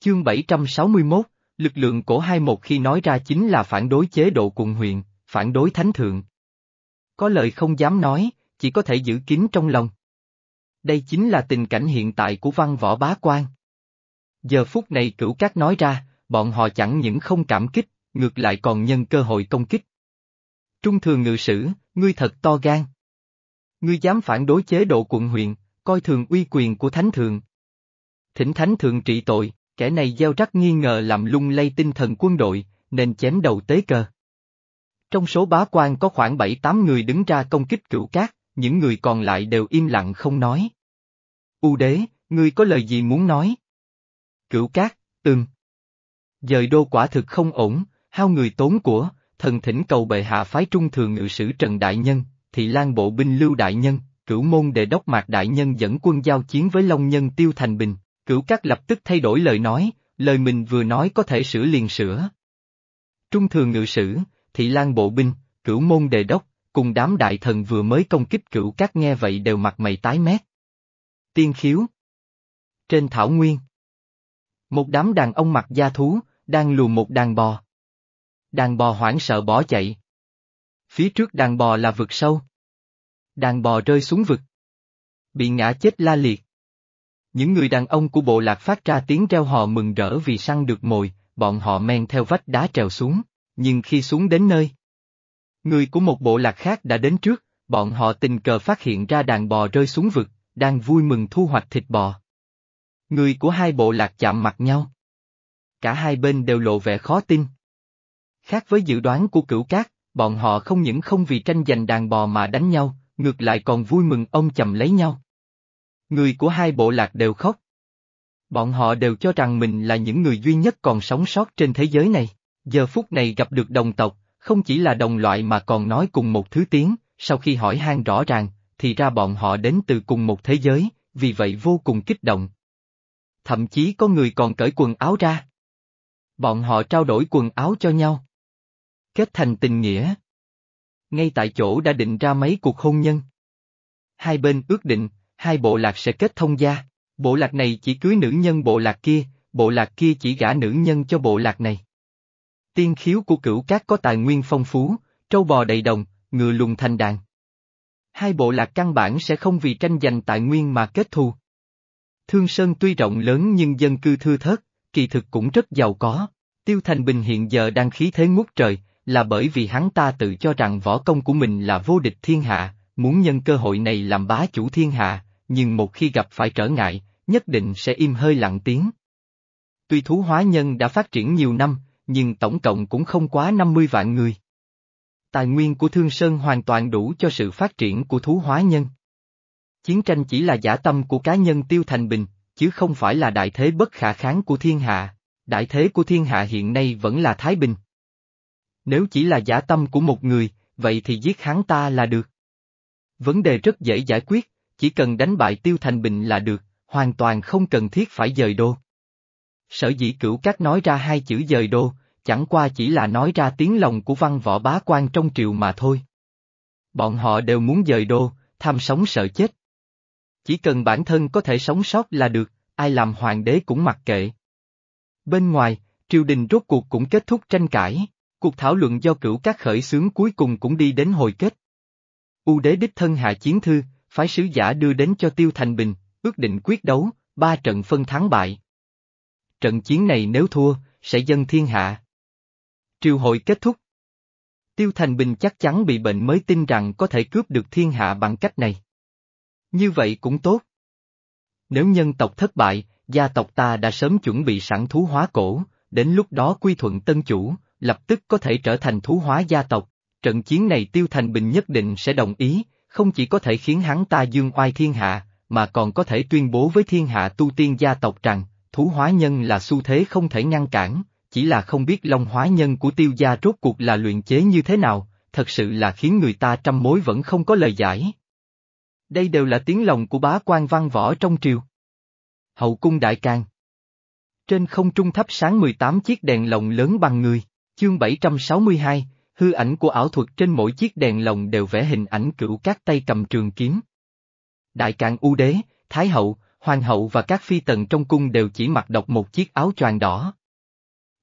Chương 761, lực lượng cổ hai một khi nói ra chính là phản đối chế độ quận huyện, phản đối thánh thượng. Có lời không dám nói, chỉ có thể giữ kín trong lòng. Đây chính là tình cảnh hiện tại của văn võ bá quan. Giờ phút này cửu các nói ra, bọn họ chẳng những không cảm kích, ngược lại còn nhân cơ hội công kích. Trung thường ngự sử, ngươi thật to gan. Ngươi dám phản đối chế độ quận huyện, coi thường uy quyền của thánh thượng. Thỉnh thánh thượng trị tội, kẻ này gieo rắc nghi ngờ làm lung lay tinh thần quân đội, nên chém đầu tế cơ. Trong số bá quan có khoảng 7-8 người đứng ra công kích cửu cát, những người còn lại đều im lặng không nói. U đế, ngươi có lời gì muốn nói? Cửu cát, ừm. Dời đô quả thực không ổn, hao người tốn của, thần thỉnh cầu bệ hạ phái trung thường ngự sử Trần Đại Nhân, thị lan bộ binh Lưu Đại Nhân, cửu môn đệ đốc Mạc Đại Nhân dẫn quân giao chiến với Long Nhân Tiêu Thành Bình, cửu cát lập tức thay đổi lời nói, lời mình vừa nói có thể sửa liền sửa. Trung thường ngự sử, thị lan bộ binh, cửu môn đề đốc, cùng đám đại thần vừa mới công kích cửu các nghe vậy đều mặt mày tái mét. Tiên khiếu Trên thảo nguyên Một đám đàn ông mặc da thú, đang lùa một đàn bò. Đàn bò hoảng sợ bỏ chạy. Phía trước đàn bò là vực sâu. Đàn bò rơi xuống vực. Bị ngã chết la liệt. Những người đàn ông của bộ lạc phát ra tiếng reo hò mừng rỡ vì săn được mồi, bọn họ men theo vách đá trèo xuống, nhưng khi xuống đến nơi, Người của một bộ lạc khác đã đến trước, bọn họ tình cờ phát hiện ra đàn bò rơi xuống vực, đang vui mừng thu hoạch thịt bò. Người của hai bộ lạc chạm mặt nhau. Cả hai bên đều lộ vẻ khó tin. Khác với dự đoán của cửu cát, bọn họ không những không vì tranh giành đàn bò mà đánh nhau, ngược lại còn vui mừng ông chầm lấy nhau. Người của hai bộ lạc đều khóc. Bọn họ đều cho rằng mình là những người duy nhất còn sống sót trên thế giới này, giờ phút này gặp được đồng tộc, không chỉ là đồng loại mà còn nói cùng một thứ tiếng, sau khi hỏi han rõ ràng, thì ra bọn họ đến từ cùng một thế giới, vì vậy vô cùng kích động. Thậm chí có người còn cởi quần áo ra. Bọn họ trao đổi quần áo cho nhau. Kết thành tình nghĩa. Ngay tại chỗ đã định ra mấy cuộc hôn nhân. Hai bên ước định, hai bộ lạc sẽ kết thông gia, bộ lạc này chỉ cưới nữ nhân bộ lạc kia, bộ lạc kia chỉ gả nữ nhân cho bộ lạc này. Tiên khiếu của cửu cát có tài nguyên phong phú, trâu bò đầy đồng, ngựa lùng thành đàn. Hai bộ lạc căn bản sẽ không vì tranh giành tài nguyên mà kết thù. Thương Sơn tuy rộng lớn nhưng dân cư thưa thớt, kỳ thực cũng rất giàu có. Tiêu Thành Bình hiện giờ đang khí thế ngút trời, là bởi vì hắn ta tự cho rằng võ công của mình là vô địch thiên hạ, muốn nhân cơ hội này làm bá chủ thiên hạ, nhưng một khi gặp phải trở ngại, nhất định sẽ im hơi lặng tiếng. Tuy thú hóa nhân đã phát triển nhiều năm, nhưng tổng cộng cũng không quá 50 vạn người. Tài nguyên của Thương Sơn hoàn toàn đủ cho sự phát triển của thú hóa nhân. Chiến tranh chỉ là giả tâm của cá nhân tiêu thành bình, chứ không phải là đại thế bất khả kháng của thiên hạ, đại thế của thiên hạ hiện nay vẫn là Thái Bình. Nếu chỉ là giả tâm của một người, vậy thì giết hắn ta là được. Vấn đề rất dễ giải quyết, chỉ cần đánh bại tiêu thành bình là được, hoàn toàn không cần thiết phải dời đô. Sở dĩ cửu các nói ra hai chữ dời đô, chẳng qua chỉ là nói ra tiếng lòng của văn võ bá quan trong triều mà thôi. Bọn họ đều muốn dời đô, tham sống sợ chết. Chỉ cần bản thân có thể sống sót là được, ai làm hoàng đế cũng mặc kệ. Bên ngoài, triều đình rốt cuộc cũng kết thúc tranh cãi, cuộc thảo luận do cửu các khởi xướng cuối cùng cũng đi đến hồi kết. U đế đích thân hạ chiến thư, phái sứ giả đưa đến cho Tiêu Thành Bình, ước định quyết đấu, ba trận phân thắng bại trận chiến này nếu thua, sẽ dân thiên hạ. Triều hội kết thúc. Tiêu Thành Bình chắc chắn bị bệnh mới tin rằng có thể cướp được thiên hạ bằng cách này. Như vậy cũng tốt. Nếu nhân tộc thất bại, gia tộc ta đã sớm chuẩn bị sẵn thú hóa cổ, đến lúc đó quy thuận tân chủ, lập tức có thể trở thành thú hóa gia tộc. Trận chiến này Tiêu Thành Bình nhất định sẽ đồng ý, không chỉ có thể khiến hắn ta dương oai thiên hạ, mà còn có thể tuyên bố với thiên hạ tu tiên gia tộc rằng, thú hóa nhân là xu thế không thể ngăn cản, chỉ là không biết long hóa nhân của tiêu gia rốt cuộc là luyện chế như thế nào, thật sự là khiến người ta trăm mối vẫn không có lời giải. Đây đều là tiếng lòng của bá quan văn võ trong triều. Hậu cung đại càng Trên không trung thắp sáng 18 chiếc đèn lồng lớn bằng người, chương 762, hư ảnh của ảo thuật trên mỗi chiếc đèn lồng đều vẽ hình ảnh cửu các tay cầm trường kiếm. Đại càng u đế, thái hậu, hoàng hậu và các phi tần trong cung đều chỉ mặc độc một chiếc áo choàng đỏ.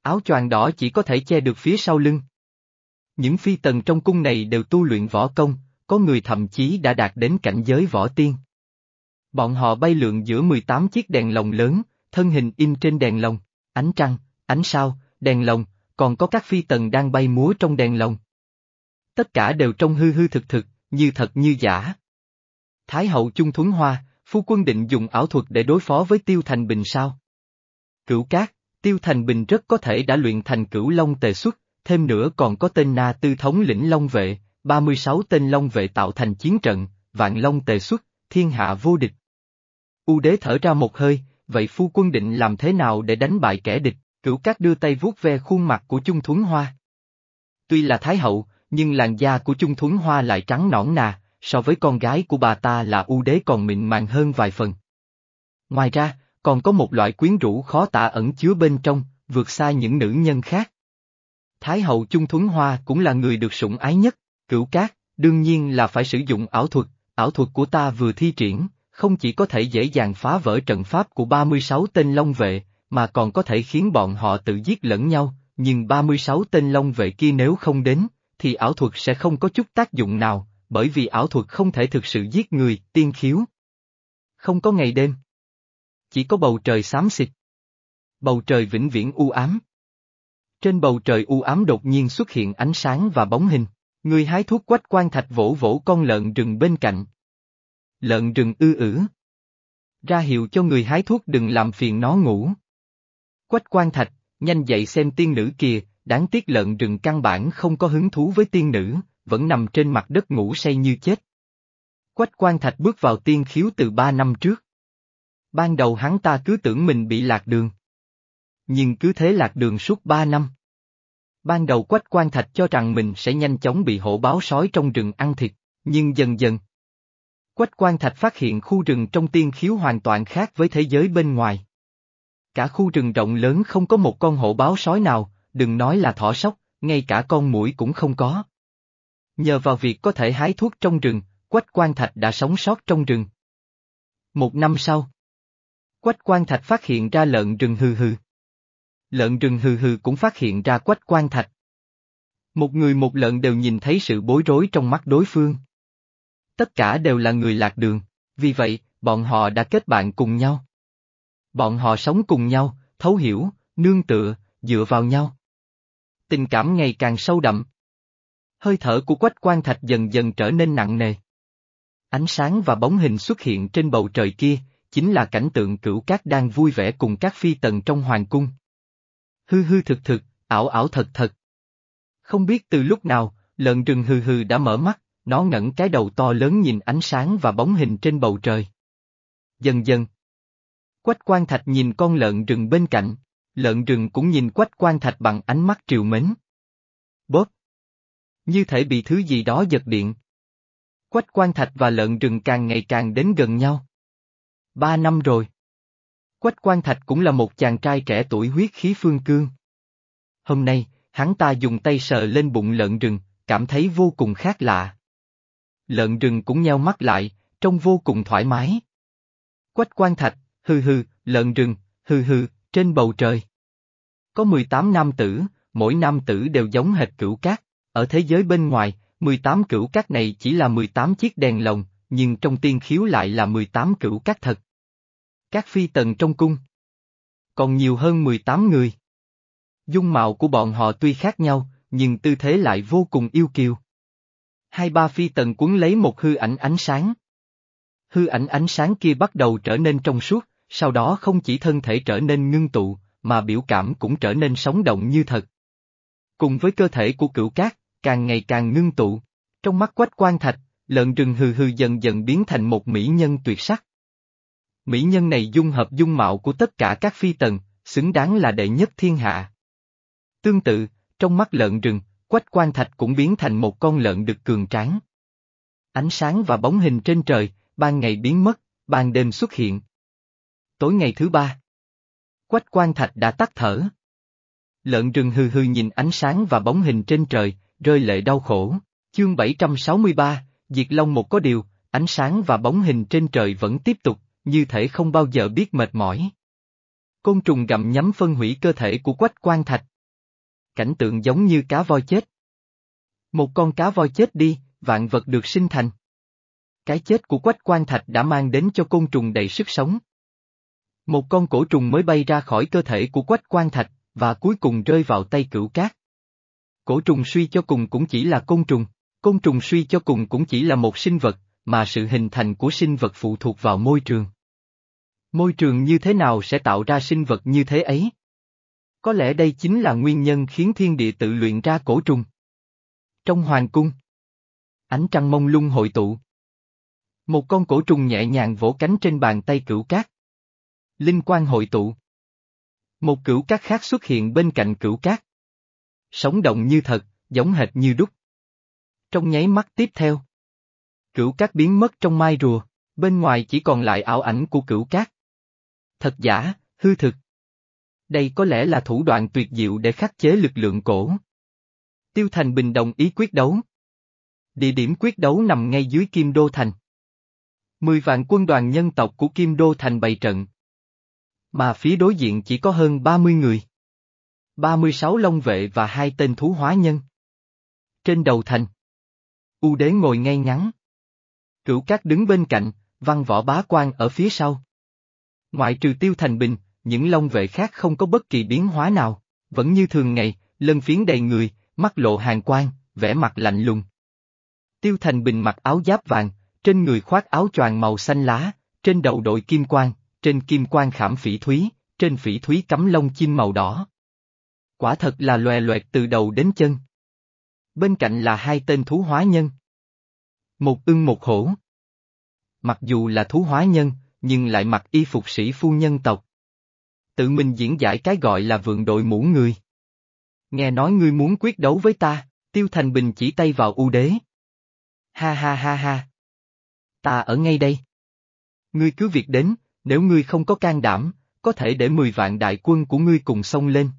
Áo choàng đỏ chỉ có thể che được phía sau lưng. Những phi tần trong cung này đều tu luyện võ công, có người thậm chí đã đạt đến cảnh giới võ tiên. Bọn họ bay lượn giữa 18 chiếc đèn lồng lớn, thân hình in trên đèn lồng, ánh trăng, ánh sao, đèn lồng, còn có các phi tần đang bay múa trong đèn lồng. Tất cả đều trông hư hư thực thực, như thật như giả. Thái hậu chung thuấn hoa, phu quân định dùng ảo thuật để đối phó với Tiêu Thành Bình sao? Cửu Cát, Tiêu Thành Bình rất có thể đã luyện thành cửu long tề xuất, thêm nữa còn có tên Na Tư thống lĩnh Long Vệ, 36 tên Long Vệ tạo thành chiến trận, vạn long tề xuất, thiên hạ vô địch. U đế thở ra một hơi, vậy phu quân định làm thế nào để đánh bại kẻ địch, cửu cát đưa tay vuốt ve khuôn mặt của Chung Thuấn Hoa. Tuy là Thái Hậu, nhưng làn da của Chung Thuấn Hoa lại trắng nõn nà, so với con gái của bà ta là U đế còn mịn màng hơn vài phần. Ngoài ra, còn có một loại quyến rũ khó tả ẩn chứa bên trong, vượt xa những nữ nhân khác. Thái hậu Chung Thuấn Hoa cũng là người được sủng ái nhất, cửu cát, đương nhiên là phải sử dụng ảo thuật, ảo thuật của ta vừa thi triển, không chỉ có thể dễ dàng phá vỡ trận pháp của 36 tên long vệ, mà còn có thể khiến bọn họ tự giết lẫn nhau, nhưng 36 tên long vệ kia nếu không đến, thì ảo thuật sẽ không có chút tác dụng nào, bởi vì ảo thuật không thể thực sự giết người, tiên khiếu. Không có ngày đêm. Chỉ có bầu trời xám xịt. Bầu trời vĩnh viễn u ám. Trên bầu trời u ám đột nhiên xuất hiện ánh sáng và bóng hình, người hái thuốc quách quan thạch vỗ vỗ con lợn rừng bên cạnh. Lợn rừng ư ử. Ra hiệu cho người hái thuốc đừng làm phiền nó ngủ. Quách quan thạch, nhanh dậy xem tiên nữ kìa, đáng tiếc lợn rừng căn bản không có hứng thú với tiên nữ, vẫn nằm trên mặt đất ngủ say như chết. Quách quan thạch bước vào tiên khiếu từ ba năm trước. Ban đầu hắn ta cứ tưởng mình bị lạc đường. Nhưng cứ thế lạc đường suốt ba năm. Ban đầu quách quan thạch cho rằng mình sẽ nhanh chóng bị hổ báo sói trong rừng ăn thịt, nhưng dần dần. Quách quan thạch phát hiện khu rừng trong tiên khiếu hoàn toàn khác với thế giới bên ngoài. Cả khu rừng rộng lớn không có một con hổ báo sói nào, đừng nói là thỏ sóc, ngay cả con mũi cũng không có. Nhờ vào việc có thể hái thuốc trong rừng, Quách Quan Thạch đã sống sót trong rừng. Một năm sau, Quách Quan Thạch phát hiện ra lợn rừng hừ hừ. Lợn rừng hừ hừ cũng phát hiện ra Quách Quan Thạch. Một người một lợn đều nhìn thấy sự bối rối trong mắt đối phương. Tất cả đều là người lạc đường, vì vậy, bọn họ đã kết bạn cùng nhau. Bọn họ sống cùng nhau, thấu hiểu, nương tựa, dựa vào nhau. Tình cảm ngày càng sâu đậm. Hơi thở của quách quan thạch dần dần trở nên nặng nề. Ánh sáng và bóng hình xuất hiện trên bầu trời kia, chính là cảnh tượng cửu cát đang vui vẻ cùng các phi tần trong hoàng cung. Hư hư thực thực, ảo ảo thật thật. Không biết từ lúc nào, lợn rừng hư hư đã mở mắt, nó ngẩng cái đầu to lớn nhìn ánh sáng và bóng hình trên bầu trời. Dần dần. Quách quan thạch nhìn con lợn rừng bên cạnh, lợn rừng cũng nhìn quách quan thạch bằng ánh mắt triều mến. Bóp! Như thể bị thứ gì đó giật điện. Quách quan thạch và lợn rừng càng ngày càng đến gần nhau. Ba năm rồi. Quách quan thạch cũng là một chàng trai trẻ tuổi huyết khí phương cương. Hôm nay, hắn ta dùng tay sờ lên bụng lợn rừng, cảm thấy vô cùng khác lạ. Lợn rừng cũng nheo mắt lại, trông vô cùng thoải mái. Quách quan thạch, hừ hừ, lợn rừng, hừ hừ, trên bầu trời. Có 18 nam tử, mỗi nam tử đều giống hệt cửu cát, ở thế giới bên ngoài, 18 cửu cát này chỉ là 18 chiếc đèn lồng, nhưng trong tiên khiếu lại là 18 cửu cát thật. Các phi tần trong cung. Còn nhiều hơn 18 người. Dung mạo của bọn họ tuy khác nhau, nhưng tư thế lại vô cùng yêu kiều. Hai ba phi tần cuốn lấy một hư ảnh ánh sáng. Hư ảnh ánh sáng kia bắt đầu trở nên trong suốt, sau đó không chỉ thân thể trở nên ngưng tụ, mà biểu cảm cũng trở nên sống động như thật. Cùng với cơ thể của cửu cát, càng ngày càng ngưng tụ, trong mắt quách quan thạch, lợn rừng hừ hừ dần dần biến thành một mỹ nhân tuyệt sắc. Mỹ nhân này dung hợp dung mạo của tất cả các phi tần, xứng đáng là đệ nhất thiên hạ. Tương tự, trong mắt lợn rừng, quách quan thạch cũng biến thành một con lợn đực cường tráng. Ánh sáng và bóng hình trên trời, ban ngày biến mất, ban đêm xuất hiện. Tối ngày thứ ba. Quách quan thạch đã tắt thở. Lợn rừng hư hư nhìn ánh sáng và bóng hình trên trời, rơi lệ đau khổ. Chương 763, Diệt Long một có điều, ánh sáng và bóng hình trên trời vẫn tiếp tục, như thể không bao giờ biết mệt mỏi. Côn trùng gặm nhắm phân hủy cơ thể của quách quan thạch. Cảnh tượng giống như cá voi chết. Một con cá voi chết đi, vạn vật được sinh thành. Cái chết của quách quan thạch đã mang đến cho côn trùng đầy sức sống. Một con cổ trùng mới bay ra khỏi cơ thể của quách quan thạch, và cuối cùng rơi vào tay cửu cát. Cổ trùng suy cho cùng cũng chỉ là côn trùng, côn trùng suy cho cùng cũng chỉ là một sinh vật, mà sự hình thành của sinh vật phụ thuộc vào môi trường. Môi trường như thế nào sẽ tạo ra sinh vật như thế ấy? Có lẽ đây chính là nguyên nhân khiến thiên địa tự luyện ra cổ trùng. Trong hoàng cung, ánh trăng mông lung hội tụ. Một con cổ trùng nhẹ nhàng vỗ cánh trên bàn tay cửu cát. Linh quan hội tụ. Một cửu cát khác xuất hiện bên cạnh cửu cát. Sống động như thật, giống hệt như đúc. Trong nháy mắt tiếp theo. Cửu cát biến mất trong mai rùa, bên ngoài chỉ còn lại ảo ảnh của cửu cát. Thật giả, hư thực. Đây có lẽ là thủ đoạn tuyệt diệu để khắc chế lực lượng cổ. Tiêu Thành Bình đồng ý quyết đấu. Địa điểm quyết đấu nằm ngay dưới Kim Đô Thành. Mười vạn quân đoàn nhân tộc của Kim Đô Thành bày trận. Mà phía đối diện chỉ có hơn 30 người. 36 long vệ và hai tên thú hóa nhân. Trên đầu thành. U đế ngồi ngay ngắn. Cửu cát đứng bên cạnh, văn võ bá quan ở phía sau. Ngoại trừ tiêu thành bình, những long vệ khác không có bất kỳ biến hóa nào, vẫn như thường ngày, lân phiến đầy người, mắt lộ hàng quan, vẻ mặt lạnh lùng. Tiêu thành bình mặc áo giáp vàng, trên người khoác áo choàng màu xanh lá, trên đầu đội kim quang, trên kim quan khảm phỉ thúy, trên phỉ thúy cắm lông chim màu đỏ. Quả thật là loè loẹt từ đầu đến chân. Bên cạnh là hai tên thú hóa nhân. Một ưng một hổ. Mặc dù là thú hóa nhân, nhưng lại mặc y phục sĩ phu nhân tộc. Tự mình diễn giải cái gọi là vượng đội mũ người. Nghe nói ngươi muốn quyết đấu với ta, Tiêu Thành Bình chỉ tay vào u đế. Ha ha ha ha. Ta ở ngay đây. Ngươi cứ việc đến, nếu ngươi không có can đảm, có thể để mười vạn đại quân của ngươi cùng xông lên.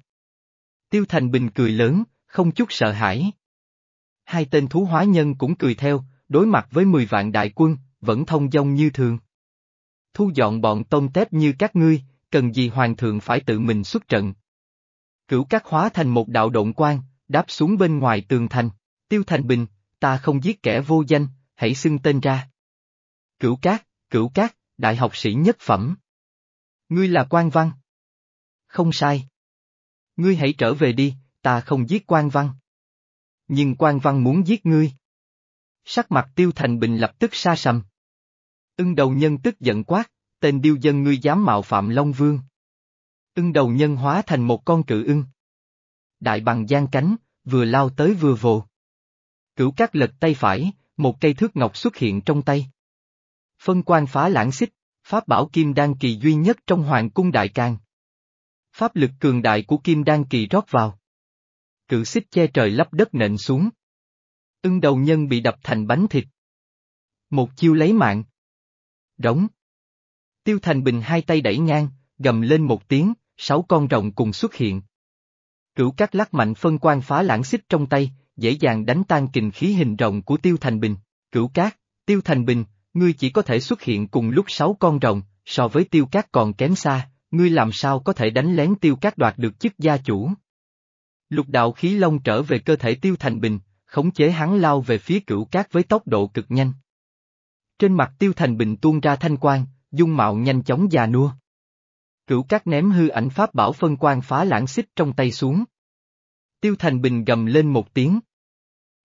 Tiêu Thành Bình cười lớn, không chút sợ hãi. Hai tên thú hóa nhân cũng cười theo, đối mặt với mười vạn đại quân, vẫn thông dong như thường. Thu dọn bọn tôm tép như các ngươi, cần gì hoàng thượng phải tự mình xuất trận. Cửu các hóa thành một đạo động quan, đáp xuống bên ngoài tường thành, tiêu thành bình, ta không giết kẻ vô danh, hãy xưng tên ra. Cửu cát, cửu cát, đại học sĩ nhất phẩm. Ngươi là quan văn. Không sai. Ngươi hãy trở về đi, ta không giết quan văn. Nhưng quan văn muốn giết ngươi. Sắc mặt tiêu thành bình lập tức xa sầm. Ưng đầu nhân tức giận quát, tên điêu dân ngươi dám mạo phạm Long Vương. Ưng đầu nhân hóa thành một con cự ưng. Đại bằng giang cánh, vừa lao tới vừa vồ. Cửu cát lật tay phải, một cây thước ngọc xuất hiện trong tay. Phân quan phá lãng xích, pháp bảo kim đan kỳ duy nhất trong hoàng cung đại càng. Pháp lực cường đại của kim đan kỳ rót vào. Cự xích che trời lấp đất nện xuống. Ưng đầu nhân bị đập thành bánh thịt. Một chiêu lấy mạng. Rống. Tiêu Thành Bình hai tay đẩy ngang, gầm lên một tiếng, sáu con rồng cùng xuất hiện. Cửu cát lắc mạnh phân quan phá lãng xích trong tay, dễ dàng đánh tan kình khí hình rồng của Tiêu Thành Bình. Cửu cát, Tiêu Thành Bình, ngươi chỉ có thể xuất hiện cùng lúc sáu con rồng, so với Tiêu Cát còn kém xa, ngươi làm sao có thể đánh lén Tiêu Cát đoạt được chức gia chủ. Lục đạo khí long trở về cơ thể Tiêu Thành Bình, khống chế hắn lao về phía cửu cát với tốc độ cực nhanh. Trên mặt Tiêu Thành Bình tuôn ra thanh quang, dung mạo nhanh chóng già nua. Cửu cát ném hư ảnh pháp bảo phân quang phá lãng xích trong tay xuống. Tiêu Thành Bình gầm lên một tiếng.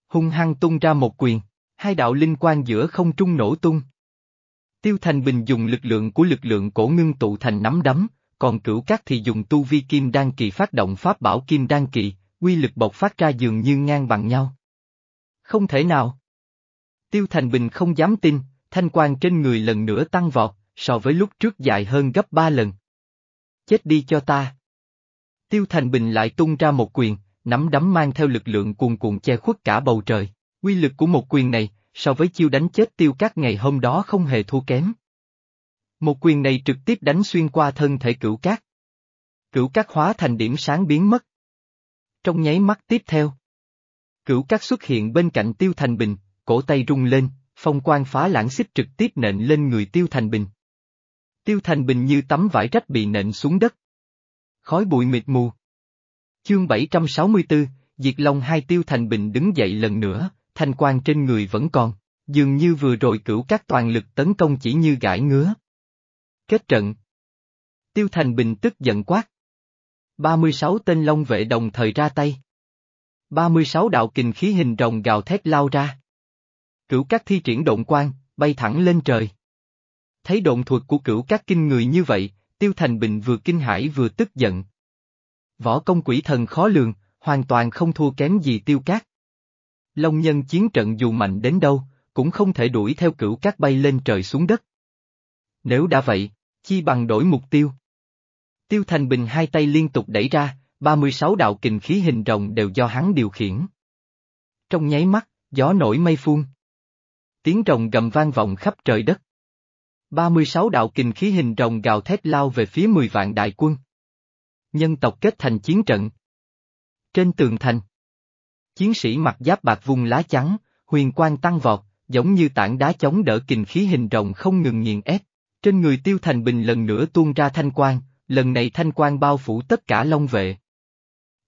Hung hăng tung ra một quyền, hai đạo linh quan giữa không trung nổ tung. Tiêu Thành Bình dùng lực lượng của lực lượng cổ ngưng tụ thành nắm đấm, còn cửu cát thì dùng tu vi kim đan kỳ phát động pháp bảo kim đan kỳ, quy lực bộc phát ra dường như ngang bằng nhau. Không thể nào. Tiêu Thành Bình không dám tin, thanh quang trên người lần nữa tăng vọt, so với lúc trước dài hơn gấp ba lần. Chết đi cho ta. Tiêu Thành Bình lại tung ra một quyền, nắm đấm mang theo lực lượng cuồn cuộn che khuất cả bầu trời. Quy lực của một quyền này, so với chiêu đánh chết tiêu cát ngày hôm đó không hề thua kém. Một quyền này trực tiếp đánh xuyên qua thân thể cửu cát. Cửu cát hóa thành điểm sáng biến mất. Trong nháy mắt tiếp theo. Cửu cát xuất hiện bên cạnh tiêu thành bình, cổ tay rung lên, phong quan phá lãng xích trực tiếp nện lên người tiêu thành bình. Tiêu Thành Bình như tấm vải rách bị nện xuống đất. Khói bụi mịt mù. Chương 764, Diệt Long hai Tiêu Thành Bình đứng dậy lần nữa, thanh quan trên người vẫn còn, dường như vừa rồi cửu các toàn lực tấn công chỉ như gãi ngứa. Kết trận. Tiêu Thành Bình tức giận quát. 36 tên long vệ đồng thời ra tay. 36 đạo kình khí hình rồng gào thét lao ra. Cửu các thi triển động quan, bay thẳng lên trời. Thấy động thuật của cửu các kinh người như vậy, Tiêu Thành Bình vừa kinh hãi vừa tức giận. Võ công quỷ thần khó lường, hoàn toàn không thua kém gì Tiêu Cát. Long nhân chiến trận dù mạnh đến đâu, cũng không thể đuổi theo cửu các bay lên trời xuống đất. Nếu đã vậy, chi bằng đổi mục tiêu. Tiêu Thành Bình hai tay liên tục đẩy ra, 36 đạo kình khí hình rồng đều do hắn điều khiển. Trong nháy mắt, gió nổi mây phun. Tiếng rồng gầm vang vọng khắp trời đất. 36 đạo kình khí hình rồng gào thét lao về phía 10 vạn đại quân. Nhân tộc kết thành chiến trận. Trên tường thành. Chiến sĩ mặc giáp bạc vùng lá trắng, huyền quang tăng vọt, giống như tảng đá chống đỡ kình khí hình rồng không ngừng nghiền ép. Trên người tiêu thành bình lần nữa tuôn ra thanh quang, lần này thanh quang bao phủ tất cả long vệ.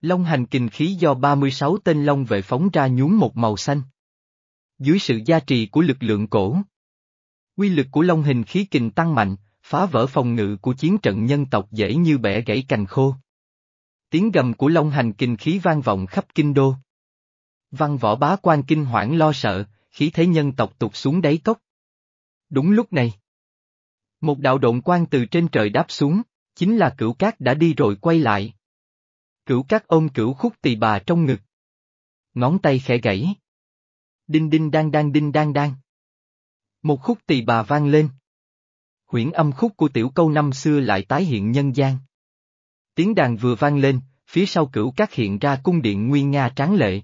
Long hành kình khí do 36 tên long vệ phóng ra nhuốm một màu xanh. Dưới sự gia trì của lực lượng cổ, quy lực của long hình khí kình tăng mạnh, phá vỡ phòng ngự của chiến trận nhân tộc dễ như bẻ gãy cành khô. Tiếng gầm của long hành kình khí vang vọng khắp kinh đô. Văn võ bá quan kinh hoảng lo sợ, khí thế nhân tộc tụt xuống đáy cốc. Đúng lúc này, một đạo độn quan từ trên trời đáp xuống, chính là cửu cát đã đi rồi quay lại. Cửu cát ôm cửu khúc tỳ bà trong ngực. Ngón tay khẽ gãy. Đinh đinh đang đang đinh đang đang. Một khúc tỳ bà vang lên. Huyễn âm khúc của tiểu câu năm xưa lại tái hiện nhân gian. Tiếng đàn vừa vang lên, phía sau cửu cát hiện ra cung điện nguyên nga tráng lệ.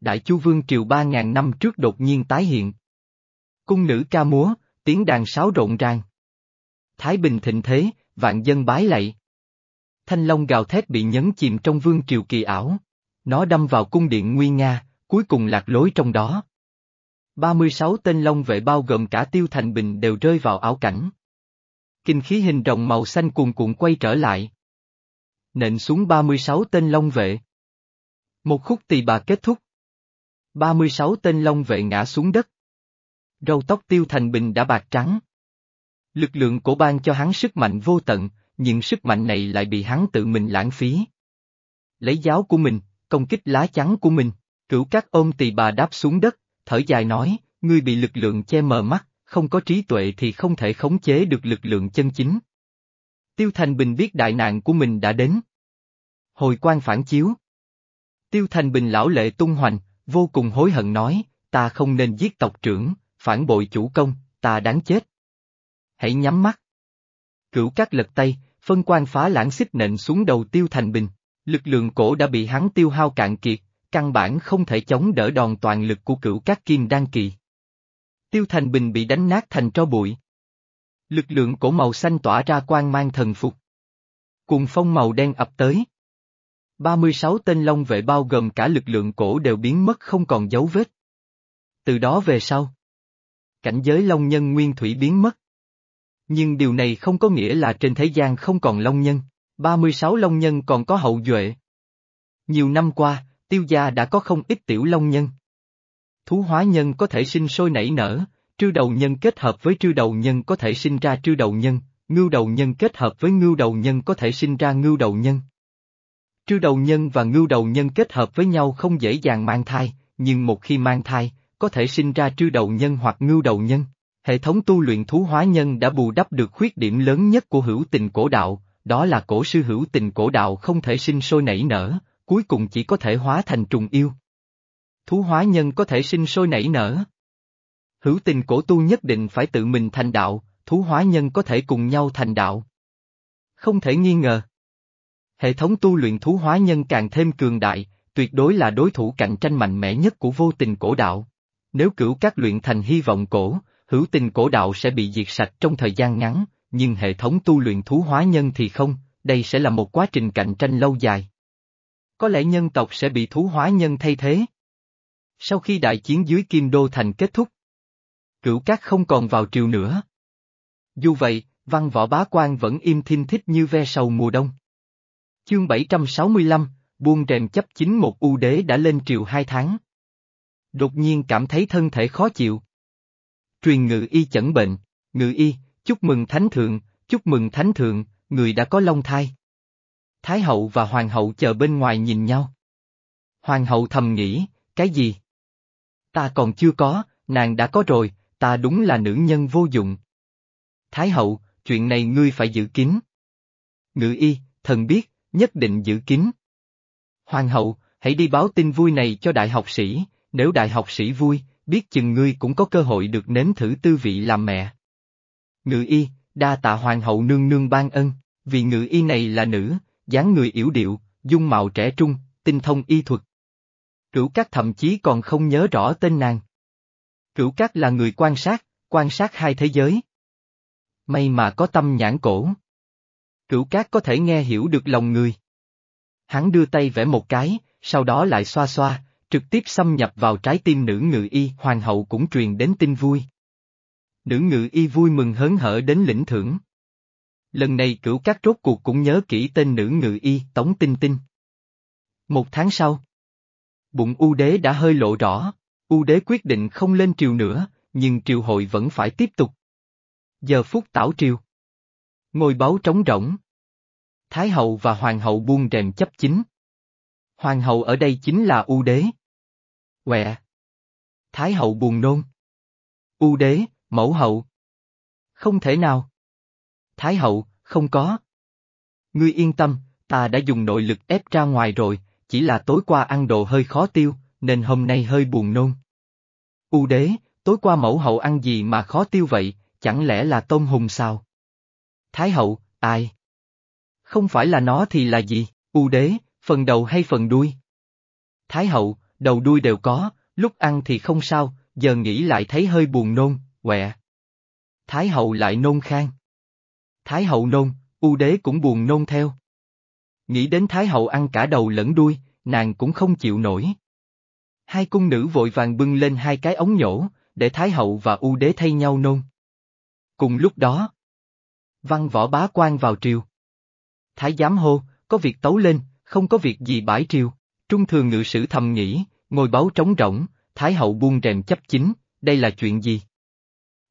Đại Chu Vương Triều ba ngàn năm trước đột nhiên tái hiện. Cung nữ ca múa, tiếng đàn sáo rộn ràng. Thái Bình thịnh thế, vạn dân bái lạy. Thanh long gào thét bị nhấn chìm trong vương triều kỳ ảo. Nó đâm vào cung điện nguy nga, cuối cùng lạc lối trong đó. 36 tên long vệ bao gồm cả tiêu thành bình đều rơi vào ảo cảnh. Kinh khí hình rồng màu xanh cuồn cuộn quay trở lại. Nện xuống 36 tên long vệ. Một khúc tỳ bà kết thúc. 36 tên long vệ ngã xuống đất. Râu tóc tiêu thành bình đã bạc trắng. Lực lượng của ban cho hắn sức mạnh vô tận, nhưng sức mạnh này lại bị hắn tự mình lãng phí. Lấy giáo của mình, công kích lá chắn của mình, cửu các ôm tỳ bà đáp xuống đất, thở dài nói, ngươi bị lực lượng che mờ mắt, không có trí tuệ thì không thể khống chế được lực lượng chân chính. Tiêu Thành Bình biết đại nạn của mình đã đến. Hồi quan phản chiếu. Tiêu Thành Bình lão lệ tung hoành, vô cùng hối hận nói, ta không nên giết tộc trưởng, phản bội chủ công, ta đáng chết. Hãy nhắm mắt. Cửu các lật tay, phân quan phá lãng xích nện xuống đầu Tiêu Thành Bình, lực lượng cổ đã bị hắn tiêu hao cạn kiệt, căn bản không thể chống đỡ đòn toàn lực của cửu các kim đan kỳ. Tiêu Thành Bình bị đánh nát thành tro bụi. Lực lượng cổ màu xanh tỏa ra quang mang thần phục. Cùng phong màu đen ập tới. 36 tên long vệ bao gồm cả lực lượng cổ đều biến mất không còn dấu vết. Từ đó về sau, cảnh giới long nhân nguyên thủy biến mất. Nhưng điều này không có nghĩa là trên thế gian không còn long nhân, 36 long nhân còn có hậu duệ. Nhiều năm qua, tiêu gia đã có không ít tiểu long nhân. Thú hóa nhân có thể sinh sôi nảy nở, trư đầu nhân kết hợp với trư đầu nhân có thể sinh ra trư đầu nhân, ngưu đầu nhân kết hợp với ngưu đầu nhân có thể sinh ra ngưu đầu nhân. Trư đầu nhân và ngưu đầu nhân kết hợp với nhau không dễ dàng mang thai, nhưng một khi mang thai, có thể sinh ra trư đầu nhân hoặc ngưu đầu nhân. Hệ thống tu luyện thú hóa nhân đã bù đắp được khuyết điểm lớn nhất của hữu tình cổ đạo, đó là cổ sư hữu tình cổ đạo không thể sinh sôi nảy nở, cuối cùng chỉ có thể hóa thành trùng yêu. Thú hóa nhân có thể sinh sôi nảy nở. Hữu tình cổ tu nhất định phải tự mình thành đạo, thú hóa nhân có thể cùng nhau thành đạo. Không thể nghi ngờ. Hệ thống tu luyện thú hóa nhân càng thêm cường đại, tuyệt đối là đối thủ cạnh tranh mạnh mẽ nhất của vô tình cổ đạo. Nếu cửu các luyện thành hy vọng cổ, hữu tình cổ đạo sẽ bị diệt sạch trong thời gian ngắn, nhưng hệ thống tu luyện thú hóa nhân thì không, đây sẽ là một quá trình cạnh tranh lâu dài. Có lẽ nhân tộc sẽ bị thú hóa nhân thay thế. Sau khi đại chiến dưới Kim Đô Thành kết thúc, cửu các không còn vào triều nữa. Dù vậy, Văn võ bá quan vẫn im thinh thích như ve sầu mùa đông. Chương 765, buông rèm chấp chính một u đế đã lên triều hai tháng. Đột nhiên cảm thấy thân thể khó chịu. Truyền ngự y chẩn bệnh, ngự y, chúc mừng thánh thượng, chúc mừng thánh thượng, người đã có long thai. Thái hậu và hoàng hậu chờ bên ngoài nhìn nhau. Hoàng hậu thầm nghĩ, cái gì? Ta còn chưa có, nàng đã có rồi, ta đúng là nữ nhân vô dụng. Thái hậu, chuyện này ngươi phải giữ kín. Ngự y, thần biết, nhất định giữ kín. Hoàng hậu, hãy đi báo tin vui này cho đại học sĩ, nếu đại học sĩ vui, biết chừng ngươi cũng có cơ hội được nếm thử tư vị làm mẹ. Ngự y, đa tạ hoàng hậu nương nương ban ân, vì ngự y này là nữ, dáng người yểu điệu, dung mạo trẻ trung, tinh thông y thuật. Cửu Cát thậm chí còn không nhớ rõ tên nàng. Cửu Cát là người quan sát, quan sát hai thế giới. May mà có tâm nhãn cổ. Cửu Cát có thể nghe hiểu được lòng người. Hắn đưa tay vẽ một cái, sau đó lại xoa xoa, trực tiếp xâm nhập vào trái tim nữ ngự y, hoàng hậu cũng truyền đến tin vui. Nữ ngự y vui mừng hớn hở đến lĩnh thưởng. Lần này cửu Cát rốt cuộc cũng nhớ kỹ tên nữ ngự y Tống Tinh Tinh. Một tháng sau, bụng U đế đã hơi lộ rõ, U đế quyết định không lên triều nữa, nhưng triều hội vẫn phải tiếp tục. Giờ phút tảo triều. Ngôi báu trống rỗng. Thái hậu và hoàng hậu buông rèm chấp chính. Hoàng hậu ở đây chính là U đế. Quẹ. Thái hậu buồn nôn. U đế, mẫu hậu. Không thể nào. Thái hậu, không có. Ngươi yên tâm, ta đã dùng nội lực ép ra ngoài rồi, chỉ là tối qua ăn đồ hơi khó tiêu, nên hôm nay hơi buồn nôn. U đế, tối qua mẫu hậu ăn gì mà khó tiêu vậy, chẳng lẽ là tôm hùm sao? Thái hậu, ai? Không phải là nó thì là gì, U đế, phần đầu hay phần đuôi? Thái hậu, đầu đuôi đều có, lúc ăn thì không sao, giờ nghĩ lại thấy hơi buồn nôn, quẹ. Thái hậu lại nôn khang. Thái hậu nôn, U đế cũng buồn nôn theo. Nghĩ đến Thái hậu ăn cả đầu lẫn đuôi, nàng cũng không chịu nổi. Hai cung nữ vội vàng bưng lên hai cái ống nhổ, để Thái hậu và U đế thay nhau nôn. Cùng lúc đó, văn võ bá quan vào triều. Thái giám hô, có việc tấu lên, không có việc gì bãi triều. Trung thường ngự sử thầm nghĩ, ngồi báo trống rỗng, Thái hậu buông rèm chấp chính, đây là chuyện gì?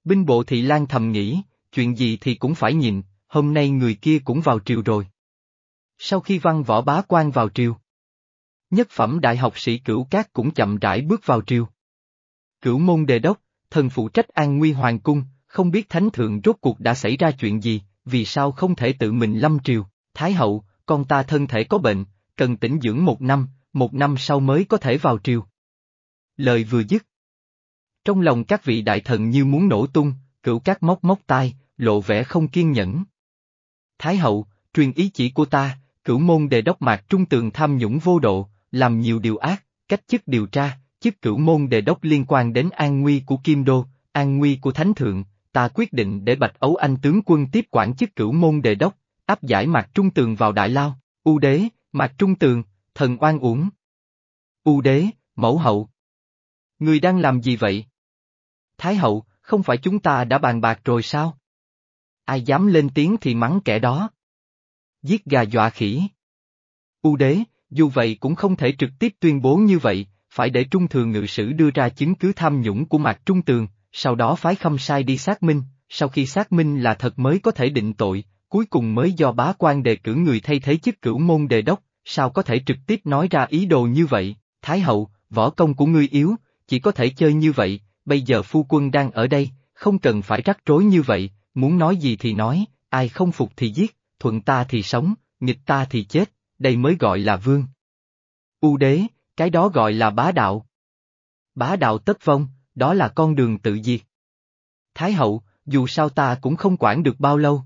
Binh bộ thị lan thầm nghĩ, chuyện gì thì cũng phải nhìn, hôm nay người kia cũng vào triều rồi. Sau khi văn võ bá quan vào triều, nhất phẩm đại học sĩ cửu cát cũng chậm rãi bước vào triều. Cửu môn đề đốc, thần phụ trách an nguy hoàng cung, không biết thánh thượng rốt cuộc đã xảy ra chuyện gì, vì sao không thể tự mình lâm triều, thái hậu, con ta thân thể có bệnh, cần tĩnh dưỡng một năm, một năm sau mới có thể vào triều. Lời vừa dứt. Trong lòng các vị đại thần như muốn nổ tung, cửu các móc móc tai, lộ vẻ không kiên nhẫn. Thái hậu, truyền ý chỉ của ta, cửu môn đề đốc mạc trung tường tham nhũng vô độ, làm nhiều điều ác, cách chức điều tra, chức cửu môn đề đốc liên quan đến an nguy của Kim Đô, an nguy của Thánh Thượng, ta quyết định để Bạch Ấu Anh tướng quân tiếp quản chức cửu môn đề đốc, áp giải mạc trung tường vào đại lao, u đế, mạc trung tường, thần oan uổng. U đế, mẫu hậu. Người đang làm gì vậy? Thái hậu, không phải chúng ta đã bàn bạc rồi sao? Ai dám lên tiếng thì mắng kẻ đó. Giết gà dọa khỉ. U đế, dù vậy cũng không thể trực tiếp tuyên bố như vậy, phải để trung thường ngự sử đưa ra chứng cứ tham nhũng của Mạc Trung Tường, sau đó phái khâm sai đi xác minh, sau khi xác minh là thật mới có thể định tội, cuối cùng mới do bá quan đề cử người thay thế chức cửu môn đề đốc, sao có thể trực tiếp nói ra ý đồ như vậy, Thái hậu, võ công của ngươi yếu, chỉ có thể chơi như vậy, bây giờ phu quân đang ở đây, không cần phải rắc rối như vậy, muốn nói gì thì nói, ai không phục thì giết, thuận ta thì sống, nghịch ta thì chết, đây mới gọi là vương. U đế, cái đó gọi là bá đạo. Bá đạo tất vong, đó là con đường tự diệt. Thái hậu, dù sao ta cũng không quản được bao lâu.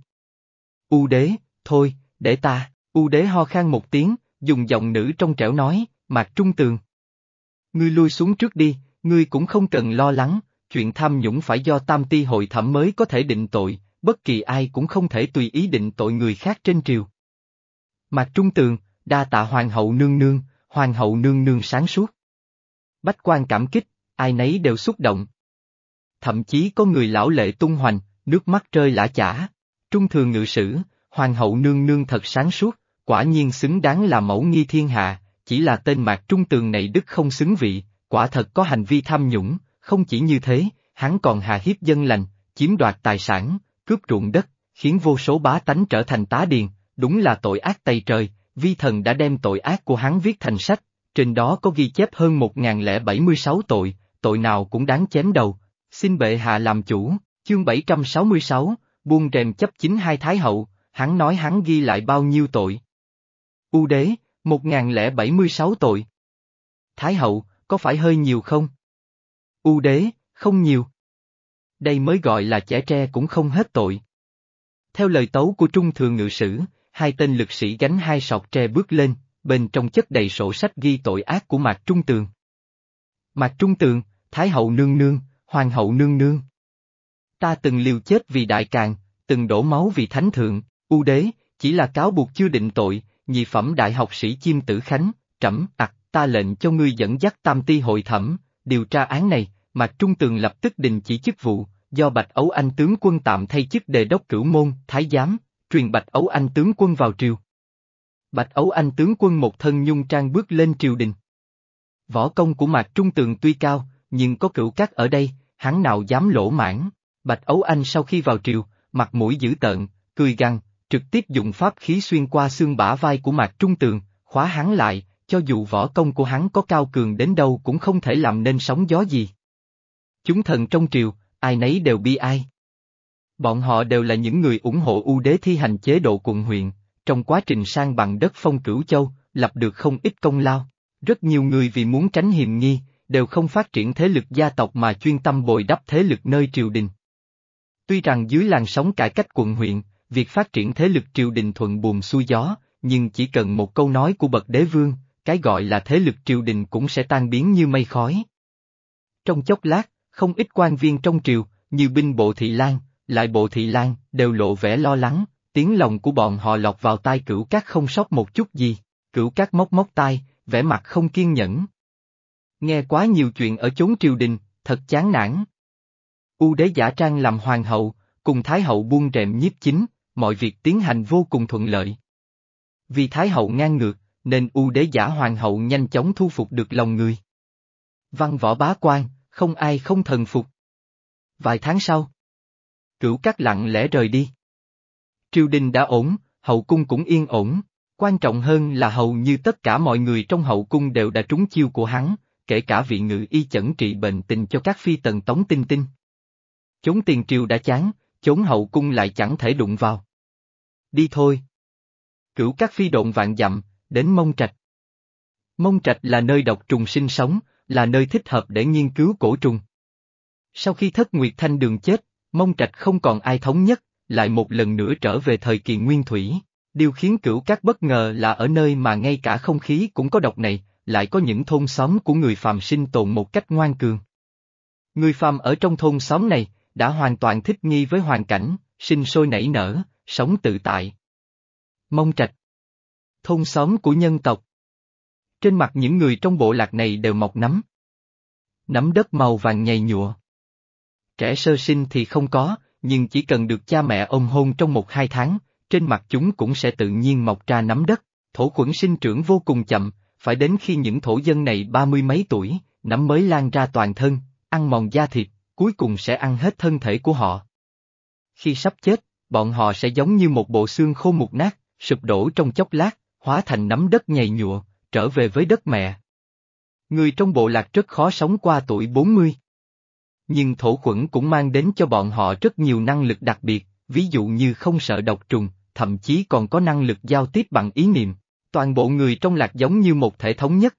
U đế, thôi, để ta, U đế ho khan một tiếng, dùng giọng nữ trong trẻo nói, Mạc Trung Tường. Ngươi lui xuống trước đi, ngươi cũng không cần lo lắng, chuyện tham nhũng phải do tam ti hội thẩm mới có thể định tội, bất kỳ ai cũng không thể tùy ý định tội người khác trên triều. Mạc Trung Tường, đa tạ Hoàng hậu nương nương, Hoàng hậu nương nương sáng suốt. Bách quan cảm kích, ai nấy đều xúc động. Thậm chí có người lão lệ tung hoành, nước mắt rơi lã chả. Trung thường ngự sử, hoàng hậu nương nương thật sáng suốt, quả nhiên xứng đáng là mẫu nghi thiên hạ, chỉ là tên mạc trung tường này đức không xứng vị, quả thật có hành vi tham nhũng, không chỉ như thế, hắn còn hà hiếp dân lành, chiếm đoạt tài sản, cướp ruộng đất, khiến vô số bá tánh trở thành tá điền, đúng là tội ác tày trời, vi thần đã đem tội ác của hắn viết thành sách, trên đó có ghi chép hơn 1076 tội, tội nào cũng đáng chém đầu, xin bệ hạ làm chủ, chương 766, buông rèm chấp chính hai thái hậu, hắn nói hắn ghi lại bao nhiêu tội. U đế, 1076 tội. Thái hậu, có phải hơi nhiều không? U đế, không nhiều. Đây mới gọi là trẻ tre cũng không hết tội. Theo lời tấu của Trung Thường Ngự Sử, hai tên lực sĩ gánh hai sọt tre bước lên, bên trong chất đầy sổ sách ghi tội ác của Mạc Trung Tường. Mạc Trung Tường, Thái hậu nương nương, Hoàng hậu nương nương. Ta từng liều chết vì đại càng, từng đổ máu vì thánh thượng, u đế, chỉ là cáo buộc chưa định tội, nhị phẩm đại học sĩ Chim Tử Khánh, trẫm ặc, ta lệnh cho ngươi dẫn dắt tam ti hội thẩm, điều tra án này, mà Trung Tường lập tức đình chỉ chức vụ, do Bạch Ấu Anh tướng quân tạm thay chức đề đốc cửu môn, thái giám, truyền Bạch Ấu Anh tướng quân vào triều. Bạch Ấu Anh tướng quân một thân nhung trang bước lên triều đình. Võ công của Mạc Trung Tường tuy cao, nhưng có cửu cát ở đây, hắn nào dám lỗ mãn. Bạch Ấu Anh sau khi vào triều, mặt mũi dữ tợn, cười gằn, trực tiếp dùng pháp khí xuyên qua xương bả vai của Mạc Trung Tường, khóa hắn lại, cho dù võ công của hắn có cao cường đến đâu cũng không thể làm nên sóng gió gì. Chúng thần trong triều, ai nấy đều bi ai. Bọn họ đều là những người ủng hộ ưu đế thi hành chế độ quận huyện, trong quá trình sang bằng đất phong cửu châu, lập được không ít công lao. Rất nhiều người vì muốn tránh hiềm nghi, đều không phát triển thế lực gia tộc mà chuyên tâm bồi đắp thế lực nơi triều đình. Tuy rằng dưới làn sóng cải cách quận huyện, việc phát triển thế lực triều đình thuận buồm xuôi gió, nhưng chỉ cần một câu nói của bậc đế vương, cái gọi là thế lực triều đình cũng sẽ tan biến như mây khói. Trong chốc lát, không ít quan viên trong triều, như binh bộ thị lan, lại bộ thị lan, đều lộ vẻ lo lắng, tiếng lòng của bọn họ lọt vào tai cửu cát không sót một chút gì, cửu cát móc móc tai, vẻ mặt không kiên nhẫn. Nghe quá nhiều chuyện ở chốn triều đình, thật chán nản. U đế giả trang làm hoàng hậu, cùng thái hậu buông rèm nhiếp chính, mọi việc tiến hành vô cùng thuận lợi. Vì thái hậu ngang ngược, nên u đế giả hoàng hậu nhanh chóng thu phục được lòng người. Văn võ bá quan, không ai không thần phục. Vài tháng sau, cửu các lặng lẽ rời đi. Triều đình đã ổn, hậu cung cũng yên ổn, quan trọng hơn là hầu như tất cả mọi người trong hậu cung đều đã trúng chiêu của hắn, kể cả vị ngự y chẩn trị bệnh tình cho các phi tần tống tinh tinh. Chốn tiền triều đã chán, chốn hậu cung lại chẳng thể đụng vào. Đi thôi. Cửu các phi độn vạn dặm, đến mông trạch. Mông trạch là nơi độc trùng sinh sống, là nơi thích hợp để nghiên cứu cổ trùng. Sau khi thất nguyệt thanh đường chết, mông trạch không còn ai thống nhất, lại một lần nữa trở về thời kỳ nguyên thủy. Điều khiến cửu các bất ngờ là ở nơi mà ngay cả không khí cũng có độc này, lại có những thôn xóm của người phàm sinh tồn một cách ngoan cường. Người phàm ở trong thôn xóm này, đã hoàn toàn thích nghi với hoàn cảnh, sinh sôi nảy nở, sống tự tại. Mông trạch Thôn xóm của nhân tộc Trên mặt những người trong bộ lạc này đều mọc nấm. Nấm đất màu vàng nhầy nhụa. Trẻ sơ sinh thì không có, nhưng chỉ cần được cha mẹ ôm hôn trong một hai tháng, trên mặt chúng cũng sẽ tự nhiên mọc ra nấm đất, thổ quẩn sinh trưởng vô cùng chậm, phải đến khi những thổ dân này ba mươi mấy tuổi, nấm mới lan ra toàn thân, ăn mòn da thịt, cuối cùng sẽ ăn hết thân thể của họ. Khi sắp chết, bọn họ sẽ giống như một bộ xương khô mục nát, sụp đổ trong chốc lát, hóa thành nấm đất nhầy nhụa, trở về với đất mẹ. Người trong bộ lạc rất khó sống qua tuổi 40. Nhưng thổ khuẩn cũng mang đến cho bọn họ rất nhiều năng lực đặc biệt, ví dụ như không sợ độc trùng, thậm chí còn có năng lực giao tiếp bằng ý niệm. Toàn bộ người trong lạc giống như một thể thống nhất.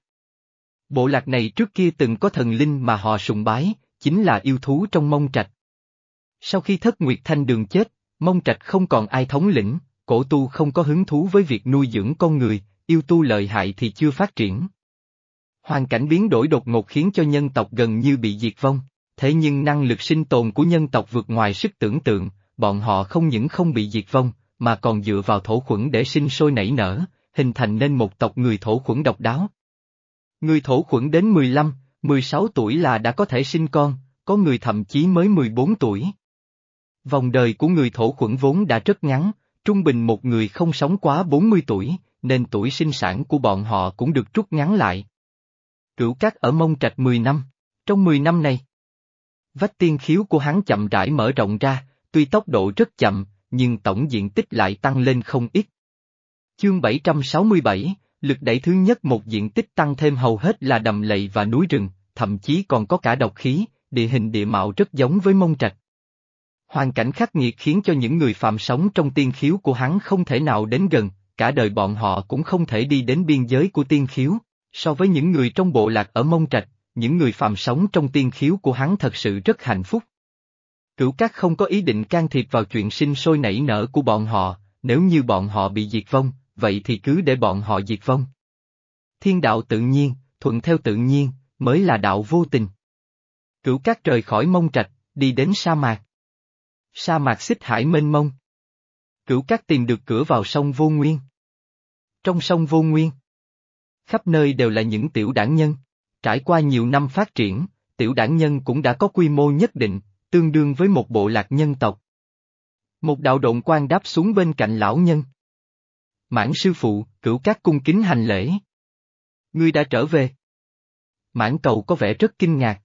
Bộ lạc này trước kia từng có thần linh mà họ sùng bái, chính là yêu thú trong mông trạch. Sau khi thất nguyệt thanh đường chết, mông trạch không còn ai thống lĩnh, cổ tu không có hứng thú với việc nuôi dưỡng con người, yêu tu lợi hại thì chưa phát triển. Hoàn cảnh biến đổi đột ngột khiến cho nhân tộc gần như bị diệt vong, thế nhưng năng lực sinh tồn của nhân tộc vượt ngoài sức tưởng tượng, bọn họ không những không bị diệt vong, mà còn dựa vào thổ khuẩn để sinh sôi nảy nở, hình thành nên một tộc người thổ khuẩn độc đáo. Người thổ khuẩn đến 15, 16 tuổi là đã có thể sinh con, có người thậm chí mới 14 tuổi. Vòng đời của người thổ khuẩn vốn đã rất ngắn, trung bình một người không sống quá 40 tuổi, nên tuổi sinh sản của bọn họ cũng được rút ngắn lại. Cửu Cát ở Mông Trạch 10 năm. Trong 10 năm này, vách tiên khiếu của hắn chậm rãi mở rộng ra, tuy tốc độ rất chậm, nhưng tổng diện tích lại tăng lên không ít. Chương 767, lực đẩy thứ nhất một diện tích tăng thêm hầu hết là đầm lầy và núi rừng, thậm chí còn có cả độc khí, địa hình địa mạo rất giống với mông trạch. Hoàn cảnh khắc nghiệt khiến cho những người phạm sống trong tiên khiếu của hắn không thể nào đến gần, cả đời bọn họ cũng không thể đi đến biên giới của tiên khiếu. So với những người trong bộ lạc ở mông trạch, những người phạm sống trong tiên khiếu của hắn thật sự rất hạnh phúc. Cửu Cát không có ý định can thiệp vào chuyện sinh sôi nảy nở của bọn họ, nếu như bọn họ bị diệt vong, vậy thì cứ để bọn họ diệt vong. Thiên đạo tự nhiên, thuận theo tự nhiên, mới là đạo vô tình. Cửu Cát trời khỏi mông trạch, đi đến sa mạc. Sa mạc xích hải mênh mông. Cửu Cát tìm được cửa vào sông Vô Nguyên. Trong sông Vô Nguyên, khắp nơi đều là những tiểu đảng nhân. Trải qua nhiều năm phát triển, tiểu đảng nhân cũng đã có quy mô nhất định, tương đương với một bộ lạc nhân tộc. Một đạo động quan đáp xuống bên cạnh lão nhân. Mãn sư phụ, cửu các cung kính hành lễ. Ngươi đã trở về. Mãn cầu có vẻ rất kinh ngạc.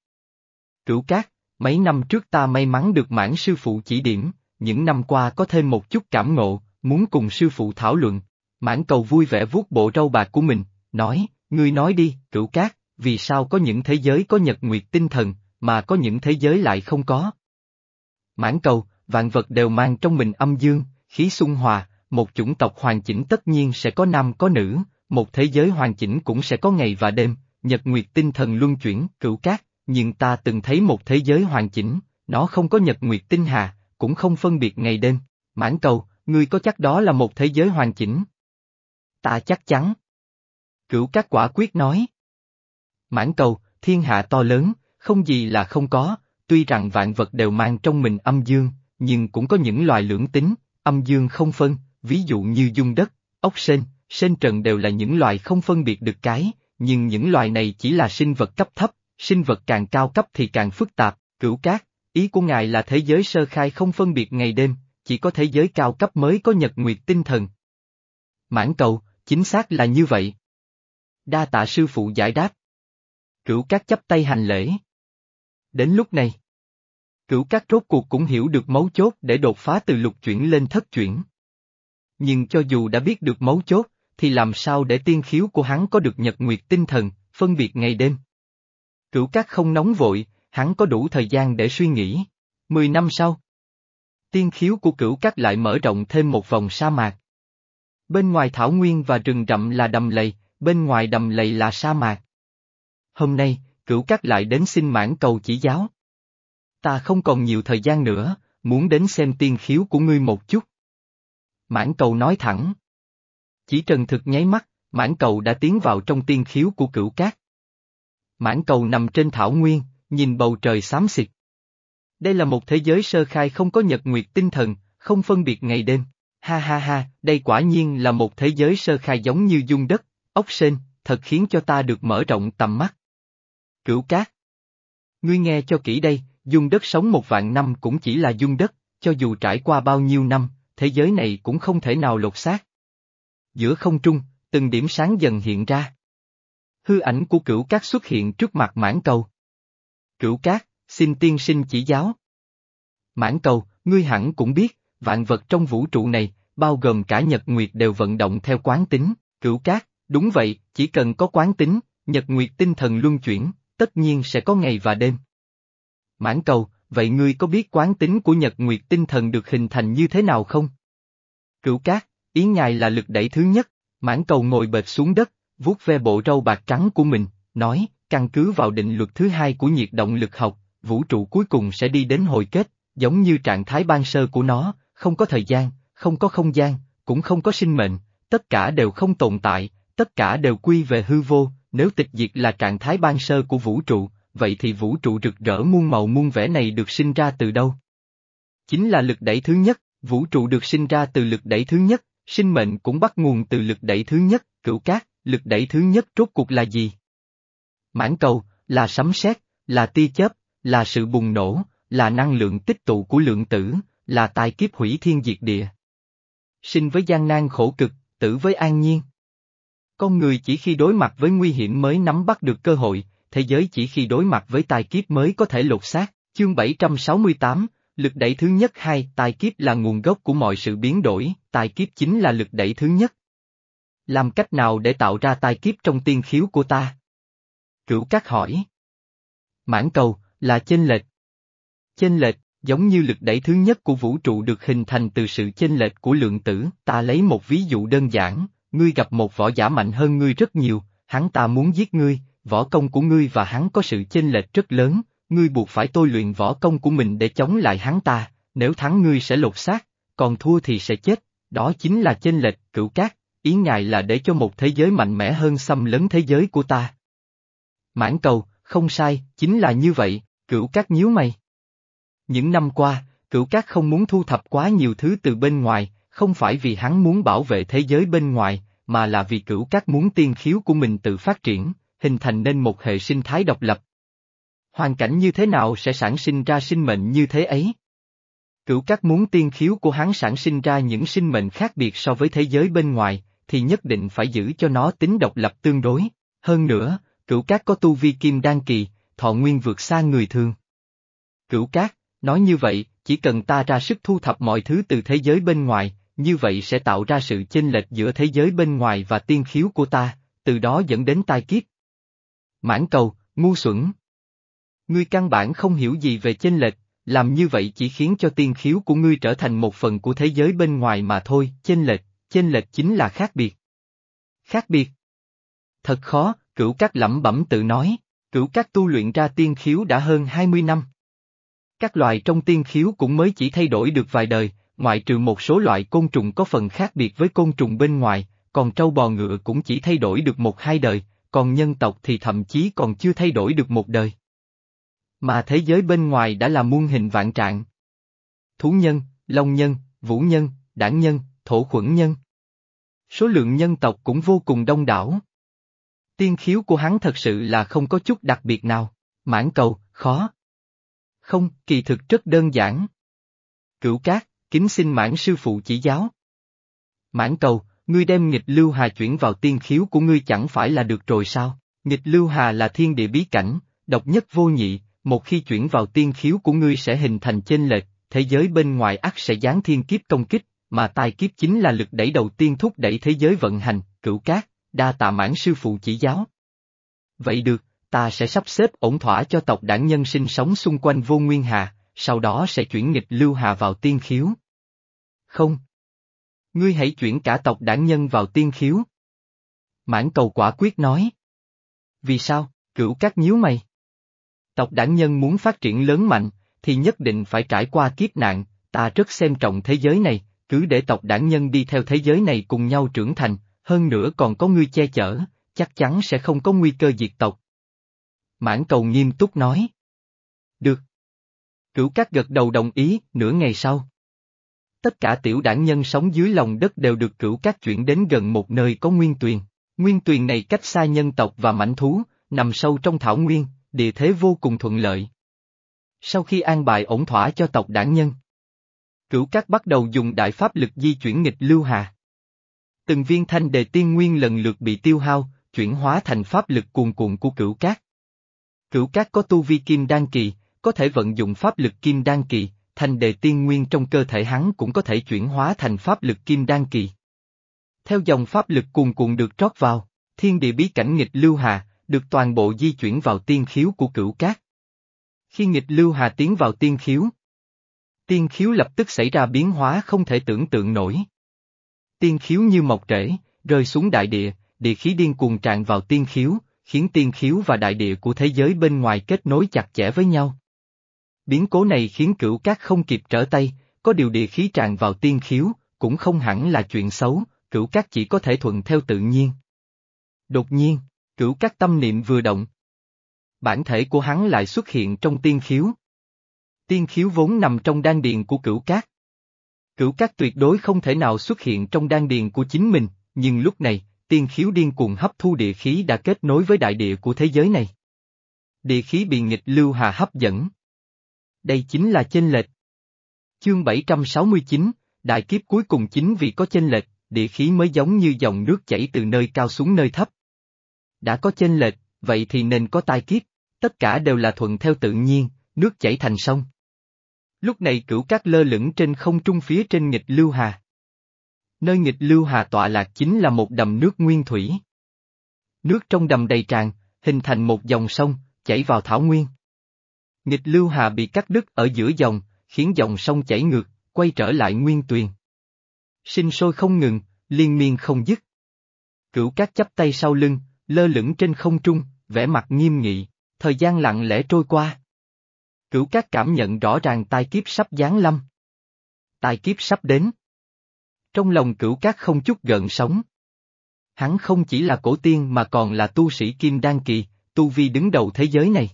Cửu cát, mấy năm trước ta may mắn được mãn sư phụ chỉ điểm, những năm qua có thêm một chút cảm ngộ, muốn cùng sư phụ thảo luận. Mãn cầu vui vẻ vuốt bộ râu bạc của mình, nói, ngươi nói đi, cửu cát, vì sao có những thế giới có nhật nguyệt tinh thần, mà có những thế giới lại không có. Mãn cầu, vạn vật đều mang trong mình âm dương, khí xung hòa, một chủng tộc hoàn chỉnh tất nhiên sẽ có nam có nữ, một thế giới hoàn chỉnh cũng sẽ có ngày và đêm, nhật nguyệt tinh thần luân chuyển, cửu cát, nhưng ta từng thấy một thế giới hoàn chỉnh, nó không có nhật nguyệt tinh hà, cũng không phân biệt ngày đêm. Mãn cầu, ngươi có chắc đó là một thế giới hoàn chỉnh? Ta chắc chắn. Cửu cát quả quyết nói. Mãn cầu, thiên hạ to lớn, không gì là không có, tuy rằng vạn vật đều mang trong mình âm dương, nhưng cũng có những loài lưỡng tính, âm dương không phân, ví dụ như dung đất, ốc sên, sên trần đều là những loài không phân biệt được cái, nhưng những loài này chỉ là sinh vật cấp thấp, sinh vật càng cao cấp thì càng phức tạp, cửu cát, ý của ngài là thế giới sơ khai không phân biệt ngày đêm, chỉ có thế giới cao cấp mới có nhật nguyệt tinh thần. Mãn cầu, chính xác là như vậy. Đa tạ sư phụ giải đáp. Cửu cát chấp tay hành lễ. Đến lúc này, cửu cát rốt cuộc cũng hiểu được mấu chốt để đột phá từ lục chuyển lên thất chuyển. Nhưng cho dù đã biết được mấu chốt, thì làm sao để tiên khiếu của hắn có được nhật nguyệt tinh thần, phân biệt ngày đêm. Cửu cát không nóng vội, hắn có đủ thời gian để suy nghĩ. Mười năm sau, tiên khiếu của cửu cát lại mở rộng thêm một vòng sa mạc. Bên ngoài thảo nguyên và rừng rậm là đầm lầy, bên ngoài đầm lầy là sa mạc. Hôm nay, cửu cát lại đến xin mãn cầu chỉ giáo. Ta không còn nhiều thời gian nữa, muốn đến xem tiên khiếu của ngươi một chút. Mãn cầu nói thẳng. Chỉ trần thực nháy mắt, mãn cầu đã tiến vào trong tiên khiếu của cửu cát. Mãn cầu nằm trên thảo nguyên, nhìn bầu trời xám xịt. Đây là một thế giới sơ khai không có nhật nguyệt tinh thần, không phân biệt ngày đêm. Ha ha ha, đây quả nhiên là một thế giới sơ khai giống như dung đất, ốc sên, thật khiến cho ta được mở rộng tầm mắt. Cửu cát. Ngươi nghe cho kỹ đây, dung đất sống một vạn năm cũng chỉ là dung đất, cho dù trải qua bao nhiêu năm, thế giới này cũng không thể nào lột xác. Giữa không trung, từng điểm sáng dần hiện ra. Hư ảnh của cửu cát xuất hiện trước mặt mãn cầu. Cửu cát, xin tiên sinh chỉ giáo. Mãn cầu, ngươi hẳn cũng biết, vạn vật trong vũ trụ này, bao gồm cả nhật nguyệt đều vận động theo quán tính, cửu cát, đúng vậy, chỉ cần có quán tính, nhật nguyệt tinh thần luân chuyển, tất nhiên sẽ có ngày và đêm. Mãn cầu, vậy ngươi có biết quán tính của nhật nguyệt tinh thần được hình thành như thế nào không? Cửu cát, ý ngài là lực đẩy thứ nhất, mãn cầu ngồi bệt xuống đất, vuốt ve bộ râu bạc trắng của mình, nói, căn cứ vào định luật thứ hai của nhiệt động lực học, vũ trụ cuối cùng sẽ đi đến hồi kết, giống như trạng thái ban sơ của nó, không có thời gian, không có không gian, cũng không có sinh mệnh, tất cả đều không tồn tại, tất cả đều quy về hư vô, nếu tịch diệt là trạng thái ban sơ của vũ trụ, vậy thì vũ trụ rực rỡ muôn màu muôn vẻ này được sinh ra từ đâu? Chính là lực đẩy thứ nhất, vũ trụ được sinh ra từ lực đẩy thứ nhất, sinh mệnh cũng bắt nguồn từ lực đẩy thứ nhất, cửu cát, lực đẩy thứ nhất rốt cuộc là gì? Mãn cầu, là sấm sét, là tia chớp, là sự bùng nổ, là năng lượng tích tụ của lượng tử, là tài kiếp hủy thiên diệt địa. Sinh với gian nan khổ cực, tử với an nhiên. Con người chỉ khi đối mặt với nguy hiểm mới nắm bắt được cơ hội, thế giới chỉ khi đối mặt với tài kiếp mới có thể lột xác. Chương 768, lực đẩy thứ nhất hai, tài kiếp là nguồn gốc của mọi sự biến đổi, tài kiếp chính là lực đẩy thứ nhất. Làm cách nào để tạo ra tài kiếp trong tiên khiếu của ta? Cửu Cát hỏi. Mãn cầu, là chênh lệch. Chênh lệch, giống như lực đẩy thứ nhất của vũ trụ được hình thành từ sự chênh lệch của lượng tử, ta lấy một ví dụ đơn giản, ngươi gặp một võ giả mạnh hơn ngươi rất nhiều, hắn ta muốn giết ngươi, võ công của ngươi và hắn có sự chênh lệch rất lớn, ngươi buộc phải tôi luyện võ công của mình để chống lại hắn ta, nếu thắng ngươi sẽ lột xác, còn thua thì sẽ chết, đó chính là chênh lệch, cửu cát, ý ngài là để cho một thế giới mạnh mẽ hơn xâm lấn thế giới của ta. Mãn cầu, không sai, chính là như vậy, cửu cát nhíu mày. Những năm qua, cửu cát không muốn thu thập quá nhiều thứ từ bên ngoài, không phải vì hắn muốn bảo vệ thế giới bên ngoài, mà là vì cửu cát muốn tiên khiếu của mình tự phát triển, hình thành nên một hệ sinh thái độc lập. Hoàn cảnh như thế nào sẽ sản sinh ra sinh mệnh như thế ấy? Cửu cát muốn tiên khiếu của hắn sản sinh ra những sinh mệnh khác biệt so với thế giới bên ngoài, thì nhất định phải giữ cho nó tính độc lập tương đối. Hơn nữa, cửu cát có tu vi kim đan kỳ, thọ nguyên vượt xa người thường. Cửu cát, nói như vậy, chỉ cần ta ra sức thu thập mọi thứ từ thế giới bên ngoài, như vậy sẽ tạo ra sự chênh lệch giữa thế giới bên ngoài và tiên khiếu của ta, từ đó dẫn đến tai kiếp. Mãn cầu, ngu xuẩn. Ngươi căn bản không hiểu gì về chênh lệch, làm như vậy chỉ khiến cho tiên khiếu của ngươi trở thành một phần của thế giới bên ngoài mà thôi, chênh lệch, chênh lệch chính là khác biệt. Khác biệt. Thật khó, cửu các lẩm bẩm tự nói, cửu các tu luyện ra tiên khiếu đã hơn 20 năm. Các loài trong tiên khiếu cũng mới chỉ thay đổi được vài đời, ngoại trừ một số loại côn trùng có phần khác biệt với côn trùng bên ngoài, còn trâu bò ngựa cũng chỉ thay đổi được một hai đời, còn nhân tộc thì thậm chí còn chưa thay đổi được một đời. Mà thế giới bên ngoài đã là muôn hình vạn trạng. Thú nhân, long nhân, vũ nhân, đảng nhân, thổ khuẩn nhân. Số lượng nhân tộc cũng vô cùng đông đảo. Tiên khiếu của hắn thật sự là không có chút đặc biệt nào, mãn cầu, khó. Không, kỳ thực rất đơn giản. Cửu cát, kính xin mãn sư phụ chỉ giáo. Mãn cầu, ngươi đem nghịch lưu hà chuyển vào tiên khiếu của ngươi chẳng phải là được rồi sao? Nghịch lưu hà là thiên địa bí cảnh, độc nhất vô nhị, một khi chuyển vào tiên khiếu của ngươi sẽ hình thành chênh lệch, thế giới bên ngoài ắt sẽ giáng thiên kiếp công kích, mà tai kiếp chính là lực đẩy đầu tiên thúc đẩy thế giới vận hành, cửu cát, đa tạ mãn sư phụ chỉ giáo. Vậy được, ta sẽ sắp xếp ổn thỏa cho tộc đảng nhân sinh sống xung quanh vô nguyên hà, sau đó sẽ chuyển nghịch lưu hà vào tiên khiếu. Không. Ngươi hãy chuyển cả tộc đảng nhân vào tiên khiếu. Mãn cầu quả quyết nói. Vì sao, cửu các nhíu mày? Tộc đảng nhân muốn phát triển lớn mạnh, thì nhất định phải trải qua kiếp nạn, ta rất xem trọng thế giới này, cứ để tộc đảng nhân đi theo thế giới này cùng nhau trưởng thành, hơn nữa còn có ngươi che chở, chắc chắn sẽ không có nguy cơ diệt tộc. Mãn cầu nghiêm túc nói. Được. Cửu các gật đầu đồng ý, nửa ngày sau. Tất cả tiểu đảng nhân sống dưới lòng đất đều được cửu các chuyển đến gần một nơi có nguyên tuyền. Nguyên tuyền này cách xa nhân tộc và mảnh thú, nằm sâu trong thảo nguyên, địa thế vô cùng thuận lợi. Sau khi an bài ổn thỏa cho tộc đảng nhân, cửu các bắt đầu dùng đại pháp lực di chuyển nghịch lưu hà. Từng viên thanh đề tiên nguyên lần lượt bị tiêu hao, chuyển hóa thành pháp lực cuồn cuộn của cửu các. Cửu các có tu vi kim đan kỳ, có thể vận dụng pháp lực kim đan kỳ, thành đề tiên nguyên trong cơ thể hắn cũng có thể chuyển hóa thành pháp lực kim đan kỳ. Theo dòng pháp lực cuồn cuộn được trót vào, thiên địa bí cảnh nghịch lưu hà, được toàn bộ di chuyển vào tiên khiếu của cửu cát. Khi nghịch lưu hà tiến vào tiên khiếu, tiên khiếu lập tức xảy ra biến hóa không thể tưởng tượng nổi. Tiên khiếu như mọc rễ, rơi xuống đại địa, địa khí điên cuồng tràn vào tiên khiếu, khiến tiên khiếu và đại địa của thế giới bên ngoài kết nối chặt chẽ với nhau. Biến cố này khiến cửu cát không kịp trở tay, có điều địa khí tràn vào tiên khiếu, cũng không hẳn là chuyện xấu, cửu cát chỉ có thể thuận theo tự nhiên. Đột nhiên, cửu cát tâm niệm vừa động. Bản thể của hắn lại xuất hiện trong tiên khiếu. Tiên khiếu vốn nằm trong đan điền của cửu cát. Cửu cát tuyệt đối không thể nào xuất hiện trong đan điền của chính mình, nhưng lúc này, tiên khiếu điên cuồng hấp thu địa khí đã kết nối với đại địa của thế giới này. Địa khí bị nghịch lưu hà hấp dẫn. Đây chính là chênh lệch. Chương 769, đại kiếp cuối cùng chính vì có chênh lệch, địa khí mới giống như dòng nước chảy từ nơi cao xuống nơi thấp. Đã có chênh lệch, vậy thì nên có tai kiếp, tất cả đều là thuận theo tự nhiên, nước chảy thành sông. Lúc này cửu cát lơ lửng trên không trung phía trên nghịch lưu hà. Nơi nghịch lưu hà tọa lạc chính là một đầm nước nguyên thủy. Nước trong đầm đầy tràn, hình thành một dòng sông, chảy vào thảo nguyên. Nghịch lưu hà bị cắt đứt ở giữa dòng, khiến dòng sông chảy ngược, quay trở lại nguyên tuyền. Sinh sôi không ngừng, liên miên không dứt. Cửu cát chắp tay sau lưng, lơ lửng trên không trung, vẻ mặt nghiêm nghị, thời gian lặng lẽ trôi qua. Cửu cát cảm nhận rõ ràng tai kiếp sắp giáng lâm. Tai kiếp sắp đến. Trong lòng cửu cát không chút gợn sóng. Hắn không chỉ là cổ tiên mà còn là tu sĩ kim đan kỳ, tu vi đứng đầu thế giới này.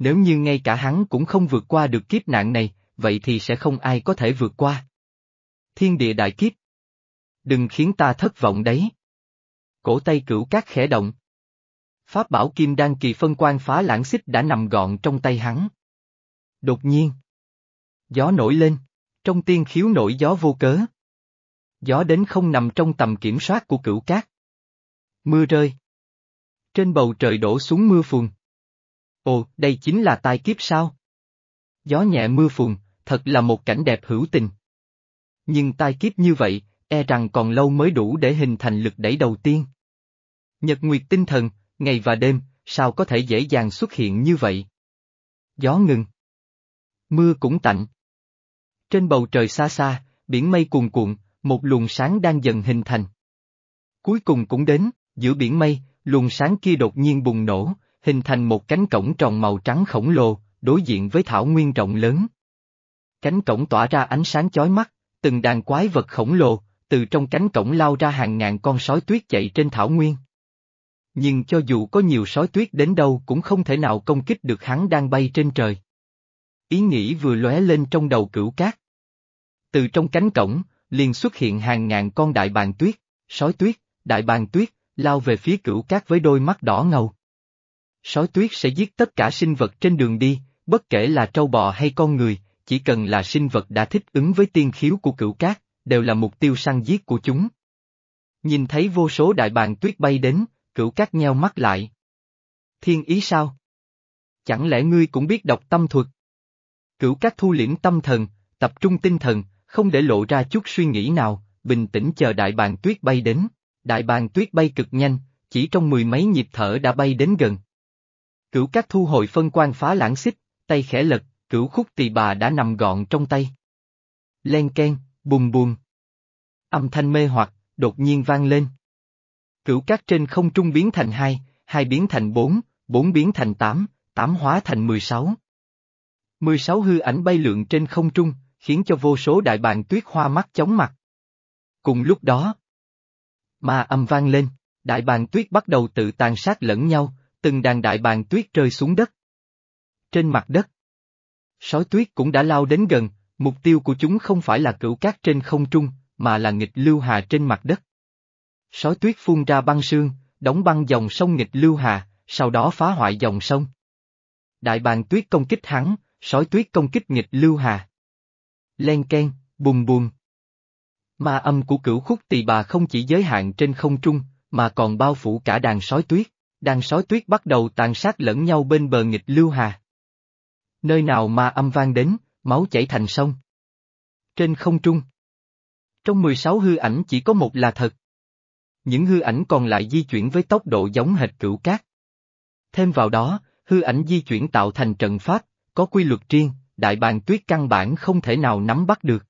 Nếu như ngay cả hắn cũng không vượt qua được kiếp nạn này, vậy thì sẽ không ai có thể vượt qua. Thiên địa đại kiếp. Đừng khiến ta thất vọng đấy. Cổ tay cửu cát khẽ động. Pháp bảo kim đan kỳ phân quan phá lãng xích đã nằm gọn trong tay hắn. Đột nhiên. Gió nổi lên, trong tiên khiếu nổi gió vô cớ. Gió đến không nằm trong tầm kiểm soát của cửu cát. Mưa rơi. Trên bầu trời đổ xuống mưa phùn. Ồ, đây chính là tai kiếp sao? Gió nhẹ mưa phùn, thật là một cảnh đẹp hữu tình. Nhưng tai kiếp như vậy, e rằng còn lâu mới đủ để hình thành lực đẩy đầu tiên. Nhật nguyệt tinh thần, ngày và đêm, sao có thể dễ dàng xuất hiện như vậy? Gió ngừng. Mưa cũng tạnh. Trên bầu trời xa xa, biển mây cuồn cuộn, một luồng sáng đang dần hình thành. Cuối cùng cũng đến, giữa biển mây, luồng sáng kia đột nhiên bùng nổ, hình thành một cánh cổng tròn màu trắng khổng lồ, đối diện với thảo nguyên rộng lớn. Cánh cổng tỏa ra ánh sáng chói mắt, từng đàn quái vật khổng lồ, từ trong cánh cổng lao ra hàng ngàn con sói tuyết chạy trên thảo nguyên. Nhưng cho dù có nhiều sói tuyết đến đâu cũng không thể nào công kích được hắn đang bay trên trời. Ý nghĩ vừa lóe lên trong đầu cửu cát. Từ trong cánh cổng, liền xuất hiện hàng ngàn con đại bàng tuyết, sói tuyết, đại bàng tuyết, lao về phía cửu cát với đôi mắt đỏ ngầu. Sói tuyết sẽ giết tất cả sinh vật trên đường đi, bất kể là trâu bò hay con người, chỉ cần là sinh vật đã thích ứng với tiên khiếu của cửu cát, đều là mục tiêu săn giết của chúng. Nhìn thấy vô số đại bàng tuyết bay đến, cửu cát nheo mắt lại. Thiên ý sao? Chẳng lẽ ngươi cũng biết đọc tâm thuật? Cửu cát thu liễm tâm thần, tập trung tinh thần, không để lộ ra chút suy nghĩ nào, bình tĩnh chờ đại bàng tuyết bay đến. Đại bàng tuyết bay cực nhanh, chỉ trong mười mấy nhịp thở đã bay đến gần. Cửu cát thu hồi phân quan phá lãng xích, tay khẽ lật, cửu khúc tỳ bà đã nằm gọn trong tay. Len ken, bùm bùm. Âm thanh mê hoặc, đột nhiên vang lên. Cửu cát trên không trung biến thành hai, hai biến thành bốn, bốn biến thành tám, tám hóa thành mười sáu. Mười sáu hư ảnh bay lượn trên không trung, khiến cho vô số đại bàng tuyết hoa mắt chóng mặt. Cùng lúc đó, ma âm vang lên, đại bàng tuyết bắt đầu tự tàn sát lẫn nhau, từng đàn đại bàng tuyết rơi xuống đất. Trên mặt đất, sói tuyết cũng đã lao đến gần, mục tiêu của chúng không phải là cửu cát trên không trung, mà là nghịch lưu hà trên mặt đất. Sói tuyết phun ra băng sương, đóng băng dòng sông nghịch lưu hà, sau đó phá hoại dòng sông. Đại bàng tuyết công kích hắn, sói tuyết công kích nghịch lưu hà. Len ken, bùm bùm. Ma âm của cửu khúc tỳ bà không chỉ giới hạn trên không trung, mà còn bao phủ cả đàn sói tuyết, đàn sói tuyết bắt đầu tàn sát lẫn nhau bên bờ nghịch lưu hà. Nơi nào mà âm vang đến, máu chảy thành sông. Trên không trung. Trong 16 hư ảnh chỉ có một là thật. Những hư ảnh còn lại di chuyển với tốc độ giống hệt cửu cát. Thêm vào đó, hư ảnh di chuyển tạo thành trận pháp, có quy luật riêng, đại bàn tuyết căn bản không thể nào nắm bắt được.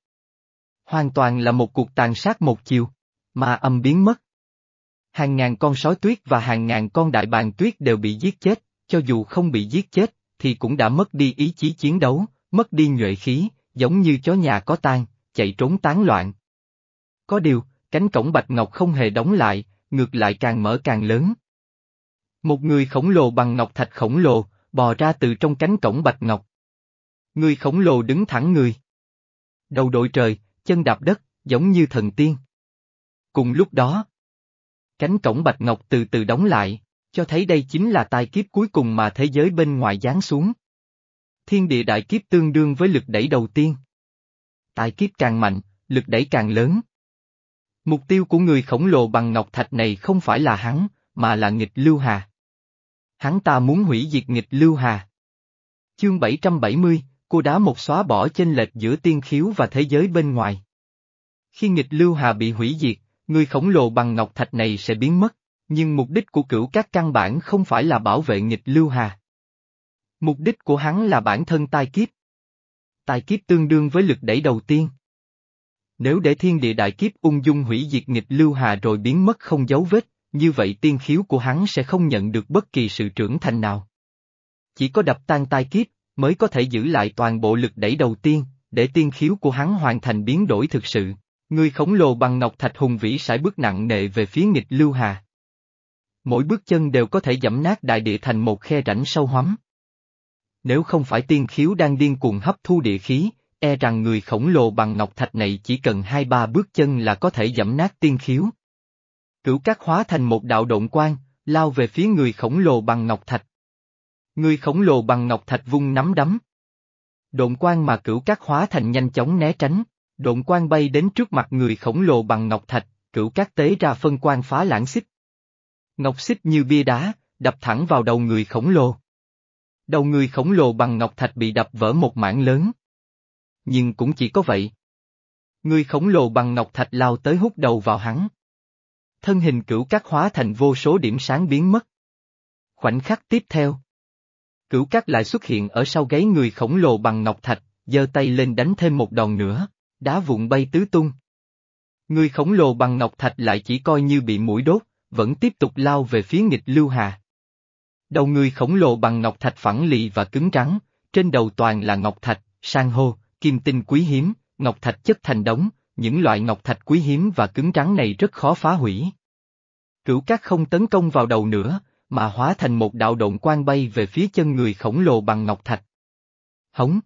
Hoàn toàn là một cuộc tàn sát một chiều, mà âm biến mất. Hàng ngàn con sói tuyết và hàng ngàn con đại bàng tuyết đều bị giết chết, cho dù không bị giết chết, thì cũng đã mất đi ý chí chiến đấu, mất đi nhuệ khí, giống như chó nhà có tan, chạy trốn tán loạn. Có điều, cánh cổng bạch ngọc không hề đóng lại, ngược lại càng mở càng lớn. Một người khổng lồ bằng ngọc thạch khổng lồ, bò ra từ trong cánh cổng bạch ngọc. Người khổng lồ đứng thẳng người. Đầu đội trời, chân đạp đất, giống như thần tiên. Cùng lúc đó, cánh cổng bạch ngọc từ từ đóng lại, cho thấy đây chính là tai kiếp cuối cùng mà thế giới bên ngoài giáng xuống. Thiên địa đại kiếp tương đương với lực đẩy đầu tiên. Tài kiếp càng mạnh, lực đẩy càng lớn. Mục tiêu của người khổng lồ bằng ngọc thạch này không phải là hắn, mà là nghịch lưu hà. Hắn ta muốn hủy diệt nghịch lưu hà. Chương 770, cô đá một xóa bỏ chênh lệch giữa tiên khiếu và thế giới bên ngoài. Khi nghịch lưu hà bị hủy diệt, người khổng lồ bằng ngọc thạch này sẽ biến mất, nhưng mục đích của cửu các căn bản không phải là bảo vệ nghịch lưu hà. Mục đích của hắn là bản thân tai kiếp. Tai kiếp tương đương với lực đẩy đầu tiên. Nếu để thiên địa đại kiếp ung dung hủy diệt nghịch lưu hà rồi biến mất không dấu vết, như vậy tiên khiếu của hắn sẽ không nhận được bất kỳ sự trưởng thành nào. Chỉ có đập tan tai kiếp, mới có thể giữ lại toàn bộ lực đẩy đầu tiên, để tiên khiếu của hắn hoàn thành biến đổi thực sự. Người khổng lồ bằng ngọc thạch hùng vĩ sải bước nặng nề về phía nghịch lưu hà. Mỗi bước chân đều có thể dẫm nát đại địa thành một khe rãnh sâu hoắm. Nếu không phải tiên khiếu đang điên cuồng hấp thu địa khí, e rằng người khổng lồ bằng ngọc thạch này chỉ cần hai ba bước chân là có thể dẫm nát tiên khiếu. Cửu cát hóa thành một đạo động quang, lao về phía người khổng lồ bằng ngọc thạch. Người khổng lồ bằng ngọc thạch vung nắm đấm. Động quang mà cửu cát hóa thành nhanh chóng né tránh, độn quang bay đến trước mặt người khổng lồ bằng ngọc thạch, cửu các tế ra phân quang phá lãng xích. Ngọc xích như bia đá, đập thẳng vào đầu người khổng lồ. Đầu người khổng lồ bằng ngọc thạch bị đập vỡ một mảng lớn. Nhưng cũng chỉ có vậy. Người khổng lồ bằng ngọc thạch lao tới hút đầu vào hắn. Thân hình cửu các hóa thành vô số điểm sáng biến mất. Khoảnh khắc tiếp theo. Cửu các lại xuất hiện ở sau gáy người khổng lồ bằng ngọc thạch, giơ tay lên đánh thêm một đòn nữa, đá vụn bay tứ tung. Người khổng lồ bằng ngọc thạch lại chỉ coi như bị mũi đốt, vẫn tiếp tục lao về phía nghịch lưu hà. Đầu người khổng lồ bằng ngọc thạch phẳng lì và cứng trắng, trên đầu toàn là ngọc thạch, san hô, kim tinh quý hiếm, ngọc thạch chất thành đống, những loại ngọc thạch quý hiếm và cứng trắng này rất khó phá hủy. Cửu cát không tấn công vào đầu nữa, mà hóa thành một đạo động quang bay về phía chân người khổng lồ bằng ngọc thạch. Hống!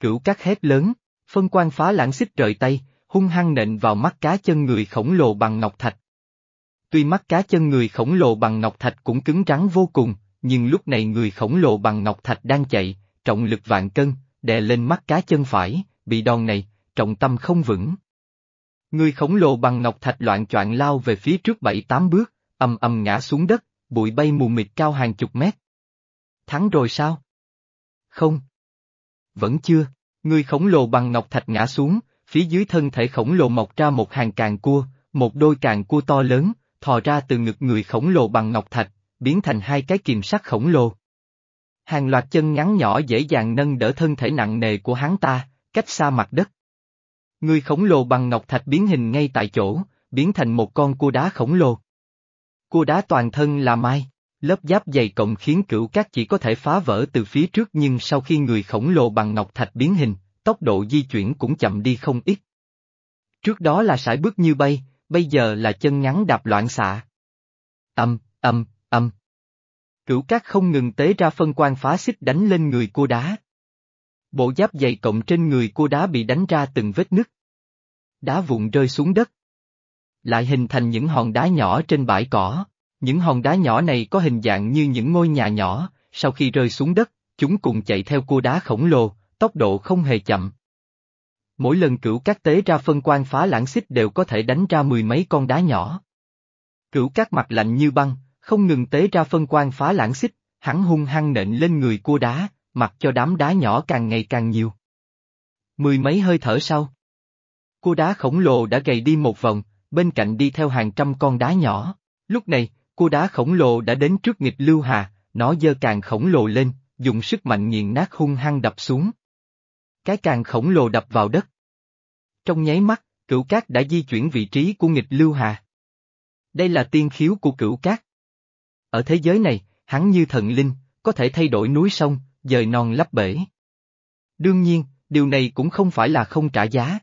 Cửu cát hét lớn, phân quan phá lãng xích rời tay, hung hăng nện vào mắt cá chân người khổng lồ bằng ngọc thạch. Tuy mắt cá chân người khổng lồ bằng ngọc thạch cũng cứng rắn vô cùng, nhưng lúc này người khổng lồ bằng ngọc thạch đang chạy, trọng lực vạn cân, đè lên mắt cá chân phải, bị đòn này, trọng tâm không vững. Người khổng lồ bằng ngọc thạch loạn choạng lao về phía trước bảy tám bước, ầm ầm ngã xuống đất, bụi bay mù mịt cao hàng chục mét. Thắng rồi sao? Không. Vẫn chưa, người khổng lồ bằng ngọc thạch ngã xuống, phía dưới thân thể khổng lồ mọc ra một hàng càng cua, một đôi càng cua to lớn, thò ra từ ngực người khổng lồ bằng ngọc thạch, biến thành hai cái kiềm sắt khổng lồ. Hàng loạt chân ngắn nhỏ dễ dàng nâng đỡ thân thể nặng nề của hắn ta, cách xa mặt đất. Người khổng lồ bằng ngọc thạch biến hình ngay tại chỗ, biến thành một con cua đá khổng lồ. Cua đá toàn thân là mai, lớp giáp dày cộng khiến cửu cát chỉ có thể phá vỡ từ phía trước nhưng sau khi người khổng lồ bằng ngọc thạch biến hình, tốc độ di chuyển cũng chậm đi không ít. Trước đó là sải bước như bay, bây giờ là chân ngắn đạp loạn xạ. Âm, âm, âm. Cửu cát không ngừng tế ra phân quan phá xích đánh lên người cua đá. Bộ giáp dày cộng trên người cua đá bị đánh ra từng vết nứt. Đá vụn rơi xuống đất. Lại hình thành những hòn đá nhỏ trên bãi cỏ. Những hòn đá nhỏ này có hình dạng như những ngôi nhà nhỏ, sau khi rơi xuống đất, chúng cùng chạy theo cua đá khổng lồ, tốc độ không hề chậm. Mỗi lần cửu cát tế ra phân quan phá lãng xích đều có thể đánh ra mười mấy con đá nhỏ. Cửu cát mặt lạnh như băng, không ngừng tế ra phân quan phá lãng xích, hắn hung hăng nện lên người cua đá, mặc cho đám đá nhỏ càng ngày càng nhiều. Mười mấy hơi thở sau. Cua đá khổng lồ đã gầy đi một vòng, bên cạnh đi theo hàng trăm con đá nhỏ. Lúc này, cua đá khổng lồ đã đến trước nghịch lưu hà, nó dơ càng khổng lồ lên, dùng sức mạnh nghiền nát hung hăng đập xuống. Cái càng khổng lồ đập vào đất. Trong nháy mắt, cửu cát đã di chuyển vị trí của nghịch lưu hà. Đây là tiên khiếu của cửu cát. Ở thế giới này, hắn như thần linh, có thể thay đổi núi sông, dời non lấp bể. Đương nhiên, điều này cũng không phải là không trả giá.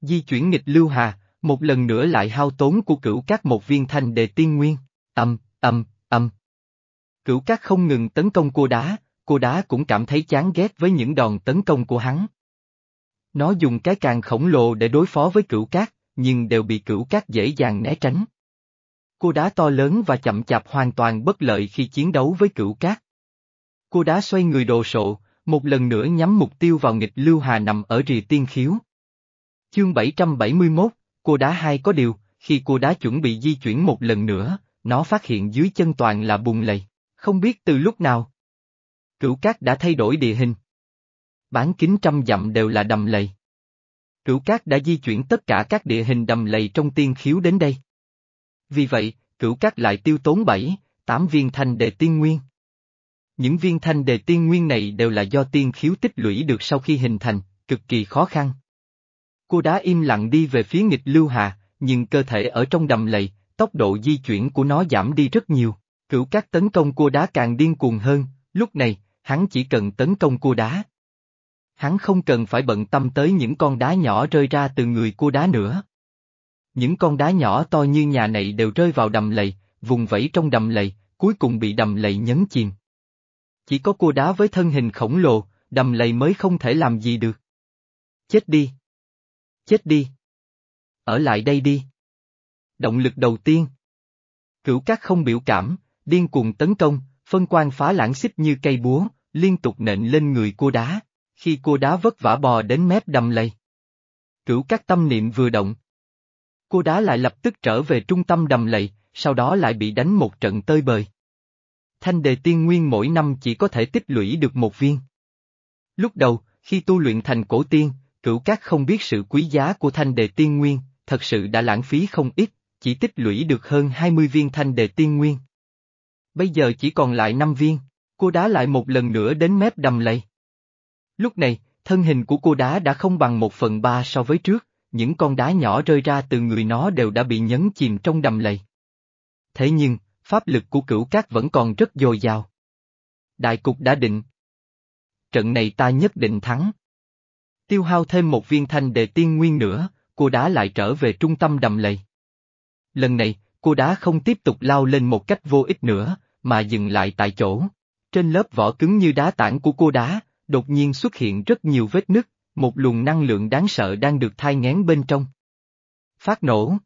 Di chuyển nghịch lưu hà, một lần nữa lại hao tốn của cửu cát một viên thanh đề tiên nguyên, âm, âm, âm. Cửu cát không ngừng tấn công cô đá, cô đá cũng cảm thấy chán ghét với những đòn tấn công của hắn. Nó dùng cái càng khổng lồ để đối phó với cửu cát, nhưng đều bị cửu cát dễ dàng né tránh. Cô đá to lớn và chậm chạp hoàn toàn bất lợi khi chiến đấu với cửu cát. Cô đá xoay người đồ sộ, một lần nữa nhắm mục tiêu vào nghịch lưu hà nằm ở rìa tiên khiếu. Chương 771, cô đá hai có điều, khi cô đá chuẩn bị di chuyển một lần nữa, nó phát hiện dưới chân toàn là bùn lầy, không biết từ lúc nào. Cửu cát đã thay đổi địa hình. Bán kính trăm dặm đều là đầm lầy. Cửu cát đã di chuyển tất cả các địa hình đầm lầy trong tiên khiếu đến đây. Vì vậy, cửu cát lại tiêu tốn 7, 8 viên thanh đề tiên nguyên. Những viên thanh đề tiên nguyên này đều là do tiên khiếu tích lũy được sau khi hình thành, cực kỳ khó khăn. Cô đá im lặng đi về phía nghịch lưu hà, nhưng cơ thể ở trong đầm lầy, tốc độ di chuyển của nó giảm đi rất nhiều. Cửu các tấn công cua đá càng điên cuồng hơn, lúc này, hắn chỉ cần tấn công cua đá. Hắn không cần phải bận tâm tới những con đá nhỏ rơi ra từ người cua đá nữa. Những con đá nhỏ to như nhà này đều rơi vào đầm lầy, vùng vẫy trong đầm lầy, cuối cùng bị đầm lầy nhấn chìm. Chỉ có cua đá với thân hình khổng lồ, đầm lầy mới không thể làm gì được. Chết đi! Chết đi! Ở lại đây đi! Động lực đầu tiên. Cửu các không biểu cảm, điên cuồng tấn công, phân quan phá lãng xích như cây búa, liên tục nện lên người cô đá, khi cô đá vất vả bò đến mép đầm lầy. Cửu các tâm niệm vừa động. Cô đá lại lập tức trở về trung tâm đầm lầy, sau đó lại bị đánh một trận tơi bời. Thanh đề tiên nguyên mỗi năm chỉ có thể tích lũy được một viên. Lúc đầu, khi tu luyện thành cổ tiên, cửu các không biết sự quý giá của thanh đề tiên nguyên, thật sự đã lãng phí không ít, chỉ tích lũy được hơn 20 viên thanh đề tiên nguyên. Bây giờ chỉ còn lại 5 viên, cô đá lại một lần nữa đến mép đầm lầy. Lúc này, thân hình của cô đá đã không bằng một phần ba so với trước, những con đá nhỏ rơi ra từ người nó đều đã bị nhấn chìm trong đầm lầy. Thế nhưng, pháp lực của cửu cát vẫn còn rất dồi dào. Đại cục đã định. Trận này ta nhất định thắng. Tiêu hao thêm một viên thanh đề tiên nguyên nữa, cô đá lại trở về trung tâm đầm lầy. Lần này, cô đá không tiếp tục lao lên một cách vô ích nữa, mà dừng lại tại chỗ. Trên lớp vỏ cứng như đá tảng của cô đá, đột nhiên xuất hiện rất nhiều vết nứt, một luồng năng lượng đáng sợ đang được thai ngén bên trong. Phát nổ.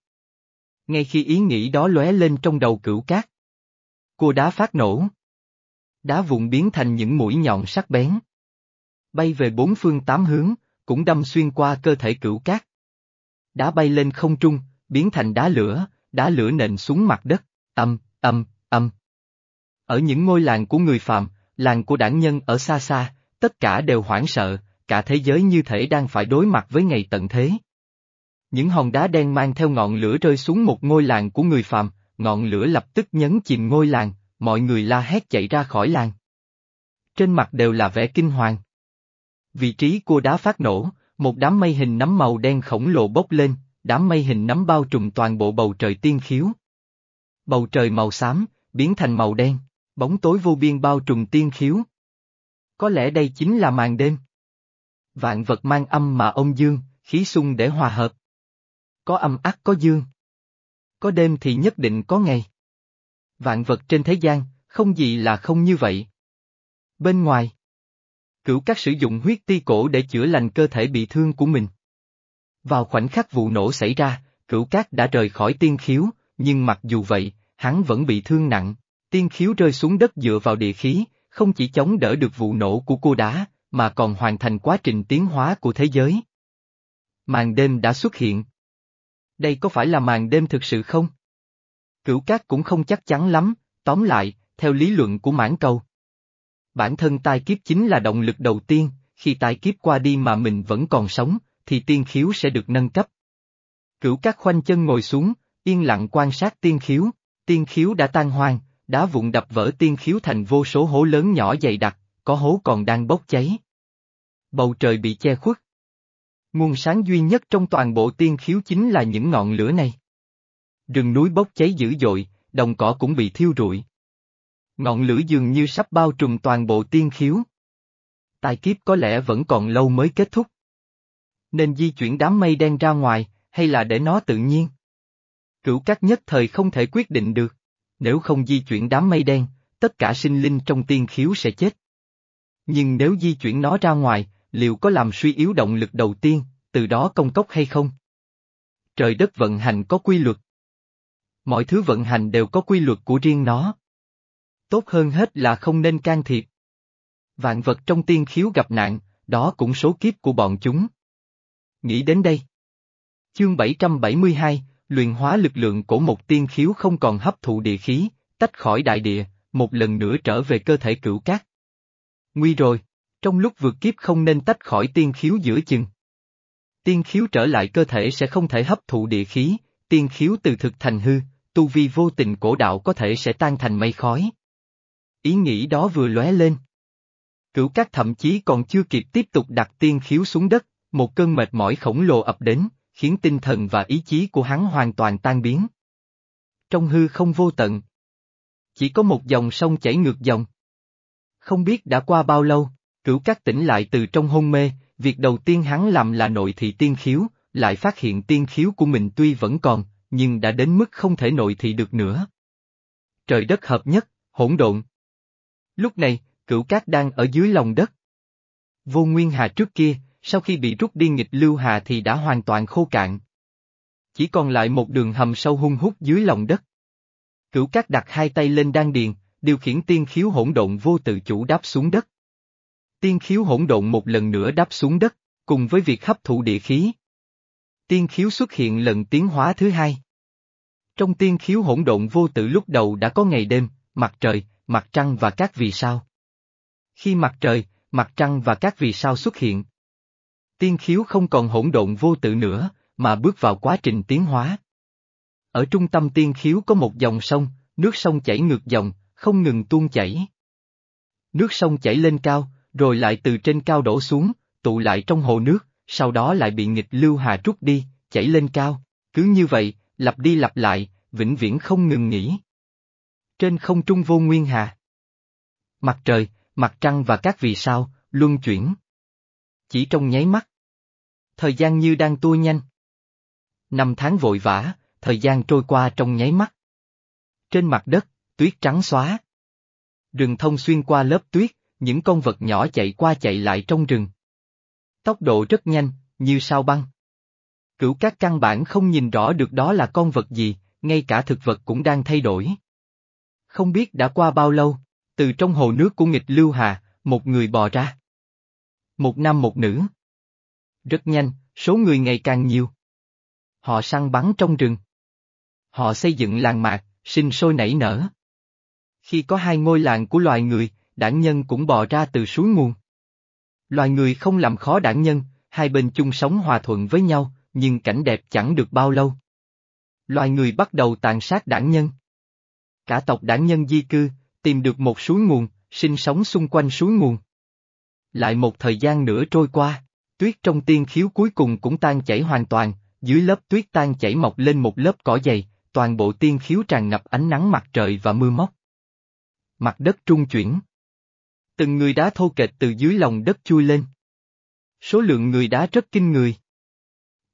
Ngay khi ý nghĩ đó lóe lên trong đầu cửu cát. Cô đá phát nổ. Đá vụn biến thành những mũi nhọn sắc bén. Bay về bốn phương tám hướng, cũng đâm xuyên qua cơ thể cửu cát. Đá bay lên không trung, biến thành đá lửa, đá lửa nện xuống mặt đất, âm, âm, âm. Ở những ngôi làng của người phàm, làng của đảng nhân ở xa xa, tất cả đều hoảng sợ, cả thế giới như thể đang phải đối mặt với ngày tận thế. Những hòn đá đen mang theo ngọn lửa rơi xuống một ngôi làng của người phàm, ngọn lửa lập tức nhấn chìm ngôi làng, mọi người la hét chạy ra khỏi làng. Trên mặt đều là vẻ kinh hoàng. Vị trí của đá phát nổ, một đám mây hình nắm màu đen khổng lồ bốc lên, đám mây hình nắm bao trùm toàn bộ bầu trời tiên khiếu. Bầu trời màu xám, biến thành màu đen, bóng tối vô biên bao trùm tiên khiếu. Có lẽ đây chính là màn đêm. Vạn vật mang âm mà ông dương, khí sung để hòa hợp. Có âm ác có dương. Có đêm thì nhất định có ngày. Vạn vật trên thế gian, không gì là không như vậy. Bên ngoài, cửu các sử dụng huyết ti cổ để chữa lành cơ thể bị thương của mình. Vào khoảnh khắc vụ nổ xảy ra, cửu cát đã rời khỏi tiên khiếu, nhưng mặc dù vậy, hắn vẫn bị thương nặng. Tiên khiếu rơi xuống đất dựa vào địa khí, không chỉ chống đỡ được vụ nổ của cô đá, mà còn hoàn thành quá trình tiến hóa của thế giới. Màn đêm đã xuất hiện. Đây có phải là màn đêm thực sự không? Cửu cát cũng không chắc chắn lắm, tóm lại, theo lý luận của mãn cầu. Bản thân tai kiếp chính là động lực đầu tiên, khi tai kiếp qua đi mà mình vẫn còn sống, thì tiên khiếu sẽ được nâng cấp. Cửu các khoanh chân ngồi xuống, yên lặng quan sát tiên khiếu, tiên khiếu đã tan hoang, đá vụn đập vỡ tiên khiếu thành vô số hố lớn nhỏ dày đặc, có hố còn đang bốc cháy. Bầu trời bị che khuất. Nguồn sáng duy nhất trong toàn bộ tiên khiếu chính là những ngọn lửa này. Rừng núi bốc cháy dữ dội, đồng cỏ cũng bị thiêu rụi. Ngọn lửa dường như sắp bao trùm toàn bộ tiên khiếu. Tài kiếp có lẽ vẫn còn lâu mới kết thúc. Nên di chuyển đám mây đen ra ngoài, hay là để nó tự nhiên? Cửu các nhất thời không thể quyết định được. Nếu không di chuyển đám mây đen, tất cả sinh linh trong tiên khiếu sẽ chết. Nhưng nếu di chuyển nó ra ngoài, liệu có làm suy yếu động lực đầu tiên, từ đó công cốc hay không? Trời đất vận hành có quy luật. Mọi thứ vận hành đều có quy luật của riêng nó. Tốt hơn hết là không nên can thiệp. Vạn vật trong tiên khiếu gặp nạn, đó cũng số kiếp của bọn chúng. Nghĩ đến đây. Chương 772, luyện hóa lực lượng của một tiên khiếu không còn hấp thụ địa khí, tách khỏi đại địa, một lần nữa trở về cơ thể cửu cát. Nguy rồi, trong lúc vượt kiếp không nên tách khỏi tiên khiếu giữa chừng. Tiên khiếu trở lại cơ thể sẽ không thể hấp thụ địa khí, tiên khiếu từ thực thành hư, tu vi vô tình cổ đạo có thể sẽ tan thành mây khói. Ý nghĩ đó vừa lóe lên. Cửu cát thậm chí còn chưa kịp tiếp tục đặt tiên khiếu xuống đất, một cơn mệt mỏi khổng lồ ập đến, khiến tinh thần và ý chí của hắn hoàn toàn tan biến. Trong hư không vô tận. Chỉ có một dòng sông chảy ngược dòng. Không biết đã qua bao lâu, cửu cát tỉnh lại từ trong hôn mê, việc đầu tiên hắn làm là nội thị tiên khiếu, lại phát hiện tiên khiếu của mình tuy vẫn còn, nhưng đã đến mức không thể nội thị được nữa. Trời đất hợp nhất, hỗn độn. Lúc này, cửu cát đang ở dưới lòng đất. Vô Nguyên Hà trước kia, sau khi bị rút đi nghịch lưu hà thì đã hoàn toàn khô cạn. Chỉ còn lại một đường hầm sâu hung hút dưới lòng đất. Cửu cát đặt hai tay lên đan điền, điều khiển tiên khiếu hỗn độn vô tự chủ đáp xuống đất. Tiên khiếu hỗn độn một lần nữa đáp xuống đất, cùng với việc hấp thụ địa khí. Tiên khiếu xuất hiện lần tiến hóa thứ hai. Trong tiên khiếu hỗn độn vô tự lúc đầu đã có ngày đêm, mặt trời, mặt trăng và các vì sao. Khi mặt trời, mặt trăng và các vì sao xuất hiện, tiên khiếu không còn hỗn độn vô tự nữa, mà bước vào quá trình tiến hóa. Ở trung tâm tiên khiếu có một dòng sông, nước sông chảy ngược dòng, không ngừng tuôn chảy. Nước sông chảy lên cao, rồi lại từ trên cao đổ xuống, tụ lại trong hồ nước, sau đó lại bị nghịch lưu hà trút đi, chảy lên cao, cứ như vậy, lặp đi lặp lại, vĩnh viễn không ngừng nghỉ. Trên không trung vô nguyên hà. Mặt trời, mặt trăng và các vì sao, luân chuyển. Chỉ trong nháy mắt. Thời gian như đang tua nhanh. Năm tháng vội vã, thời gian trôi qua trong nháy mắt. Trên mặt đất, tuyết trắng xóa. Rừng thông xuyên qua lớp tuyết, những con vật nhỏ chạy qua chạy lại trong rừng. Tốc độ rất nhanh, như sao băng. Cửu các căn bản không nhìn rõ được đó là con vật gì, ngay cả thực vật cũng đang thay đổi. Không biết đã qua bao lâu, từ trong hồ nước của nghịch Lưu Hà, một người bò ra. Một nam một nữ. Rất nhanh, số người ngày càng nhiều. Họ săn bắn trong rừng. Họ xây dựng làng mạc, sinh sôi nảy nở. Khi có hai ngôi làng của loài người, đảng nhân cũng bò ra từ suối nguồn. Loài người không làm khó đảng nhân, hai bên chung sống hòa thuận với nhau, nhưng cảnh đẹp chẳng được bao lâu. Loài người bắt đầu tàn sát đảng nhân. Cả tộc đảng nhân di cư, tìm được một suối nguồn, sinh sống xung quanh suối nguồn. Lại một thời gian nữa trôi qua, tuyết trong tiên khiếu cuối cùng cũng tan chảy hoàn toàn, dưới lớp tuyết tan chảy mọc lên một lớp cỏ dày, toàn bộ tiên khiếu tràn ngập ánh nắng mặt trời và mưa móc. Mặt đất trung chuyển. Từng người đá thô kệch từ dưới lòng đất chui lên. Số lượng người đá rất kinh người.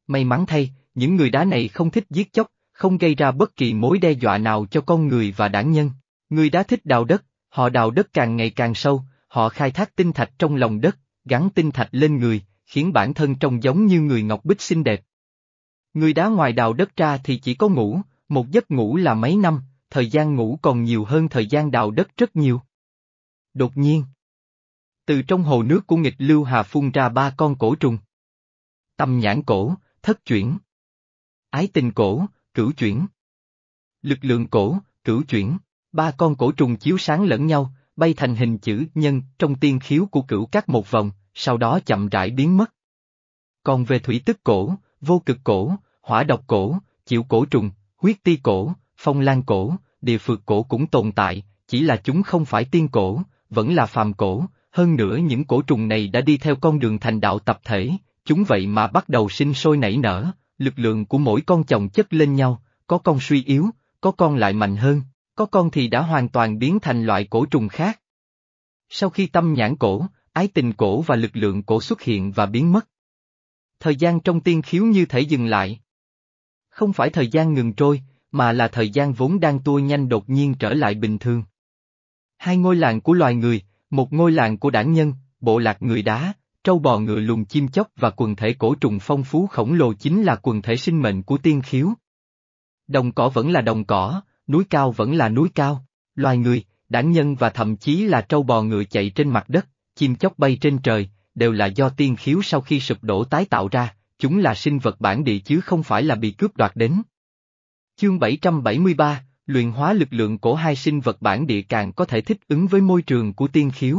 May mắn thay, những người đá này không thích giết chóc, không gây ra bất kỳ mối đe dọa nào cho con người và đảng nhân. Người đá thích đào đất, họ đào đất càng ngày càng sâu, họ khai thác tinh thạch trong lòng đất, gắn tinh thạch lên người, khiến bản thân trông giống như người ngọc bích xinh đẹp. Người đá ngoài đào đất ra thì chỉ có ngủ, một giấc ngủ là mấy năm, thời gian ngủ còn nhiều hơn thời gian đào đất rất nhiều. Đột nhiên, từ trong hồ nước của nghịch lưu hà phun ra ba con cổ trùng. Tâm nhãn cổ, thất chuyển. Ái tình cổ, cửu chuyển. Lực lượng cổ, cửu chuyển. Ba con cổ trùng chiếu sáng lẫn nhau, bay thành hình chữ nhân trong tiên khiếu của cửu các một vòng, sau đó chậm rãi biến mất. Còn về thủy tức cổ, vô cực cổ, hỏa độc cổ, chịu cổ trùng, huyết ti cổ, phong lan cổ, địa phược cổ cũng tồn tại, chỉ là chúng không phải tiên cổ, vẫn là phàm cổ, hơn nữa những cổ trùng này đã đi theo con đường thành đạo tập thể, chúng vậy mà bắt đầu sinh sôi nảy nở, lực lượng của mỗi con chồng chất lên nhau, có con suy yếu, có con lại mạnh hơn, có con thì đã hoàn toàn biến thành loại cổ trùng khác. Sau khi tâm nhãn cổ, ái tình cổ và lực lượng cổ xuất hiện và biến mất. Thời gian trong tiên khiếu như thể dừng lại. Không phải thời gian ngừng trôi, mà là thời gian vốn đang tua nhanh đột nhiên trở lại bình thường. Hai ngôi làng của loài người, một ngôi làng của đảng nhân, bộ lạc người đá, trâu bò ngựa lùn chim chóc và quần thể cổ trùng phong phú khổng lồ chính là quần thể sinh mệnh của tiên khiếu. Đồng cỏ vẫn là đồng cỏ, núi cao vẫn là núi cao, loài người, đảng nhân và thậm chí là trâu bò ngựa chạy trên mặt đất, chim chóc bay trên trời, đều là do tiên khiếu sau khi sụp đổ tái tạo ra, chúng là sinh vật bản địa chứ không phải là bị cướp đoạt đến. Chương 773, luyện hóa lực lượng của hai sinh vật bản địa càng có thể thích ứng với môi trường của tiên khiếu.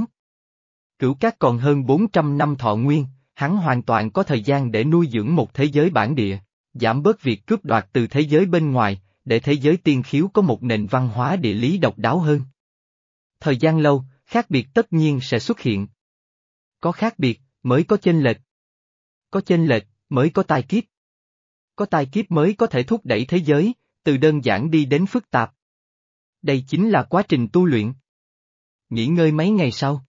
Cửu cát còn hơn 400 năm thọ nguyên, hắn hoàn toàn có thời gian để nuôi dưỡng một thế giới bản địa, giảm bớt việc cướp đoạt từ thế giới bên ngoài, để thế giới tiên khiếu có một nền văn hóa địa lý độc đáo hơn. Thời gian lâu, khác biệt tất nhiên sẽ xuất hiện. Có khác biệt, mới có chênh lệch. Có chênh lệch, mới có tai kiếp. Có tai kiếp mới có thể thúc đẩy thế giới, từ đơn giản đi đến phức tạp. Đây chính là quá trình tu luyện. Nghỉ ngơi mấy ngày sau.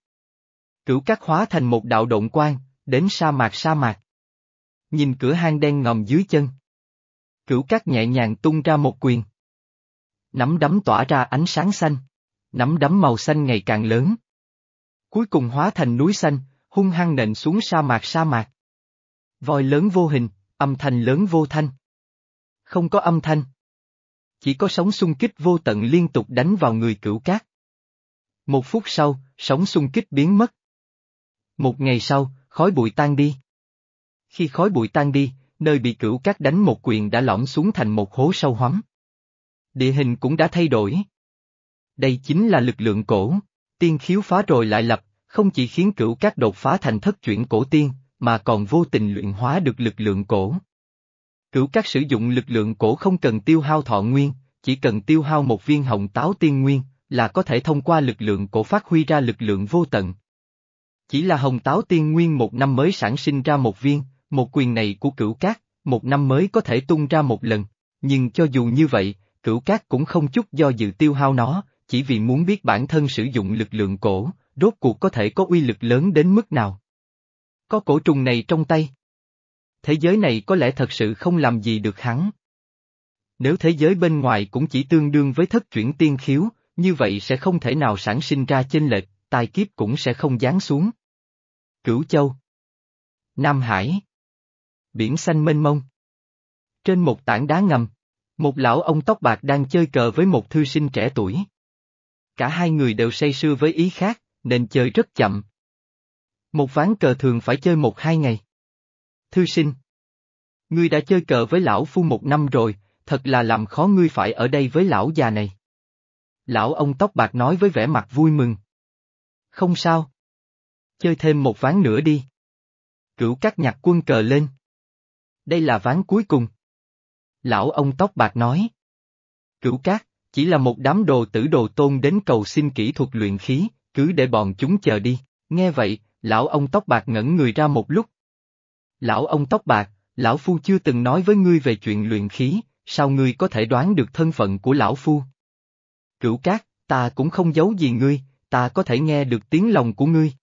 Cửu cát hóa thành một đạo động quan, đến sa mạc sa mạc. Nhìn cửa hang đen ngòm dưới chân. Cửu cát nhẹ nhàng tung ra một quyền. Nắm đấm tỏa ra ánh sáng xanh. Nắm đấm màu xanh ngày càng lớn. Cuối cùng hóa thành núi xanh, hung hăng nện xuống sa mạc sa mạc. Voi lớn vô hình, âm thanh lớn vô thanh. Không có âm thanh. Chỉ có sóng xung kích vô tận liên tục đánh vào người cửu cát. Một phút sau, sóng xung kích biến mất. Một ngày sau, khói bụi tan đi. Khi khói bụi tan đi, nơi bị cửu cát đánh một quyền đã lõm xuống thành một hố sâu hoắm. Địa hình cũng đã thay đổi. Đây chính là lực lượng cổ, tiên khiếu phá rồi lại lập, không chỉ khiến cửu cát đột phá thành thất chuyển cổ tiên, mà còn vô tình luyện hóa được lực lượng cổ. Cửu cát sử dụng lực lượng cổ không cần tiêu hao thọ nguyên, chỉ cần tiêu hao một viên hồng táo tiên nguyên, là có thể thông qua lực lượng cổ phát huy ra lực lượng vô tận. Chỉ là hồng táo tiên nguyên một năm mới sản sinh ra một viên, một quyền này của cửu cát, một năm mới có thể tung ra một lần, nhưng cho dù như vậy, cửu cát cũng không chút do dự tiêu hao nó, chỉ vì muốn biết bản thân sử dụng lực lượng cổ, rốt cuộc có thể có uy lực lớn đến mức nào. Có cổ trùng này trong tay. Thế giới này có lẽ thật sự không làm gì được hắn. Nếu thế giới bên ngoài cũng chỉ tương đương với thất chuyển tiên khiếu, như vậy sẽ không thể nào sản sinh ra chênh lệch, tai kiếp cũng sẽ không giáng xuống. Cửu Châu Nam Hải Biển xanh mênh mông Trên một tảng đá ngầm, một lão ông tóc bạc đang chơi cờ với một thư sinh trẻ tuổi. Cả hai người đều say sưa với ý khác, nên chơi rất chậm. Một ván cờ thường phải chơi một hai ngày. Thư sinh Ngươi đã chơi cờ với lão phu một năm rồi, thật là làm khó ngươi phải ở đây với lão già này. Lão ông tóc bạc nói với vẻ mặt vui mừng. Không sao. Chơi thêm một ván nữa đi. Cửu cắt nhặt quân cờ lên. Đây là ván cuối cùng. Lão ông tóc bạc nói. Cửu cát, chỉ là một đám đồ tử đồ tôn đến cầu xin kỹ thuật luyện khí, cứ để bọn chúng chờ đi. Nghe vậy, lão ông tóc bạc ngẩn người ra một lúc. Lão ông tóc bạc, lão phu chưa từng nói với ngươi về chuyện luyện khí, sao ngươi có thể đoán được thân phận của lão phu? Cửu cát, ta cũng không giấu gì ngươi, ta có thể nghe được tiếng lòng của ngươi.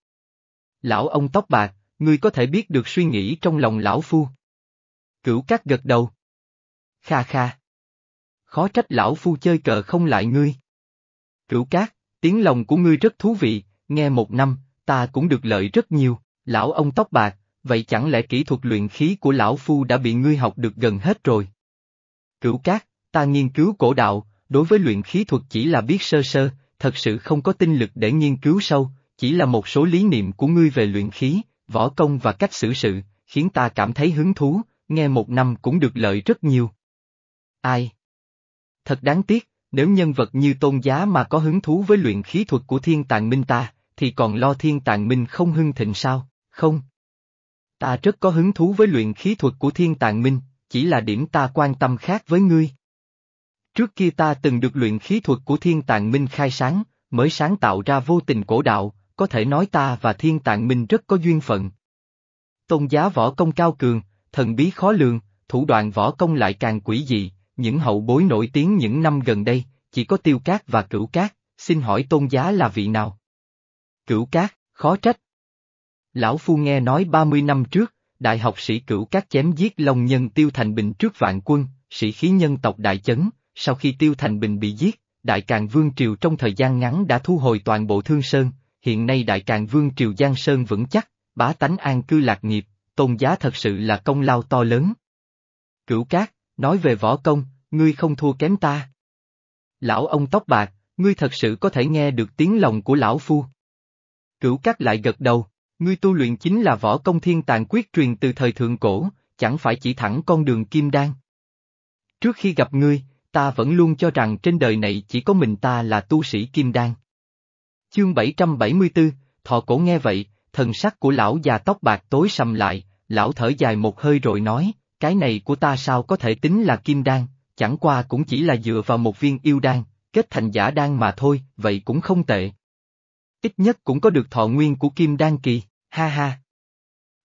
Lão ông tóc bạc, ngươi có thể biết được suy nghĩ trong lòng lão phu. Cửu cát gật đầu. Kha kha. Khó trách lão phu chơi cờ không lại ngươi. Cửu cát, tiếng lòng của ngươi rất thú vị, nghe một năm, ta cũng được lợi rất nhiều, lão ông tóc bạc, vậy chẳng lẽ kỹ thuật luyện khí của lão phu đã bị ngươi học được gần hết rồi? Cửu cát, ta nghiên cứu cổ đạo, đối với luyện khí thuật chỉ là biết sơ sơ, thật sự không có tinh lực để nghiên cứu sâu, chỉ là một số lý niệm của ngươi về luyện khí, võ công và cách xử sự, khiến ta cảm thấy hứng thú, nghe một năm cũng được lợi rất nhiều. Ai? Thật đáng tiếc, nếu nhân vật như tôn giá mà có hứng thú với luyện khí thuật của thiên tàng minh ta, thì còn lo thiên tàng minh không hưng thịnh sao, không? Ta rất có hứng thú với luyện khí thuật của thiên tàng minh, chỉ là điểm ta quan tâm khác với ngươi. Trước kia ta từng được luyện khí thuật của thiên tàng minh khai sáng, mới sáng tạo ra vô tình cổ đạo, có thể nói ta và thiên tạng minh rất có duyên phận. Tôn giá võ công cao cường, thần bí khó lường, thủ đoạn võ công lại càng quỷ dị, những hậu bối nổi tiếng những năm gần đây, chỉ có tiêu cát và cửu cát, xin hỏi tôn giá là vị nào? Cửu cát, khó trách. Lão Phu nghe nói 30 năm trước, đại học sĩ cửu cát chém giết Long Nhân Tiêu Thành Bình trước vạn quân, sĩ khí nhân tộc đại chấn, sau khi Tiêu Thành Bình bị giết, Đại Càng Vương Triều trong thời gian ngắn đã thu hồi toàn bộ Thương Sơn, hiện nay Đại Càng Vương Triều Giang Sơn vững chắc, bá tánh an cư lạc nghiệp, tôn giá thật sự là công lao to lớn. Cửu Cát, nói về võ công, ngươi không thua kém ta. Lão ông tóc bạc, ngươi thật sự có thể nghe được tiếng lòng của lão phu. Cửu Cát lại gật đầu, ngươi tu luyện chính là võ công thiên tàng quyết truyền từ thời thượng cổ, chẳng phải chỉ thẳng con đường kim đan. Trước khi gặp ngươi, ta vẫn luôn cho rằng trên đời này chỉ có mình ta là tu sĩ kim đan. Chương 774, thọ cổ nghe vậy, thần sắc của lão già tóc bạc tối sầm lại, lão thở dài một hơi rồi nói, cái này của ta sao có thể tính là kim đan, chẳng qua cũng chỉ là dựa vào một viên yêu đan, kết thành giả đan mà thôi, vậy cũng không tệ. Ít nhất cũng có được thọ nguyên của kim đan kỳ, ha ha.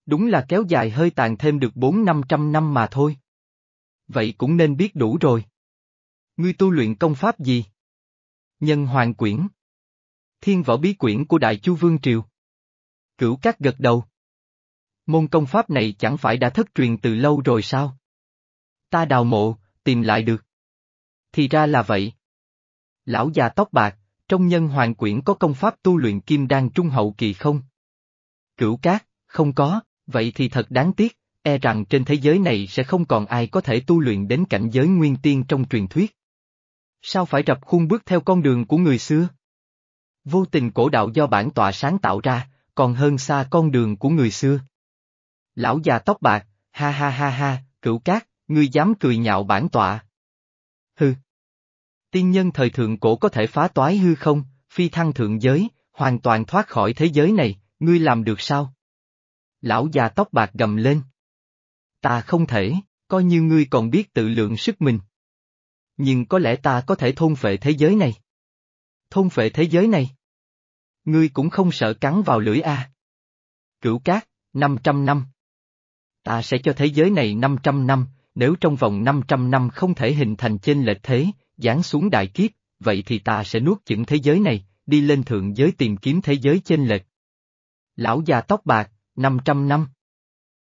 Đúng là kéo dài hơi tàn thêm được bốn năm trăm năm mà thôi. Vậy cũng nên biết đủ rồi. Ngươi tu luyện công pháp gì? Nhân Hoàng Quyển Thiên võ bí quyển của Đại Chu Vương Triều Cửu Cát gật đầu. Môn công pháp này chẳng phải đã thất truyền từ lâu rồi sao? Ta đào mộ, tìm lại được. Thì ra là vậy. Lão già tóc bạc, trong nhân hoàng quyển có công pháp tu luyện kim đan trung hậu kỳ không? Cửu cát, không có, vậy thì thật đáng tiếc, e rằng trên thế giới này sẽ không còn ai có thể tu luyện đến cảnh giới nguyên tiên trong truyền thuyết. Sao phải rập khuôn bước theo con đường của người xưa? Vô tình cổ đạo do bản tọa sáng tạo ra, còn hơn xa con đường của người xưa. Lão già tóc bạc, ha ha ha ha, cửu cát, ngươi dám cười nhạo bản tọa. Hừ. Tiên nhân thời thượng cổ có thể phá toái hư không, phi thăng thượng giới, hoàn toàn thoát khỏi thế giới này, ngươi làm được sao? Lão già tóc bạc gầm lên. Ta không thể, coi như ngươi còn biết tự lượng sức mình. Nhưng có lẽ ta có thể thôn phệ thế giới này. Thôn phệ thế giới này? Ngươi cũng không sợ cắn vào lưỡi a. À. Cửu cát, 500 năm. Ta sẽ cho thế giới này 500 năm, nếu trong vòng 500 năm không thể hình thành chênh lệch thế, giáng xuống đại kiếp, vậy thì ta sẽ nuốt chửng thế giới này, đi lên thượng giới tìm kiếm thế giới chênh lệch. Lão già tóc bạc, 500 năm.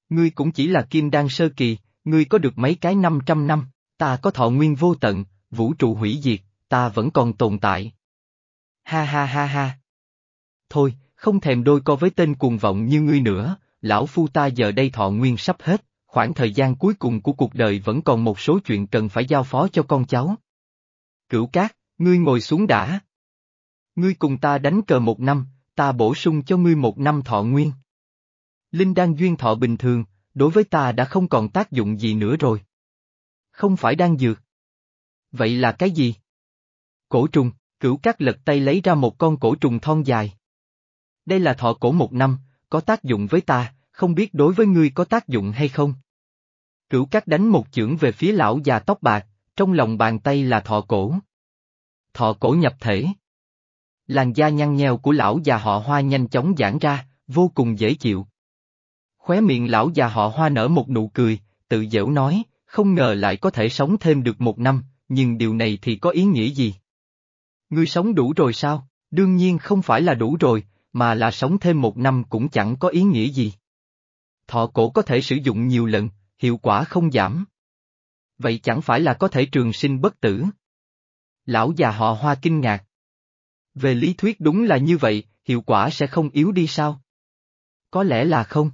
Ngươi cũng chỉ là kim đan sơ kỳ, ngươi có được mấy cái 500 năm, ta có thọ nguyên vô tận, vũ trụ hủy diệt, ta vẫn còn tồn tại. Ha ha ha ha. Thôi, không thèm đôi co với tên cuồng vọng như ngươi nữa, lão phu ta giờ đây thọ nguyên sắp hết, khoảng thời gian cuối cùng của cuộc đời vẫn còn một số chuyện cần phải giao phó cho con cháu. Cửu cát, ngươi ngồi xuống đã. Ngươi cùng ta đánh cờ một năm, ta bổ sung cho ngươi một năm thọ nguyên. Linh đan duyên thọ bình thường, đối với ta đã không còn tác dụng gì nữa rồi. Không phải đan dược. Vậy là cái gì? Cổ trùng, cửu cát lật tay lấy ra một con cổ trùng thon dài. Đây là thọ cổ một năm, có tác dụng với ta, không biết đối với ngươi có tác dụng hay không. Cửu cát đánh một chưởng về phía lão già tóc bạc, trong lòng bàn tay là thọ cổ. Thọ cổ nhập thể. Làn da nhăn nheo của lão già họ hoa nhanh chóng giãn ra, vô cùng dễ chịu. Khóe miệng lão già họ hoa nở một nụ cười, tự dễu nói, không ngờ lại có thể sống thêm được một năm, nhưng điều này thì có ý nghĩa gì? Ngươi sống đủ rồi sao? Đương nhiên không phải là đủ rồi, mà là sống thêm một năm cũng chẳng có ý nghĩa gì. Thọ cổ có thể sử dụng nhiều lần, hiệu quả không giảm. Vậy chẳng phải là có thể trường sinh bất tử? Lão già họ hoa kinh ngạc. Về lý thuyết đúng là như vậy, hiệu quả sẽ không yếu đi sao? Có lẽ là không.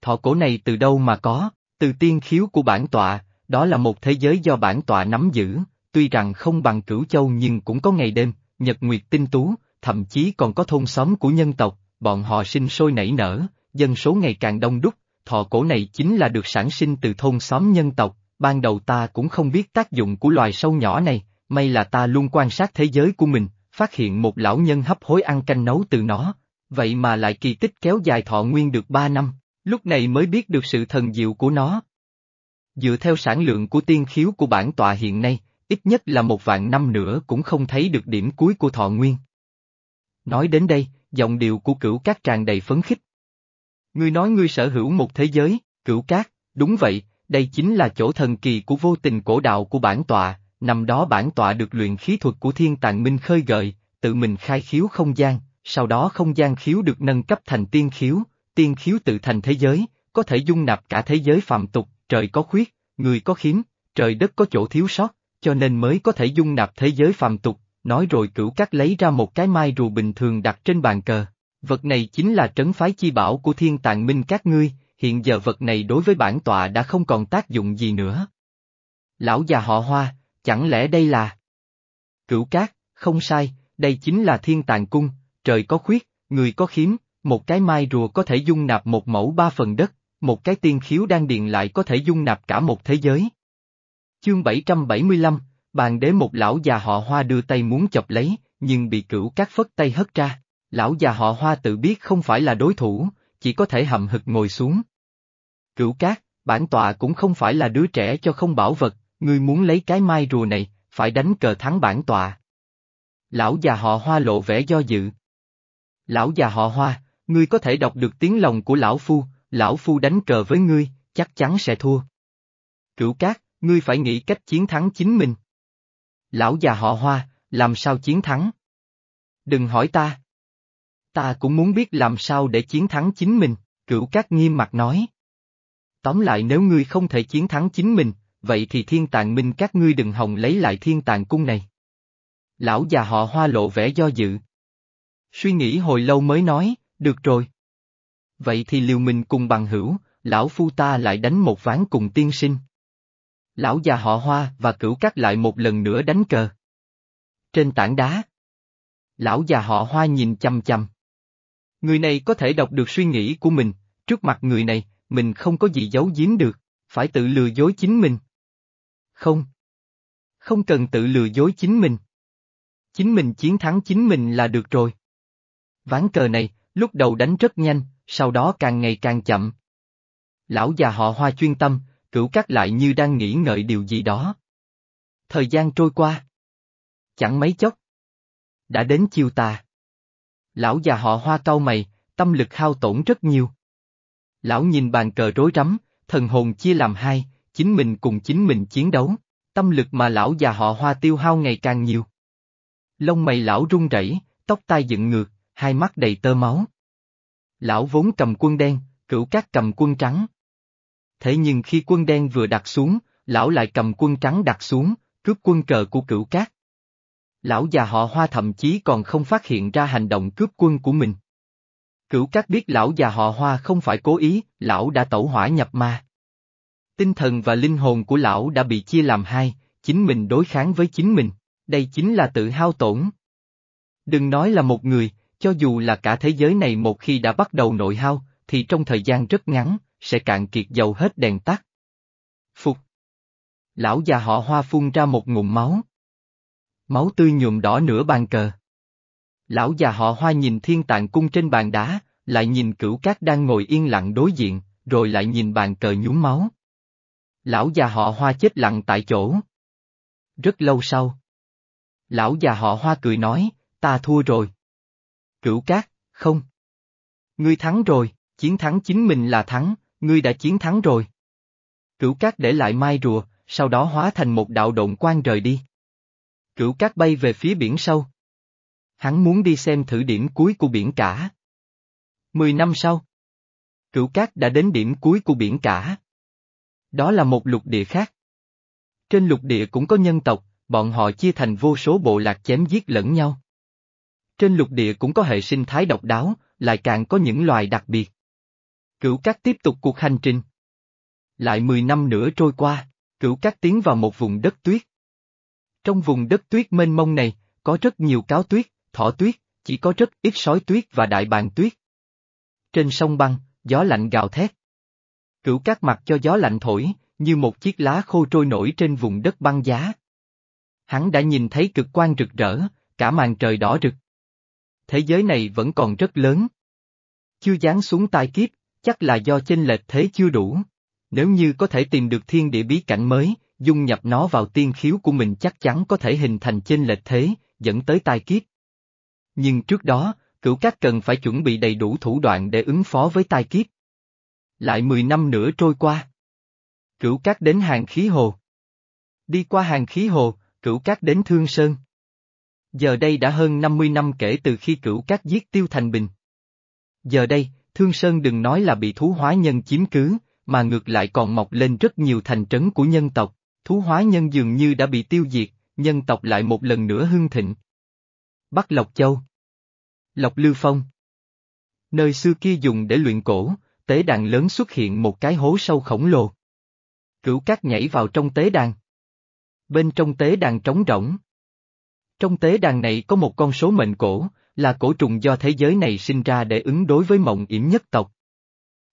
Thọ cổ này từ đâu mà có, từ tiên khiếu của bản tọa, đó là một thế giới do bản tọa nắm giữ, tuy rằng không bằng cửu châu nhưng cũng có ngày đêm, nhật nguyệt tinh tú, thậm chí còn có thôn xóm của nhân tộc, bọn họ sinh sôi nảy nở, dân số ngày càng đông đúc, thọ cổ này chính là được sản sinh từ thôn xóm nhân tộc, ban đầu ta cũng không biết tác dụng của loài sâu nhỏ này, may là ta luôn quan sát thế giới của mình, phát hiện một lão nhân hấp hối ăn canh nấu từ nó, vậy mà lại kỳ tích kéo dài thọ nguyên được ba năm, lúc này mới biết được sự thần diệu của nó. Dựa theo sản lượng của tiên khiếu của bản tọa hiện nay, ít nhất là một vạn năm nữa cũng không thấy được điểm cuối của thọ nguyên. Nói đến đây, giọng điệu của cửu cát tràn đầy phấn khích. Ngươi nói ngươi sở hữu một thế giới, cửu cát, đúng vậy, đây chính là chỗ thần kỳ của vô tình cổ đạo của bản tọa, nằm đó bản tọa được luyện khí thuật của thiên tàng minh khơi gợi, tự mình khai khiếu không gian, sau đó không gian khiếu được nâng cấp thành tiên khiếu, tiên khiếu tự thành thế giới, có thể dung nạp cả thế giới phạm tục, trời có khuyết, người có khiếm, trời đất có chỗ thiếu sót, cho nên mới có thể dung nạp thế giới phạm tục, nói rồi cửu cát lấy ra một cái mai rùa bình thường đặt trên bàn cờ. Vật này chính là trấn phái chi bảo của thiên tạng minh các ngươi, hiện giờ vật này đối với bản tọa đã không còn tác dụng gì nữa. Lão già họ hoa, chẳng lẽ đây là... Cửu cát, không sai, đây chính là thiên tàng cung, trời có khuyết, người có khiếm, một cái mai rùa có thể dung nạp một mẫu ba phần đất, một cái tiên khiếu đang điện lại có thể dung nạp cả một thế giới. Chương 775, bàn đế một lão già họ hoa đưa tay muốn chọc lấy, nhưng bị cửu các phất tay hất ra. Lão già họ hoa tự biết không phải là đối thủ, chỉ có thể hậm hực ngồi xuống. Cửu cát, bản tọa cũng không phải là đứa trẻ cho không bảo vật, ngươi muốn lấy cái mai rùa này, phải đánh cờ thắng bản tọa. Lão già họ hoa lộ vẻ do dự. Lão già họ hoa, ngươi có thể đọc được tiếng lòng của lão phu, lão phu đánh cờ với ngươi, chắc chắn sẽ thua. Cửu cát, ngươi phải nghĩ cách chiến thắng chính mình. Lão già họ hoa, làm sao chiến thắng? Đừng hỏi ta. Ta cũng muốn biết làm sao để chiến thắng chính mình, cửu cát nghiêm mặt nói. Tóm lại nếu ngươi không thể chiến thắng chính mình, vậy thì thiên tàng minh các ngươi đừng hòng lấy lại thiên tàng cung này. Lão già họ hoa lộ vẻ do dự. Suy nghĩ hồi lâu mới nói, được rồi. Vậy thì liều mình cùng bằng hữu, lão phu ta lại đánh một ván cùng tiên sinh. Lão già họ hoa và cửu cắt lại một lần nữa đánh cờ. Trên tảng đá. Lão già họ hoa nhìn chăm chăm. Người này có thể đọc được suy nghĩ của mình, trước mặt người này, mình không có gì giấu giếm được, phải tự lừa dối chính mình. Không. Không cần tự lừa dối chính mình. Chính mình chiến thắng chính mình là được rồi. Ván cờ này, lúc đầu đánh rất nhanh, sau đó càng ngày càng chậm. Lão già họ hoa chuyên tâm, cửu cắt lại như đang nghĩ ngợi điều gì đó. Thời gian trôi qua. Chẳng mấy chốc. Đã đến chiều tà. Lão già họ hoa cau mày, tâm lực hao tổn rất nhiều. Lão nhìn bàn cờ rối rắm, thần hồn chia làm hai, chính mình cùng chính mình chiến đấu, tâm lực mà lão già họ hoa tiêu hao ngày càng nhiều. Lông mày lão run rẩy, tóc tai dựng ngược, hai mắt đầy tơ máu. Lão vốn cầm quân đen, cửu cát cầm quân trắng. Thế nhưng khi quân đen vừa đặt xuống, lão lại cầm quân trắng đặt xuống, cướp quân cờ của cửu cát. Lão già họ hoa thậm chí còn không phát hiện ra hành động cướp quân của mình. Cửu cát biết lão già họ hoa không phải cố ý, lão đã tẩu hỏa nhập ma. Tinh thần và linh hồn của lão đã bị chia làm hai, chính mình đối kháng với chính mình, đây chính là tự hao tổn. Đừng nói là một người, cho dù là cả thế giới này một khi đã bắt đầu nội hao, thì trong thời gian rất ngắn, sẽ cạn kiệt dầu hết đèn tắt. Phục. Lão già họ hoa phun ra một ngụm máu. Máu tươi nhuộm đỏ nửa bàn cờ. Lão già họ hoa nhìn thiên tạng cung trên bàn đá, lại nhìn cửu cát đang ngồi yên lặng đối diện, rồi lại nhìn bàn cờ nhúng máu. Lão già họ hoa chết lặng tại chỗ. Rất lâu sau. Lão già họ hoa cười nói, ta thua rồi. Cửu cát, không. Ngươi thắng rồi, chiến thắng chính mình là thắng, ngươi đã chiến thắng rồi. Cửu cát để lại mai rùa, sau đó hóa thành một đạo độn quang rời đi. Cửu cát bay về phía biển sâu. Hắn muốn đi xem thử điểm cuối của biển cả. Mười năm sau. Cửu cát đã đến điểm cuối của biển cả. Đó là một lục địa khác. Trên lục địa cũng có nhân tộc, bọn họ chia thành vô số bộ lạc chém giết lẫn nhau. Trên lục địa cũng có hệ sinh thái độc đáo, lại càng có những loài đặc biệt. Cửu Cát tiếp tục cuộc hành trình. Lại 10 năm nữa trôi qua, Cửu Cát tiến vào một vùng đất tuyết. Trong vùng đất tuyết mênh mông này, có rất nhiều cáo tuyết, thỏ tuyết, chỉ có rất ít sói tuyết và đại bàng tuyết. Trên sông băng, gió lạnh gào thét. Cửu Cát mặc cho gió lạnh thổi, như một chiếc lá khô trôi nổi trên vùng đất băng giá. Hắn đã nhìn thấy cực quang rực rỡ, cả màn trời đỏ rực. Thế giới này vẫn còn rất lớn. Chưa dán xuống tai kiếp, chắc là do chênh lệch thế chưa đủ. Nếu như có thể tìm được thiên địa bí cảnh mới, dung nhập nó vào tiên khiếu của mình chắc chắn có thể hình thành chênh lệch thế, dẫn tới tai kiếp. Nhưng trước đó, cửu các cần phải chuẩn bị đầy đủ thủ đoạn để ứng phó với tai kiếp. Lại 10 năm nữa trôi qua. Cửu các đến hàng khí hồ. Đi qua hàng khí hồ, cửu các đến Thương Sơn. Giờ đây đã hơn 50 năm kể từ khi cửu các giết tiêu thành bình. Giờ đây, Thương Sơn đừng nói là bị thú hóa nhân chiếm cứ, mà ngược lại còn mọc lên rất nhiều thành trấn của nhân tộc, thú hóa nhân dường như đã bị tiêu diệt, nhân tộc lại một lần nữa hưng thịnh. Bắc Lộc Châu Lộc Lưu Phong Nơi xưa kia dùng để luyện cổ, tế đàn lớn xuất hiện một cái hố sâu khổng lồ. Cửu cát nhảy vào trong tế đàn. Bên trong tế đàn trống rỗng. Trong tế đàn này có một con số mệnh cổ, là cổ trùng do thế giới này sinh ra để ứng đối với mộng yểm nhất tộc.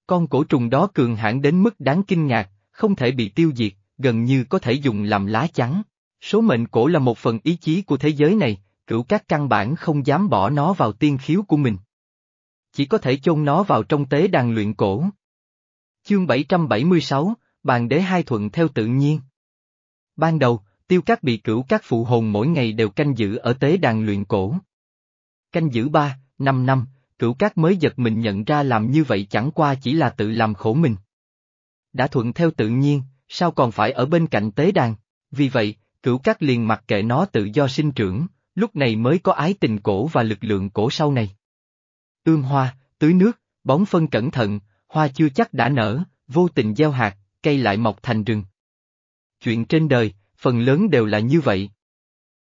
Con cổ trùng đó cường hãn đến mức đáng kinh ngạc, không thể bị tiêu diệt, gần như có thể dùng làm lá chắn. Số mệnh cổ là một phần ý chí của thế giới này, cửu các căn bản không dám bỏ nó vào tiên khiếu của mình. Chỉ có thể chôn nó vào trong tế đàn luyện cổ. Chương 776, Bàn đế hai thuận theo tự nhiên. Ban đầu, tiêu các bị cửu các phụ hồn mỗi ngày đều canh giữ ở tế đàn luyện cổ. Canh giữ ba, năm năm, cửu cát mới giật mình nhận ra làm như vậy chẳng qua chỉ là tự làm khổ mình. Đã thuận theo tự nhiên, sao còn phải ở bên cạnh tế đàn, vì vậy, cửu cát liền mặc kệ nó tự do sinh trưởng, lúc này mới có ái tình cổ và lực lượng cổ sau này. Ươm hoa, tưới nước, bón phân cẩn thận, hoa chưa chắc đã nở, vô tình gieo hạt, cây lại mọc thành rừng. Chuyện trên đời, phần lớn đều là như vậy.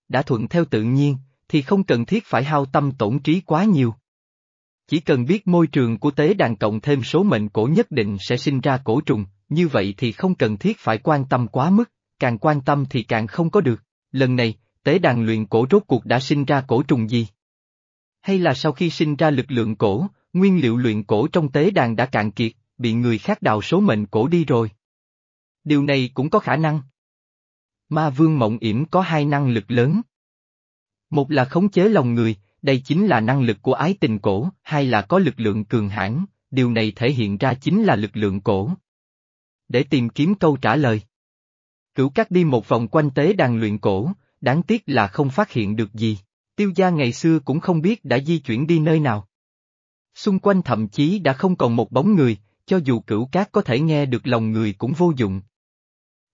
Đã thuận theo tự nhiên, thì không cần thiết phải hao tâm tổn trí quá nhiều. Chỉ cần biết môi trường của tế đàn cộng thêm số mệnh cổ nhất định sẽ sinh ra cổ trùng, như vậy thì không cần thiết phải quan tâm quá mức, càng quan tâm thì càng không có được. Lần này, tế đàn luyện cổ rốt cuộc đã sinh ra cổ trùng gì? Hay là sau khi sinh ra lực lượng cổ, nguyên liệu luyện cổ trong tế đàn đã cạn kiệt, bị người khác đào số mệnh cổ đi rồi? Điều này cũng có khả năng. Ma vương mộng yểm có hai năng lực lớn. Một là khống chế lòng người, đây chính là năng lực của ái tình cổ, hai là có lực lượng cường hãn, điều này thể hiện ra chính là lực lượng cổ. Để tìm kiếm câu trả lời. Cửu cắt đi một vòng quanh tế đàn luyện cổ, đáng tiếc là không phát hiện được gì, tiêu gia ngày xưa cũng không biết đã di chuyển đi nơi nào. Xung quanh thậm chí đã không còn một bóng người, cho dù cửu cát có thể nghe được lòng người cũng vô dụng.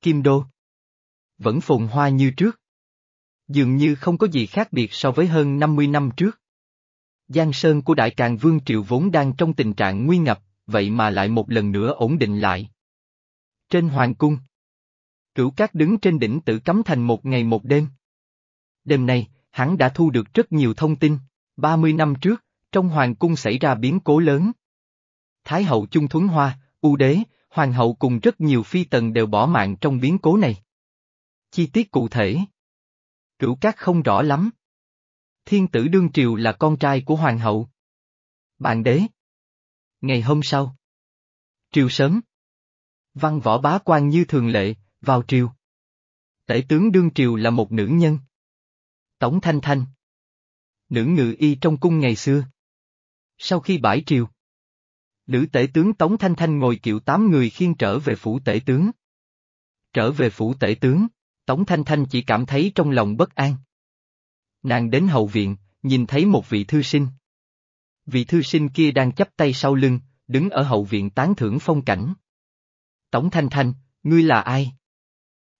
Kim Đô Vẫn phồn hoa như trước. Dường như không có gì khác biệt so với hơn 50 năm trước. Giang Sơn của Đại Càng Vương Triều vốn đang trong tình trạng nguy ngập, vậy mà lại một lần nữa ổn định lại. Trên Hoàng Cung Cửu Cát đứng trên đỉnh tử cấm thành một ngày một đêm. Đêm nay, hắn đã thu được rất nhiều thông tin. 30 năm trước, trong Hoàng Cung xảy ra biến cố lớn. Thái hậu Chung Thuấn Hoa, U Đế, Hoàng hậu cùng rất nhiều phi tần đều bỏ mạng trong biến cố này. Chi tiết cụ thể Cửu các không rõ lắm. Thiên tử Đương Triều là con trai của Hoàng hậu. Bạn đế. Ngày hôm sau. Triều sớm. Văn võ bá quan như thường lệ, vào triều. Tể tướng Đương Triều là một nữ nhân. Tống Thanh Thanh. Nữ ngự y trong cung ngày xưa. Sau khi bãi triều. Nữ tể tướng Tống Thanh Thanh ngồi kiệu tám người khiên trở về phủ tể tướng. Trở về phủ tể tướng, Tống Thanh Thanh chỉ cảm thấy trong lòng bất an. Nàng đến hậu viện, nhìn thấy một vị thư sinh. Vị thư sinh kia đang chắp tay sau lưng, đứng ở hậu viện tán thưởng phong cảnh. Tống Thanh Thanh, ngươi là ai?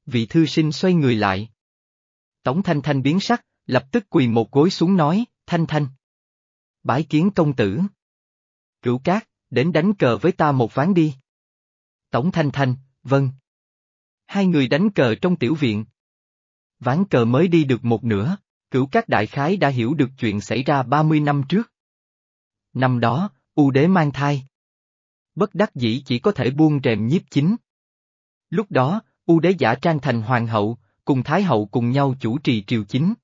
Vị thư sinh xoay người lại. Tống Thanh Thanh biến sắc, lập tức quỳ một gối xuống nói, Thanh Thanh. Bái kiến công tử. Cửu cát, đến đánh cờ với ta một ván đi. Tống Thanh Thanh, vâng. Hai người đánh cờ trong tiểu viện. Ván cờ mới đi được một nửa, cửu các đại khái đã hiểu được chuyện xảy ra 30 năm trước. Năm đó, U đế mang thai. Bất đắc dĩ chỉ có thể buông rèm nhiếp chính. Lúc đó, U đế giả trang thành hoàng hậu, cùng Thái hậu cùng nhau chủ trì triều chính.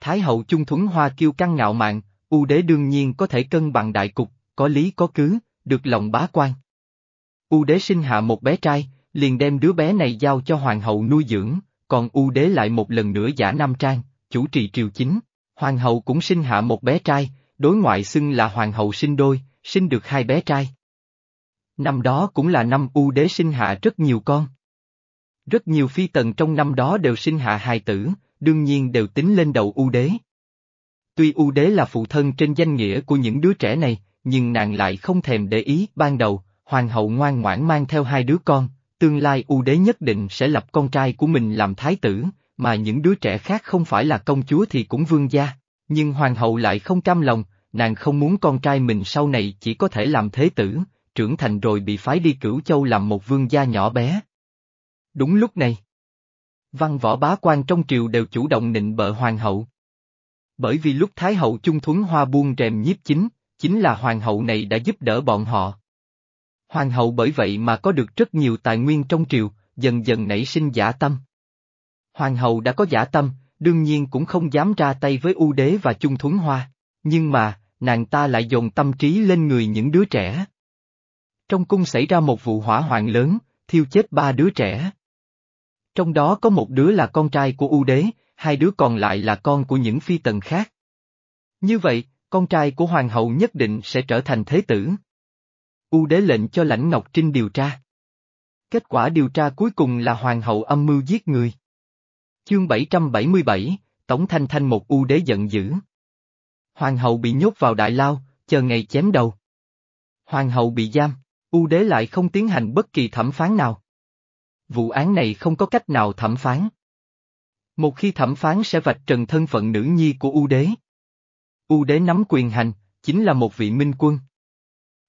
Thái hậu chung thuấn hoa kiêu căng ngạo mạn, U đế đương nhiên có thể cân bằng đại cục, có lý có cứ, được lòng bá quan. U đế sinh hạ một bé trai, liền đem đứa bé này giao cho hoàng hậu nuôi dưỡng, còn U đế lại một lần nữa giả nam trang, chủ trì triều chính. Hoàng hậu cũng sinh hạ một bé trai, đối ngoại xưng là hoàng hậu sinh đôi, sinh được hai bé trai. Năm đó cũng là năm U đế sinh hạ rất nhiều con. Rất nhiều phi tần trong năm đó đều sinh hạ hài tử, đương nhiên đều tính lên đầu U đế. Tuy U đế là phụ thân trên danh nghĩa của những đứa trẻ này, nhưng nàng lại không thèm để ý, ban đầu, hoàng hậu ngoan ngoãn mang theo hai đứa con, tương lai U đế nhất định sẽ lập con trai của mình làm thái tử, mà những đứa trẻ khác không phải là công chúa thì cũng vương gia. Nhưng hoàng hậu lại không cam lòng, nàng không muốn con trai mình sau này chỉ có thể làm thế tử, trưởng thành rồi bị phái đi cửu châu làm một vương gia nhỏ bé. Đúng lúc này, văn võ bá quan trong triều đều chủ động nịnh bợ hoàng hậu. Bởi vì lúc Thái hậu chung thuấn hoa buông rèm nhiếp chính, chính là hoàng hậu này đã giúp đỡ bọn họ. Hoàng hậu bởi vậy mà có được rất nhiều tài nguyên trong triều, dần dần nảy sinh giả tâm. Hoàng hậu đã có giả tâm, đương nhiên cũng không dám ra tay với U đế và chung thuấn hoa. Nhưng mà, nàng ta lại dồn tâm trí lên người những đứa trẻ. Trong cung xảy ra một vụ hỏa hoạn lớn, thiêu chết ba đứa trẻ. Trong đó có một đứa là con trai của U đế, hai đứa còn lại là con của những phi tần khác. Như vậy, con trai của hoàng hậu nhất định sẽ trở thành thế tử. U đế lệnh cho lãnh Ngọc Trinh điều tra. Kết quả điều tra cuối cùng là hoàng hậu âm mưu giết người. Chương 777, Tống Thanh Thanh một U đế giận dữ. Hoàng hậu bị nhốt vào đại lao, chờ ngày chém đầu. Hoàng hậu bị giam, U đế lại không tiến hành bất kỳ thẩm phán nào. Vụ án này không có cách nào thẩm phán. Một khi thẩm phán sẽ vạch trần thân phận nữ nhi của U đế. U đế nắm quyền hành, chính là một vị minh quân.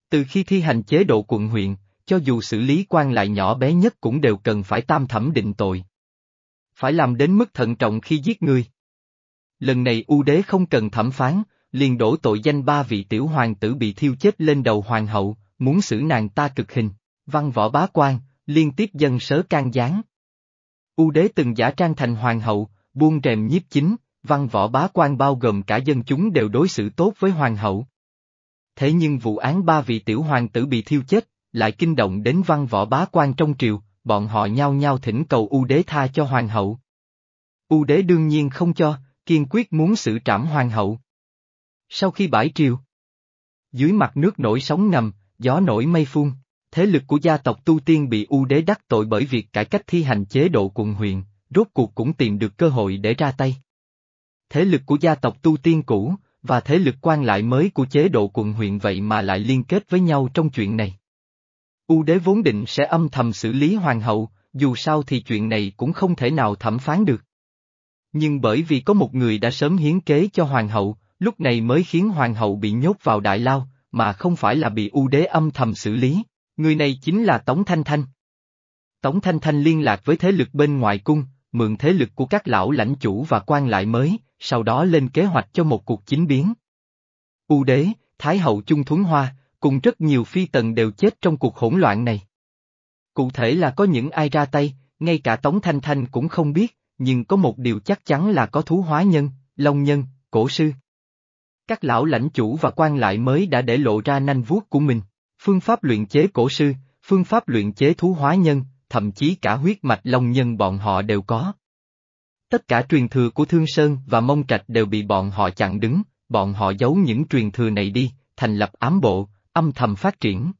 Từ khi thi hành chế độ quận huyện, cho dù xử lý quan lại nhỏ bé nhất cũng đều cần phải tam thẩm định tội. Phải làm đến mức thận trọng khi giết người. Lần này U đế không cần thẩm phán, liền đổ tội danh ba vị tiểu hoàng tử bị thiêu chết lên đầu hoàng hậu, muốn xử nàng ta cực hình, văn võ bá quan, liên tiếp dân sớ can gián. U đế từng giả trang thành hoàng hậu, buông rèm nhiếp chính, văn võ bá quan bao gồm cả dân chúng đều đối xử tốt với hoàng hậu. Thế nhưng vụ án ba vị tiểu hoàng tử bị thiêu chết, lại kinh động đến văn võ bá quan trong triều, bọn họ nhao nhao thỉnh cầu U đế tha cho hoàng hậu. U đế đương nhiên không cho, kiên quyết muốn xử trảm hoàng hậu. Sau khi bãi triều, dưới mặt nước nổi sóng ngầm, gió nổi mây phun, thế lực của gia tộc Tu Tiên bị U đế đắc tội bởi việc cải cách thi hành chế độ quận huyện, rốt cuộc cũng tìm được cơ hội để ra tay. Thế lực của gia tộc Tu Tiên cũ, và thế lực quan lại mới của chế độ quận huyện vậy mà lại liên kết với nhau trong chuyện này. U đế vốn định sẽ âm thầm xử lý hoàng hậu, dù sao thì chuyện này cũng không thể nào thẩm phán được. Nhưng bởi vì có một người đã sớm hiến kế cho hoàng hậu, lúc này mới khiến hoàng hậu bị nhốt vào đại lao, mà không phải là bị U đế âm thầm xử lý. Người này chính là Tống Thanh Thanh. Tống Thanh Thanh liên lạc với thế lực bên ngoài cung, mượn thế lực của các lão lãnh chủ và quan lại mới, sau đó lên kế hoạch cho một cuộc chính biến. U đế, Thái hậu Trung Thuấn Hoa, cùng rất nhiều phi tần đều chết trong cuộc hỗn loạn này. Cụ thể là có những ai ra tay, ngay cả Tống Thanh Thanh cũng không biết, nhưng có một điều chắc chắn là có thú hóa nhân, long nhân, cổ sư. Các lão lãnh chủ và quan lại mới đã để lộ ra nanh vuốt của mình, phương pháp luyện chế cổ sư, phương pháp luyện chế thú hóa nhân, thậm chí cả huyết mạch long nhân bọn họ đều có. Tất cả truyền thừa của Thương Sơn và Mông Trạch đều bị bọn họ chặn đứng, bọn họ giấu những truyền thừa này đi, thành lập ám bộ, âm thầm phát triển.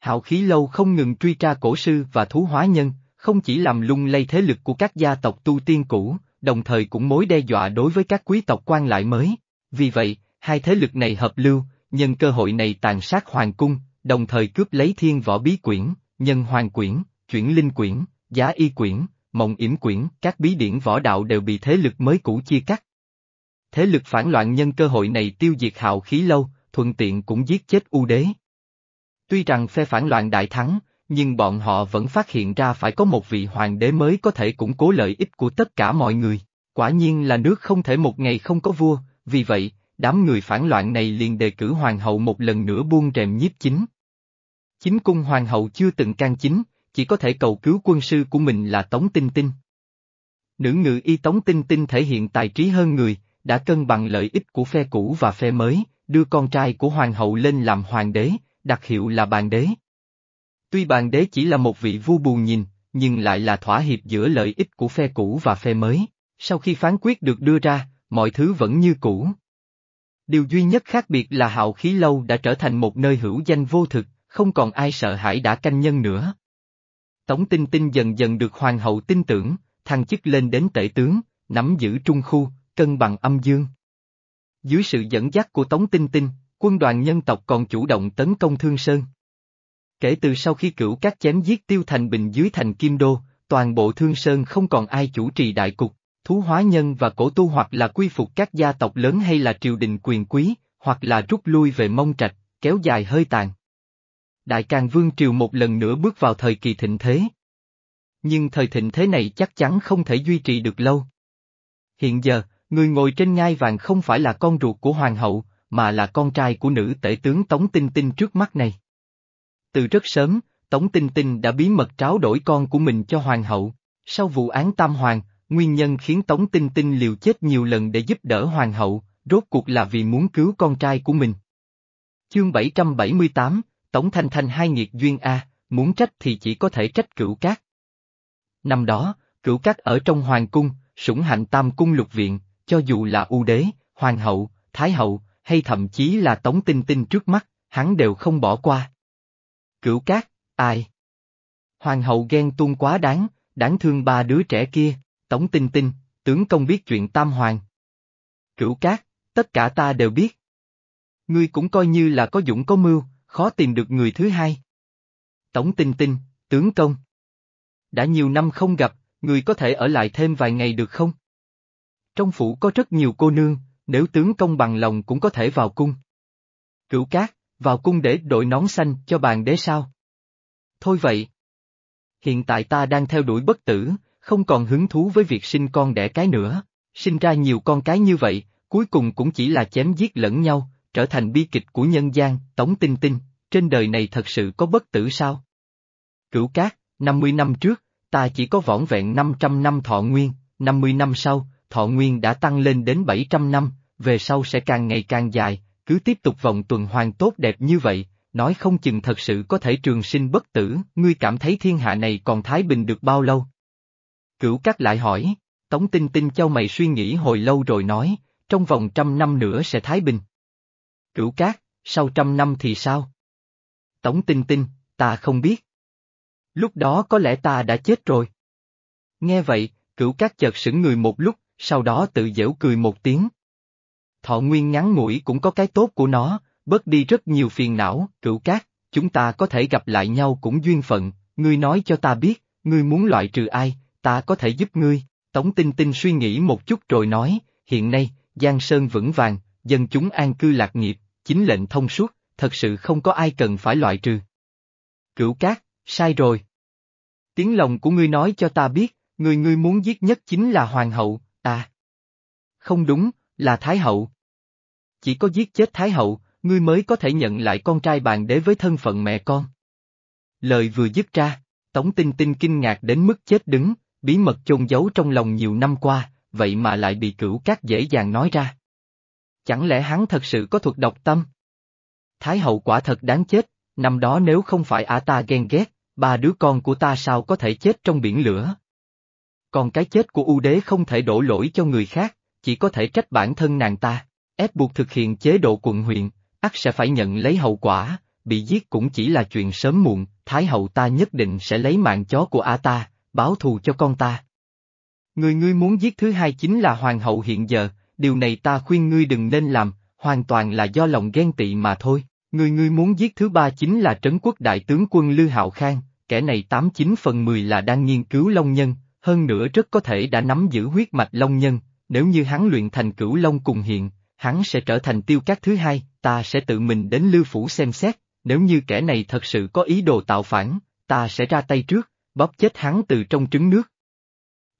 Hạo khí lâu không ngừng truy tra cổ sư và thú hóa nhân, không chỉ làm lung lay thế lực của các gia tộc tu tiên cũ, đồng thời cũng mối đe dọa đối với các quý tộc quan lại mới. Vì vậy, hai thế lực này hợp lưu, nhân cơ hội này tàn sát hoàng cung, đồng thời cướp lấy thiên võ bí quyển, nhân hoàng quyển, chuyển linh quyển, giá y quyển, mộng yểm quyển, các bí điển võ đạo đều bị thế lực mới cũ chia cắt. Thế lực phản loạn nhân cơ hội này tiêu diệt hạo khí lâu, thuận tiện cũng giết chết U đế. Tuy rằng phe phản loạn đại thắng, nhưng bọn họ vẫn phát hiện ra phải có một vị hoàng đế mới có thể củng cố lợi ích của tất cả mọi người. Quả nhiên là nước không thể một ngày không có vua, vì vậy, đám người phản loạn này liền đề cử hoàng hậu một lần nữa buông rèm nhiếp chính. Chính cung hoàng hậu chưa từng can chính, chỉ có thể cầu cứu quân sư của mình là Tống Tinh Tinh. Nữ ngự y Tống Tinh Tinh thể hiện tài trí hơn người, đã cân bằng lợi ích của phe cũ và phe mới, đưa con trai của hoàng hậu lên làm hoàng đế, đặt hiệu là bàn đế. Tuy bàn đế chỉ là một vị vua bù nhìn, nhưng lại là thỏa hiệp giữa lợi ích của phe cũ và phe mới, sau khi phán quyết được đưa ra, mọi thứ vẫn như cũ. Điều duy nhất khác biệt là hạo khí lâu đã trở thành một nơi hữu danh vô thực, không còn ai sợ hãi đã canh nhân nữa. Tống Tinh Tinh dần dần được hoàng hậu tin tưởng, thăng chức lên đến tể tướng, nắm giữ trung khu, cân bằng âm dương. Dưới sự dẫn dắt của Tống Tinh Tinh, quân đoàn nhân tộc còn chủ động tấn công Thương Sơn. Kể từ sau khi cửu các chém giết tiêu thành bình dưới thành Kim Đô, toàn bộ Thương Sơn không còn ai chủ trì đại cục, thú hóa nhân và cổ tu hoặc là quy phục các gia tộc lớn hay là triều đình quyền quý, hoặc là rút lui về mông trạch, kéo dài hơi tàn. Đại Càng Vương Triều một lần nữa bước vào thời kỳ thịnh thế. Nhưng thời thịnh thế này chắc chắn không thể duy trì được lâu. Hiện giờ, người ngồi trên ngai vàng không phải là con ruột của hoàng hậu, mà là con trai của nữ tể tướng Tống Tinh Tinh trước mắt này. Từ rất sớm, Tống Tinh Tinh đã bí mật tráo đổi con của mình cho hoàng hậu. Sau vụ án Tam Hoàng, nguyên nhân khiến Tống Tinh Tinh liều chết nhiều lần để giúp đỡ hoàng hậu, rốt cuộc là vì muốn cứu con trai của mình. Chương 778, Tống Thanh Thanh hai nghiệt duyên A, muốn trách thì chỉ có thể trách cửu cát. Năm đó, cửu cát ở trong hoàng cung, sủng hạnh tam cung lục viện, cho dù là ưu đế, hoàng hậu, thái hậu, hay thậm chí là tống tinh tinh trước mắt, hắn đều không bỏ qua. Cửu cát, ai? Hoàng hậu ghen tuông quá đáng, đáng thương ba đứa trẻ kia, tống tinh tinh, tướng công biết chuyện tam hoàng. Cửu cát, tất cả ta đều biết. Ngươi cũng coi như là có dũng có mưu, khó tìm được người thứ hai. Tống tinh tinh, tướng công. Đã nhiều năm không gặp, người có thể ở lại thêm vài ngày được không? Trong phủ có rất nhiều cô nương, nếu tướng công bằng lòng cũng có thể vào cung. Cửu cát, vào cung để đội nón xanh cho bàn đế sao? Thôi vậy. Hiện tại ta đang theo đuổi bất tử, không còn hứng thú với việc sinh con đẻ cái nữa. Sinh ra nhiều con cái như vậy, cuối cùng cũng chỉ là chém giết lẫn nhau, trở thành bi kịch của nhân gian, tống tinh tinh, trên đời này thật sự có bất tử sao? Cửu cát, 50 năm trước, ta chỉ có võn vẹn 500 năm thọ nguyên, 50 năm sau, thọ nguyên đã tăng lên đến 700 năm, về sau sẽ càng ngày càng dài, cứ tiếp tục vòng tuần hoàn tốt đẹp như vậy, nói không chừng thật sự có thể trường sinh bất tử, ngươi cảm thấy thiên hạ này còn thái bình được bao lâu? Cửu Cát lại hỏi, Tống Tinh Tinh châu mày suy nghĩ hồi lâu rồi nói, trong vòng trăm năm nữa sẽ thái bình. Cửu Cát, sau trăm năm thì sao? Tống Tinh Tinh, ta không biết. Lúc đó có lẽ ta đã chết rồi. Nghe vậy, cửu cát chợt sững người một lúc, sau đó tự dễu cười một tiếng. Thọ nguyên ngắn ngủi cũng có cái tốt của nó, bớt đi rất nhiều phiền não, cửu cát, chúng ta có thể gặp lại nhau cũng duyên phận, ngươi nói cho ta biết, ngươi muốn loại trừ ai, ta có thể giúp ngươi. Tống Tinh Tinh suy nghĩ một chút rồi nói, hiện nay, Giang Sơn vững vàng, dân chúng an cư lạc nghiệp, chính lệnh thông suốt, thật sự không có ai cần phải loại trừ. Cửu cát, sai rồi. Tiếng lòng của ngươi nói cho ta biết, người ngươi muốn giết nhất chính là hoàng hậu, à. Không đúng, là thái hậu. Chỉ có giết chết thái hậu, ngươi mới có thể nhận lại con trai bạn đế với thân phận mẹ con. Lời vừa dứt ra, Tống Tinh Tinh kinh ngạc đến mức chết đứng, bí mật chôn giấu trong lòng nhiều năm qua, vậy mà lại bị cửu cát dễ dàng nói ra. Chẳng lẽ hắn thật sự có thuật độc tâm? Thái hậu quả thật đáng chết, năm đó nếu không phải ả ta ghen ghét, ba đứa con của ta sao có thể chết trong biển lửa. Còn cái chết của U đế không thể đổ lỗi cho người khác, chỉ có thể trách bản thân nàng ta, ép buộc thực hiện chế độ quận huyện, ắt sẽ phải nhận lấy hậu quả, bị giết cũng chỉ là chuyện sớm muộn, Thái hậu ta nhất định sẽ lấy mạng chó của ả ta, báo thù cho con ta. Người ngươi muốn giết thứ hai chính là hoàng hậu hiện giờ, điều này ta khuyên ngươi đừng nên làm, hoàn toàn là do lòng ghen tị mà thôi. Người ngươi muốn giết thứ ba chính là trấn quốc đại tướng quân Lư Hạo Khang, kẻ này tám chín phần mười là đang nghiên cứu Long Nhân, hơn nữa rất có thể đã nắm giữ huyết mạch Long Nhân, nếu như hắn luyện thành cửu Long cùng hiện, hắn sẽ trở thành tiêu cát thứ hai, ta sẽ tự mình đến Lư Phủ xem xét, nếu như kẻ này thật sự có ý đồ tạo phản, ta sẽ ra tay trước, bóp chết hắn từ trong trứng nước.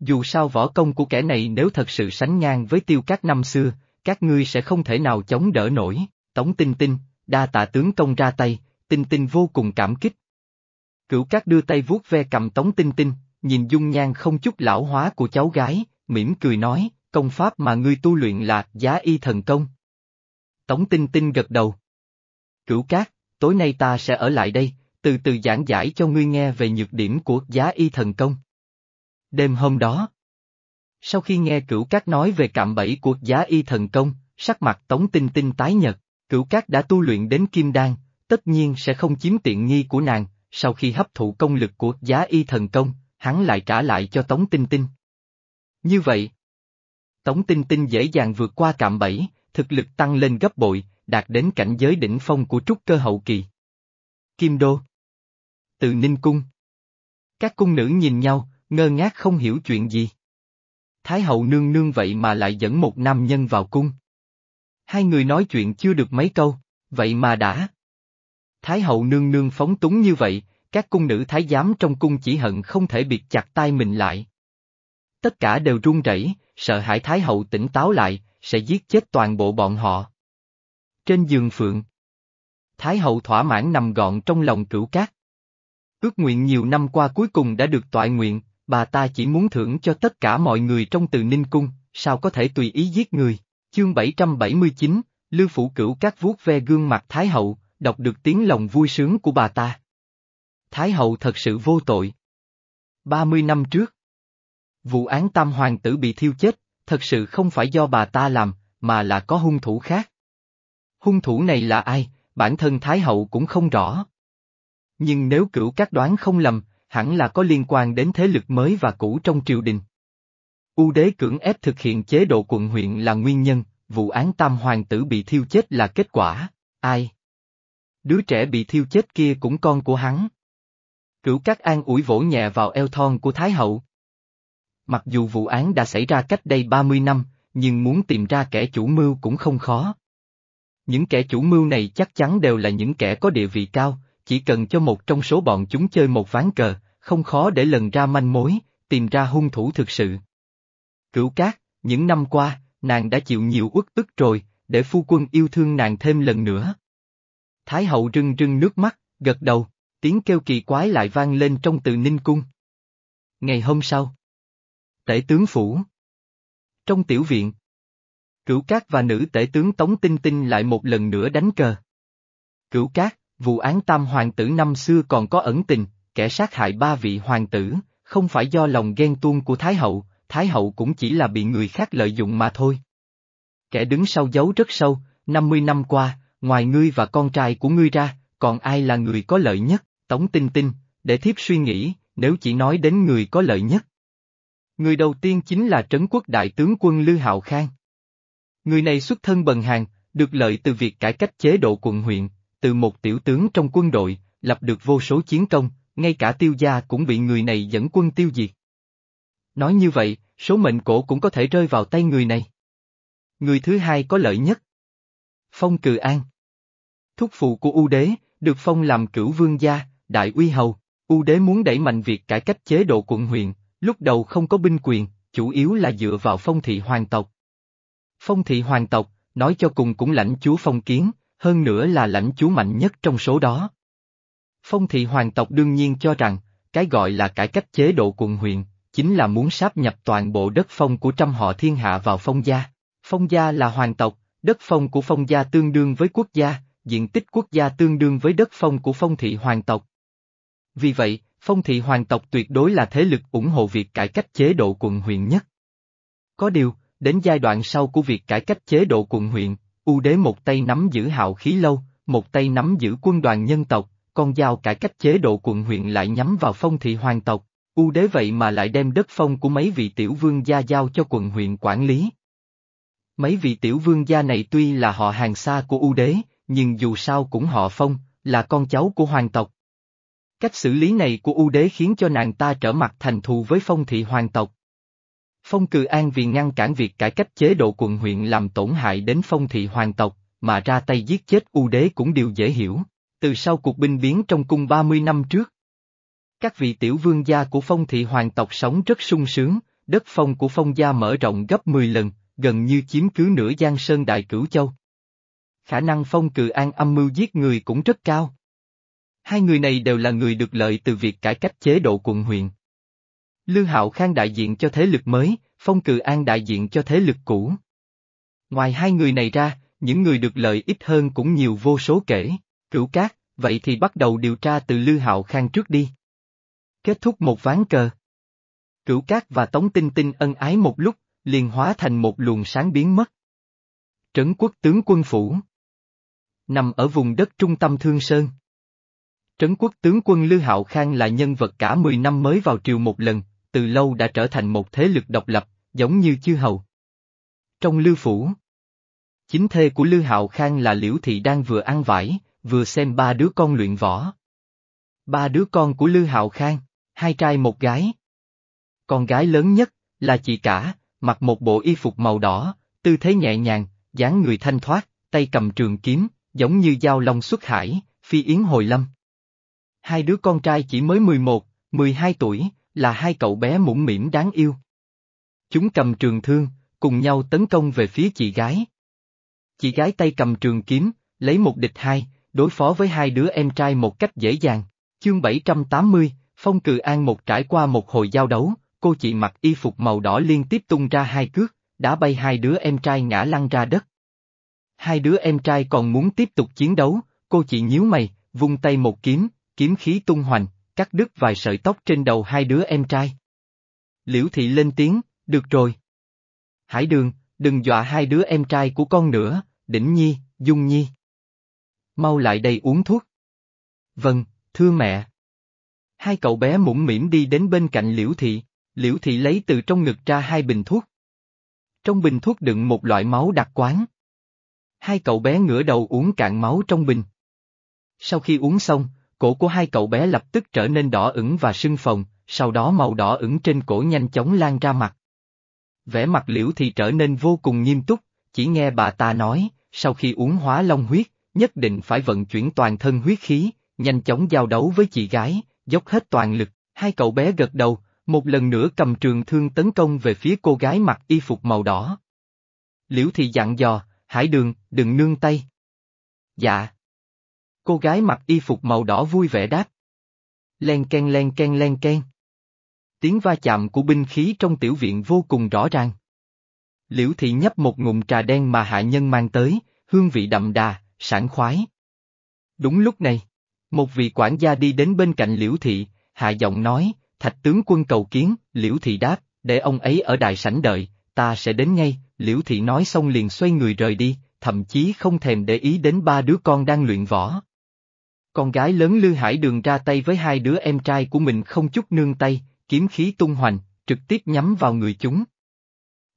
Dù sao võ công của kẻ này nếu thật sự sánh ngang với tiêu cát năm xưa, các ngươi sẽ không thể nào chống đỡ nổi, Tống Tinh Tinh, đa tạ tướng công ra tay, Tinh Tinh vô cùng cảm kích. Cửu Cát đưa tay vuốt ve cầm Tống Tinh Tinh, nhìn dung nhan không chút lão hóa của cháu gái, mỉm cười nói, công pháp mà ngươi tu luyện là giá y thần công. Tống Tinh Tinh gật đầu. Cửu Cát, tối nay ta sẽ ở lại đây, từ từ giảng giải cho ngươi nghe về nhược điểm của giá y thần công. Đêm hôm đó, sau khi nghe cửu cát nói về cạm bẫy của giá y thần công, sắc mặt tống tinh tinh tái nhật, cửu cát đã tu luyện đến kim đan, tất nhiên sẽ không chiếm tiện nghi của nàng, sau khi hấp thụ công lực của giá y thần công, hắn lại trả lại cho tống tinh tinh. Như vậy, tống tinh tinh dễ dàng vượt qua cạm bẫy, thực lực tăng lên gấp bội, đạt đến cảnh giới đỉnh phong của trúc cơ hậu kỳ. Kim Đô Từ Ninh Cung Các cung nữ nhìn nhau, ngơ ngác không hiểu chuyện gì. Thái hậu nương nương vậy mà lại dẫn một nam nhân vào cung. Hai người nói chuyện chưa được mấy câu, vậy mà đã. Thái hậu nương nương phóng túng như vậy, các cung nữ thái giám trong cung chỉ hận không thể biệt chặt tay mình lại. Tất cả đều run rẩy, sợ hãi Thái hậu tỉnh táo lại, sẽ giết chết toàn bộ bọn họ. Trên giường phượng, Thái hậu thỏa mãn nằm gọn trong lòng cửu cát. Ước nguyện nhiều năm qua cuối cùng đã được toại nguyện, bà ta chỉ muốn thưởng cho tất cả mọi người trong từ ninh cung, sao có thể tùy ý giết người. Chương 779, Lưu Phủ Cửu các vuốt ve gương mặt Thái Hậu, đọc được tiếng lòng vui sướng của bà ta. Thái Hậu thật sự vô tội. 30 năm trước, vụ án tam hoàng tử bị thiêu chết, thật sự không phải do bà ta làm, mà là có hung thủ khác. Hung thủ này là ai, bản thân Thái Hậu cũng không rõ. Nhưng nếu cửu các đoán không lầm, hẳn là có liên quan đến thế lực mới và cũ trong triều đình. U đế cưỡng ép thực hiện chế độ quận huyện là nguyên nhân, vụ án tam hoàng tử bị thiêu chết là kết quả, ai? Đứa trẻ bị thiêu chết kia cũng con của hắn. Cửu các an ủi vỗ nhẹ vào eo thon của Thái Hậu. Mặc dù vụ án đã xảy ra cách đây 30 năm, nhưng muốn tìm ra kẻ chủ mưu cũng không khó. Những kẻ chủ mưu này chắc chắn đều là những kẻ có địa vị cao, chỉ cần cho một trong số bọn chúng chơi một ván cờ, không khó để lần ra manh mối, tìm ra hung thủ thực sự. Cửu cát, những năm qua, nàng đã chịu nhiều uất ức rồi, để phu quân yêu thương nàng thêm lần nữa. Thái hậu rưng rưng nước mắt, gật đầu, tiếng kêu kỳ quái lại vang lên trong từ ninh cung. Ngày hôm sau, tể tướng phủ. Trong tiểu viện, Cửu Cát và nữ tể tướng Tống Tinh Tinh lại một lần nữa đánh cờ. Cửu Cát, vụ án tam hoàng tử năm xưa còn có ẩn tình, kẻ sát hại ba vị hoàng tử, không phải do lòng ghen tuông của Thái Hậu, Thái Hậu cũng chỉ là bị người khác lợi dụng mà thôi. Kẻ đứng sau giấu rất sâu, 50 năm qua, ngoài ngươi và con trai của ngươi ra, còn ai là người có lợi nhất, Tống Tinh Tinh, để thiếp suy nghĩ, nếu chỉ nói đến người có lợi nhất. Người đầu tiên chính là Trấn Quốc Đại tướng quân Lư Hạo Khang. Người này xuất thân bần hàng, được lợi từ việc cải cách chế độ quận huyện, từ một tiểu tướng trong quân đội, lập được vô số chiến công, ngay cả tiêu gia cũng bị người này dẫn quân tiêu diệt. Nói như vậy, số mệnh cổ cũng có thể rơi vào tay người này. Người thứ hai có lợi nhất. Phong Cừ An. Thúc phụ của U Đế, được phong làm cửu vương gia, đại uy hầu. U Đế muốn đẩy mạnh việc cải cách chế độ quận huyện, lúc đầu không có binh quyền, chủ yếu là dựa vào phong thị hoàng tộc. Phong thị hoàng tộc, nói cho cùng cũng lãnh chúa phong kiến, hơn nữa là lãnh chúa mạnh nhất trong số đó. Phong thị hoàng tộc đương nhiên cho rằng, cái gọi là cải cách chế độ quận huyện, chính là muốn sáp nhập toàn bộ đất phong của trăm họ thiên hạ vào phong gia. Phong gia là hoàng tộc, đất phong của phong gia tương đương với quốc gia, diện tích quốc gia tương đương với đất phong của phong thị hoàng tộc. Vì vậy, phong thị hoàng tộc tuyệt đối là thế lực ủng hộ việc cải cách chế độ quận huyện nhất. Có điều, đến giai đoạn sau của việc cải cách chế độ quận huyện, U đế một tay nắm giữ hạo khí lâu, một tay nắm giữ quân đoàn nhân tộc, con dao cải cách chế độ quận huyện lại nhắm vào phong thị hoàng tộc. U đế vậy mà lại đem đất phong của mấy vị tiểu vương gia giao cho quận huyện quản lý. Mấy vị tiểu vương gia này tuy là họ hàng xa của U đế, nhưng dù sao cũng họ phong, là con cháu của hoàng tộc. Cách xử lý này của U đế khiến cho nàng ta trở mặt thành thù với phong thị hoàng tộc. Phong Cừ An vì ngăn cản việc cải cách chế độ quận huyện làm tổn hại đến phong thị hoàng tộc, mà ra tay giết chết U đế cũng đều dễ hiểu, từ sau cuộc binh biến trong cung 30 năm trước. Các vị tiểu vương gia của phong thị hoàng tộc sống rất sung sướng, đất phong của phong gia mở rộng gấp 10 lần, gần như chiếm cứ nửa giang sơn đại cửu châu. Khả năng phong cừ an âm mưu giết người cũng rất cao. Hai người này đều là người được lợi từ việc cải cách chế độ quận huyện. Lư Hạo Khang đại diện cho thế lực mới, Phong Cừ An đại diện cho thế lực cũ. Ngoài hai người này ra, những người được lợi ít hơn cũng nhiều vô số kể. Cửu Cát, vậy thì bắt đầu điều tra từ Lư Hạo Khang trước đi. Kết thúc một ván cờ. Cửu Cát và Tống Tinh Tinh ân ái một lúc, liền hóa thành một luồng sáng biến mất. Trấn quốc tướng quân phủ Nằm ở vùng đất trung tâm Thương Sơn. Trấn quốc tướng quân Lư Hạo Khang là nhân vật cả 10 năm mới vào triều một lần, từ lâu đã trở thành một thế lực độc lập, giống như chư hầu. Trong Lư Phủ Chính thê của Lư Hạo Khang là Liễu Thị đang vừa ăn vải, vừa xem ba đứa con luyện võ. Ba đứa con của Lư Hạo Khang, hai trai một gái. Con gái lớn nhất, là chị cả, mặc một bộ y phục màu đỏ, tư thế nhẹ nhàng, dáng người thanh thoát, tay cầm trường kiếm, giống như dao long xuất hải, phi yến hồi lâm. Hai đứa con trai chỉ mới 11, 12 tuổi, là hai cậu bé mũm mỉm đáng yêu. Chúng cầm trường thương, cùng nhau tấn công về phía chị gái. Chị gái tay cầm trường kiếm, lấy một địch hai, đối phó với hai đứa em trai một cách dễ dàng. Chương 780, Phong Cừ An một trải qua một hồi giao đấu, cô chị mặc y phục màu đỏ liên tiếp tung ra hai cước, đã bay hai đứa em trai ngã lăn ra đất. Hai đứa em trai còn muốn tiếp tục chiến đấu, cô chị nhíu mày, vung tay một kiếm, kiếm khí tung hoành, cắt đứt vài sợi tóc trên đầu hai đứa em trai. Liễu thị lên tiếng, được rồi. Hải đường, đừng dọa hai đứa em trai của con nữa, đỉnh nhi, dung nhi. Mau lại đây uống thuốc. Vâng, thưa mẹ. Hai cậu bé mũm mỉm đi đến bên cạnh liễu thị, liễu thị lấy từ trong ngực ra hai bình thuốc. Trong bình thuốc đựng một loại máu đặc quán. Hai cậu bé ngửa đầu uống cạn máu trong bình. Sau khi uống xong, cổ của hai cậu bé lập tức trở nên đỏ ửng và sưng phồng, sau đó màu đỏ ửng trên cổ nhanh chóng lan ra mặt. Vẻ mặt liễu thì trở nên vô cùng nghiêm túc, chỉ nghe bà ta nói, sau khi uống hóa long huyết, nhất định phải vận chuyển toàn thân huyết khí, nhanh chóng giao đấu với chị gái, dốc hết toàn lực, hai cậu bé gật đầu, một lần nữa cầm trường thương tấn công về phía cô gái mặc y phục màu đỏ. Liễu thì dặn dò, Hải đường, đừng nương tay. Dạ. Cô gái mặc y phục màu đỏ vui vẻ đáp. Len ken len ken len ken. Tiếng va chạm của binh khí trong tiểu viện vô cùng rõ ràng. Liễu thị nhấp một ngụm trà đen mà hạ nhân mang tới, hương vị đậm đà, sảng khoái. Đúng lúc này, một vị quản gia đi đến bên cạnh liễu thị, hạ giọng nói, thạch tướng quân cầu kiến, liễu thị đáp, để ông ấy ở đại sảnh đợi, ta sẽ đến ngay, liễu thị nói xong liền xoay người rời đi, thậm chí không thèm để ý đến ba đứa con đang luyện võ. Con gái lớn Lư Hải Đường ra tay với hai đứa em trai của mình không chút nương tay, kiếm khí tung hoành, trực tiếp nhắm vào người chúng.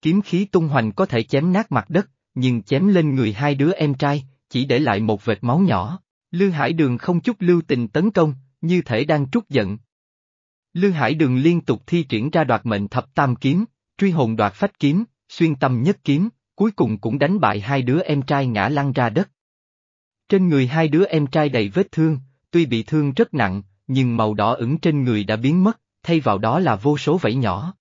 Kiếm khí tung hoành có thể chém nát mặt đất, nhưng chém lên người hai đứa em trai, chỉ để lại một vệt máu nhỏ. Lư Hải Đường không chút lưu tình tấn công, như thể đang trút giận. Lư Hải Đường liên tục thi triển ra đoạt mệnh thập tam kiếm, truy hồn đoạt phách kiếm, xuyên tâm nhất kiếm, cuối cùng cũng đánh bại hai đứa em trai ngã lăn ra đất. Trên người hai đứa em trai đầy vết thương, tuy bị thương rất nặng, nhưng màu đỏ ửng trên người đã biến mất, thay vào đó là vô số vảy nhỏ.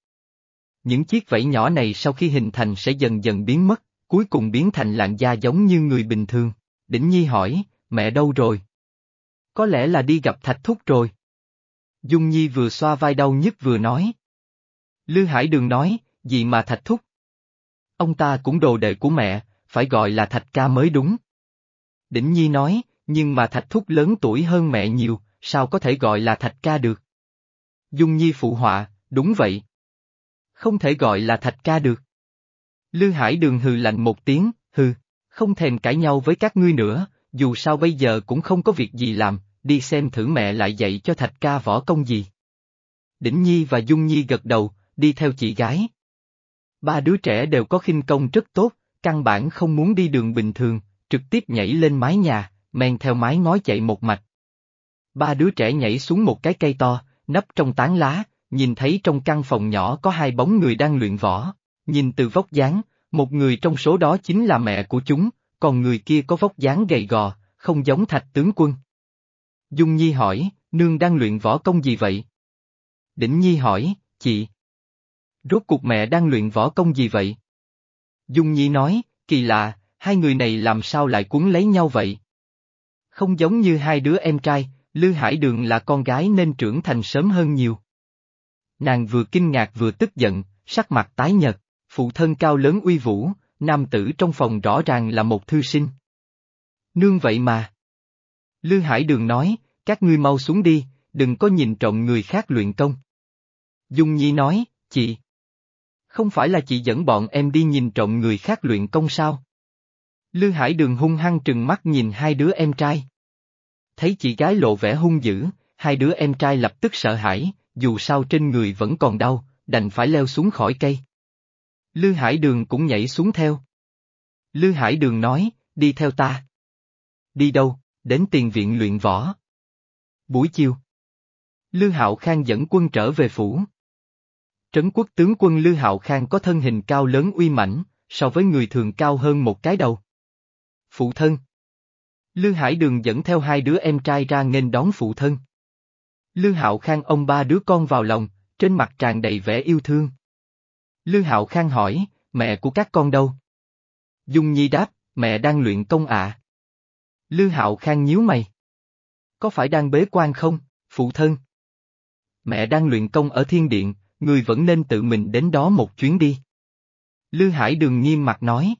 Những chiếc vảy nhỏ này sau khi hình thành sẽ dần dần biến mất, cuối cùng biến thành làn da giống như người bình thường. Đỉnh Nhi hỏi, mẹ đâu rồi? Có lẽ là đi gặp Thạch Thúc rồi. Dung Nhi vừa xoa vai đau nhức vừa nói. Lư Hải Đường nói, gì mà Thạch Thúc? Ông ta cũng đồ đệ của mẹ, phải gọi là Thạch Ca mới đúng. Đỉnh Nhi nói, nhưng mà Thạch Thúc lớn tuổi hơn mẹ nhiều, sao có thể gọi là Thạch Ca được? Dung Nhi phụ họa, đúng vậy. Không thể gọi là Thạch Ca được. Lư Hải Đường hừ lạnh một tiếng, hừ, không thèm cãi nhau với các ngươi nữa, dù sao bây giờ cũng không có việc gì làm, đi xem thử mẹ lại dạy cho Thạch Ca võ công gì. Đỉnh Nhi và Dung Nhi gật đầu, đi theo chị gái. Ba đứa trẻ đều có khinh công rất tốt, căn bản không muốn đi đường bình thường, trực tiếp nhảy lên mái nhà, men theo mái ngói chạy một mạch. Ba đứa trẻ nhảy xuống một cái cây to, nấp trong tán lá, nhìn thấy trong căn phòng nhỏ có hai bóng người đang luyện võ. Nhìn từ vóc dáng, một người trong số đó chính là mẹ của chúng, còn người kia có vóc dáng gầy gò, không giống thạch tướng quân. Dung Nhi hỏi, nương đang luyện võ công gì vậy? Đỉnh Nhi hỏi, chị. Rốt cuộc mẹ đang luyện võ công gì vậy? Dung Nhi nói, kỳ lạ, hai người này làm sao lại cuốn lấy nhau vậy? Không giống như hai đứa em trai, Lư Hải Đường là con gái nên trưởng thành sớm hơn nhiều. Nàng vừa kinh ngạc vừa tức giận, sắc mặt tái nhợt, phụ thân cao lớn uy vũ, nam tử trong phòng rõ ràng là một thư sinh. Nương vậy mà. Lư Hải Đường nói, các ngươi mau xuống đi, đừng có nhìn trộm người khác luyện công. Dung Nhi nói, chị. Không phải là chị dẫn bọn em đi nhìn trộm người khác luyện công sao? Lư Hải Đường hung hăng trừng mắt nhìn hai đứa em trai. Thấy chị gái lộ vẻ hung dữ, hai đứa em trai lập tức sợ hãi, dù sao trên người vẫn còn đau, đành phải leo xuống khỏi cây. Lư Hải Đường cũng nhảy xuống theo. Lư Hải Đường nói, đi theo ta. Đi đâu, đến tiền viện luyện võ. Buổi chiều. Lư Hạo Khang dẫn quân trở về phủ. Trấn quốc tướng quân Lư Hạo Khang có thân hình cao lớn uy mãnh, so với người thường cao hơn một cái đầu. Phụ thân. Lư Hải Đường dẫn theo hai đứa em trai ra nghênh đón phụ thân. Lư Hạo Khang ông ba đứa con vào lòng, trên mặt tràn đầy vẻ yêu thương. Lư Hạo Khang hỏi, mẹ của các con đâu? Dung Nhi đáp, mẹ đang luyện công ạ. À. Lư Hạo Khang nhíu mày. Có phải đang bế quan không, phụ thân? Mẹ đang luyện công ở thiên điện, người vẫn nên tự mình đến đó một chuyến đi. Lư Hải Đường nghiêm mặt nói.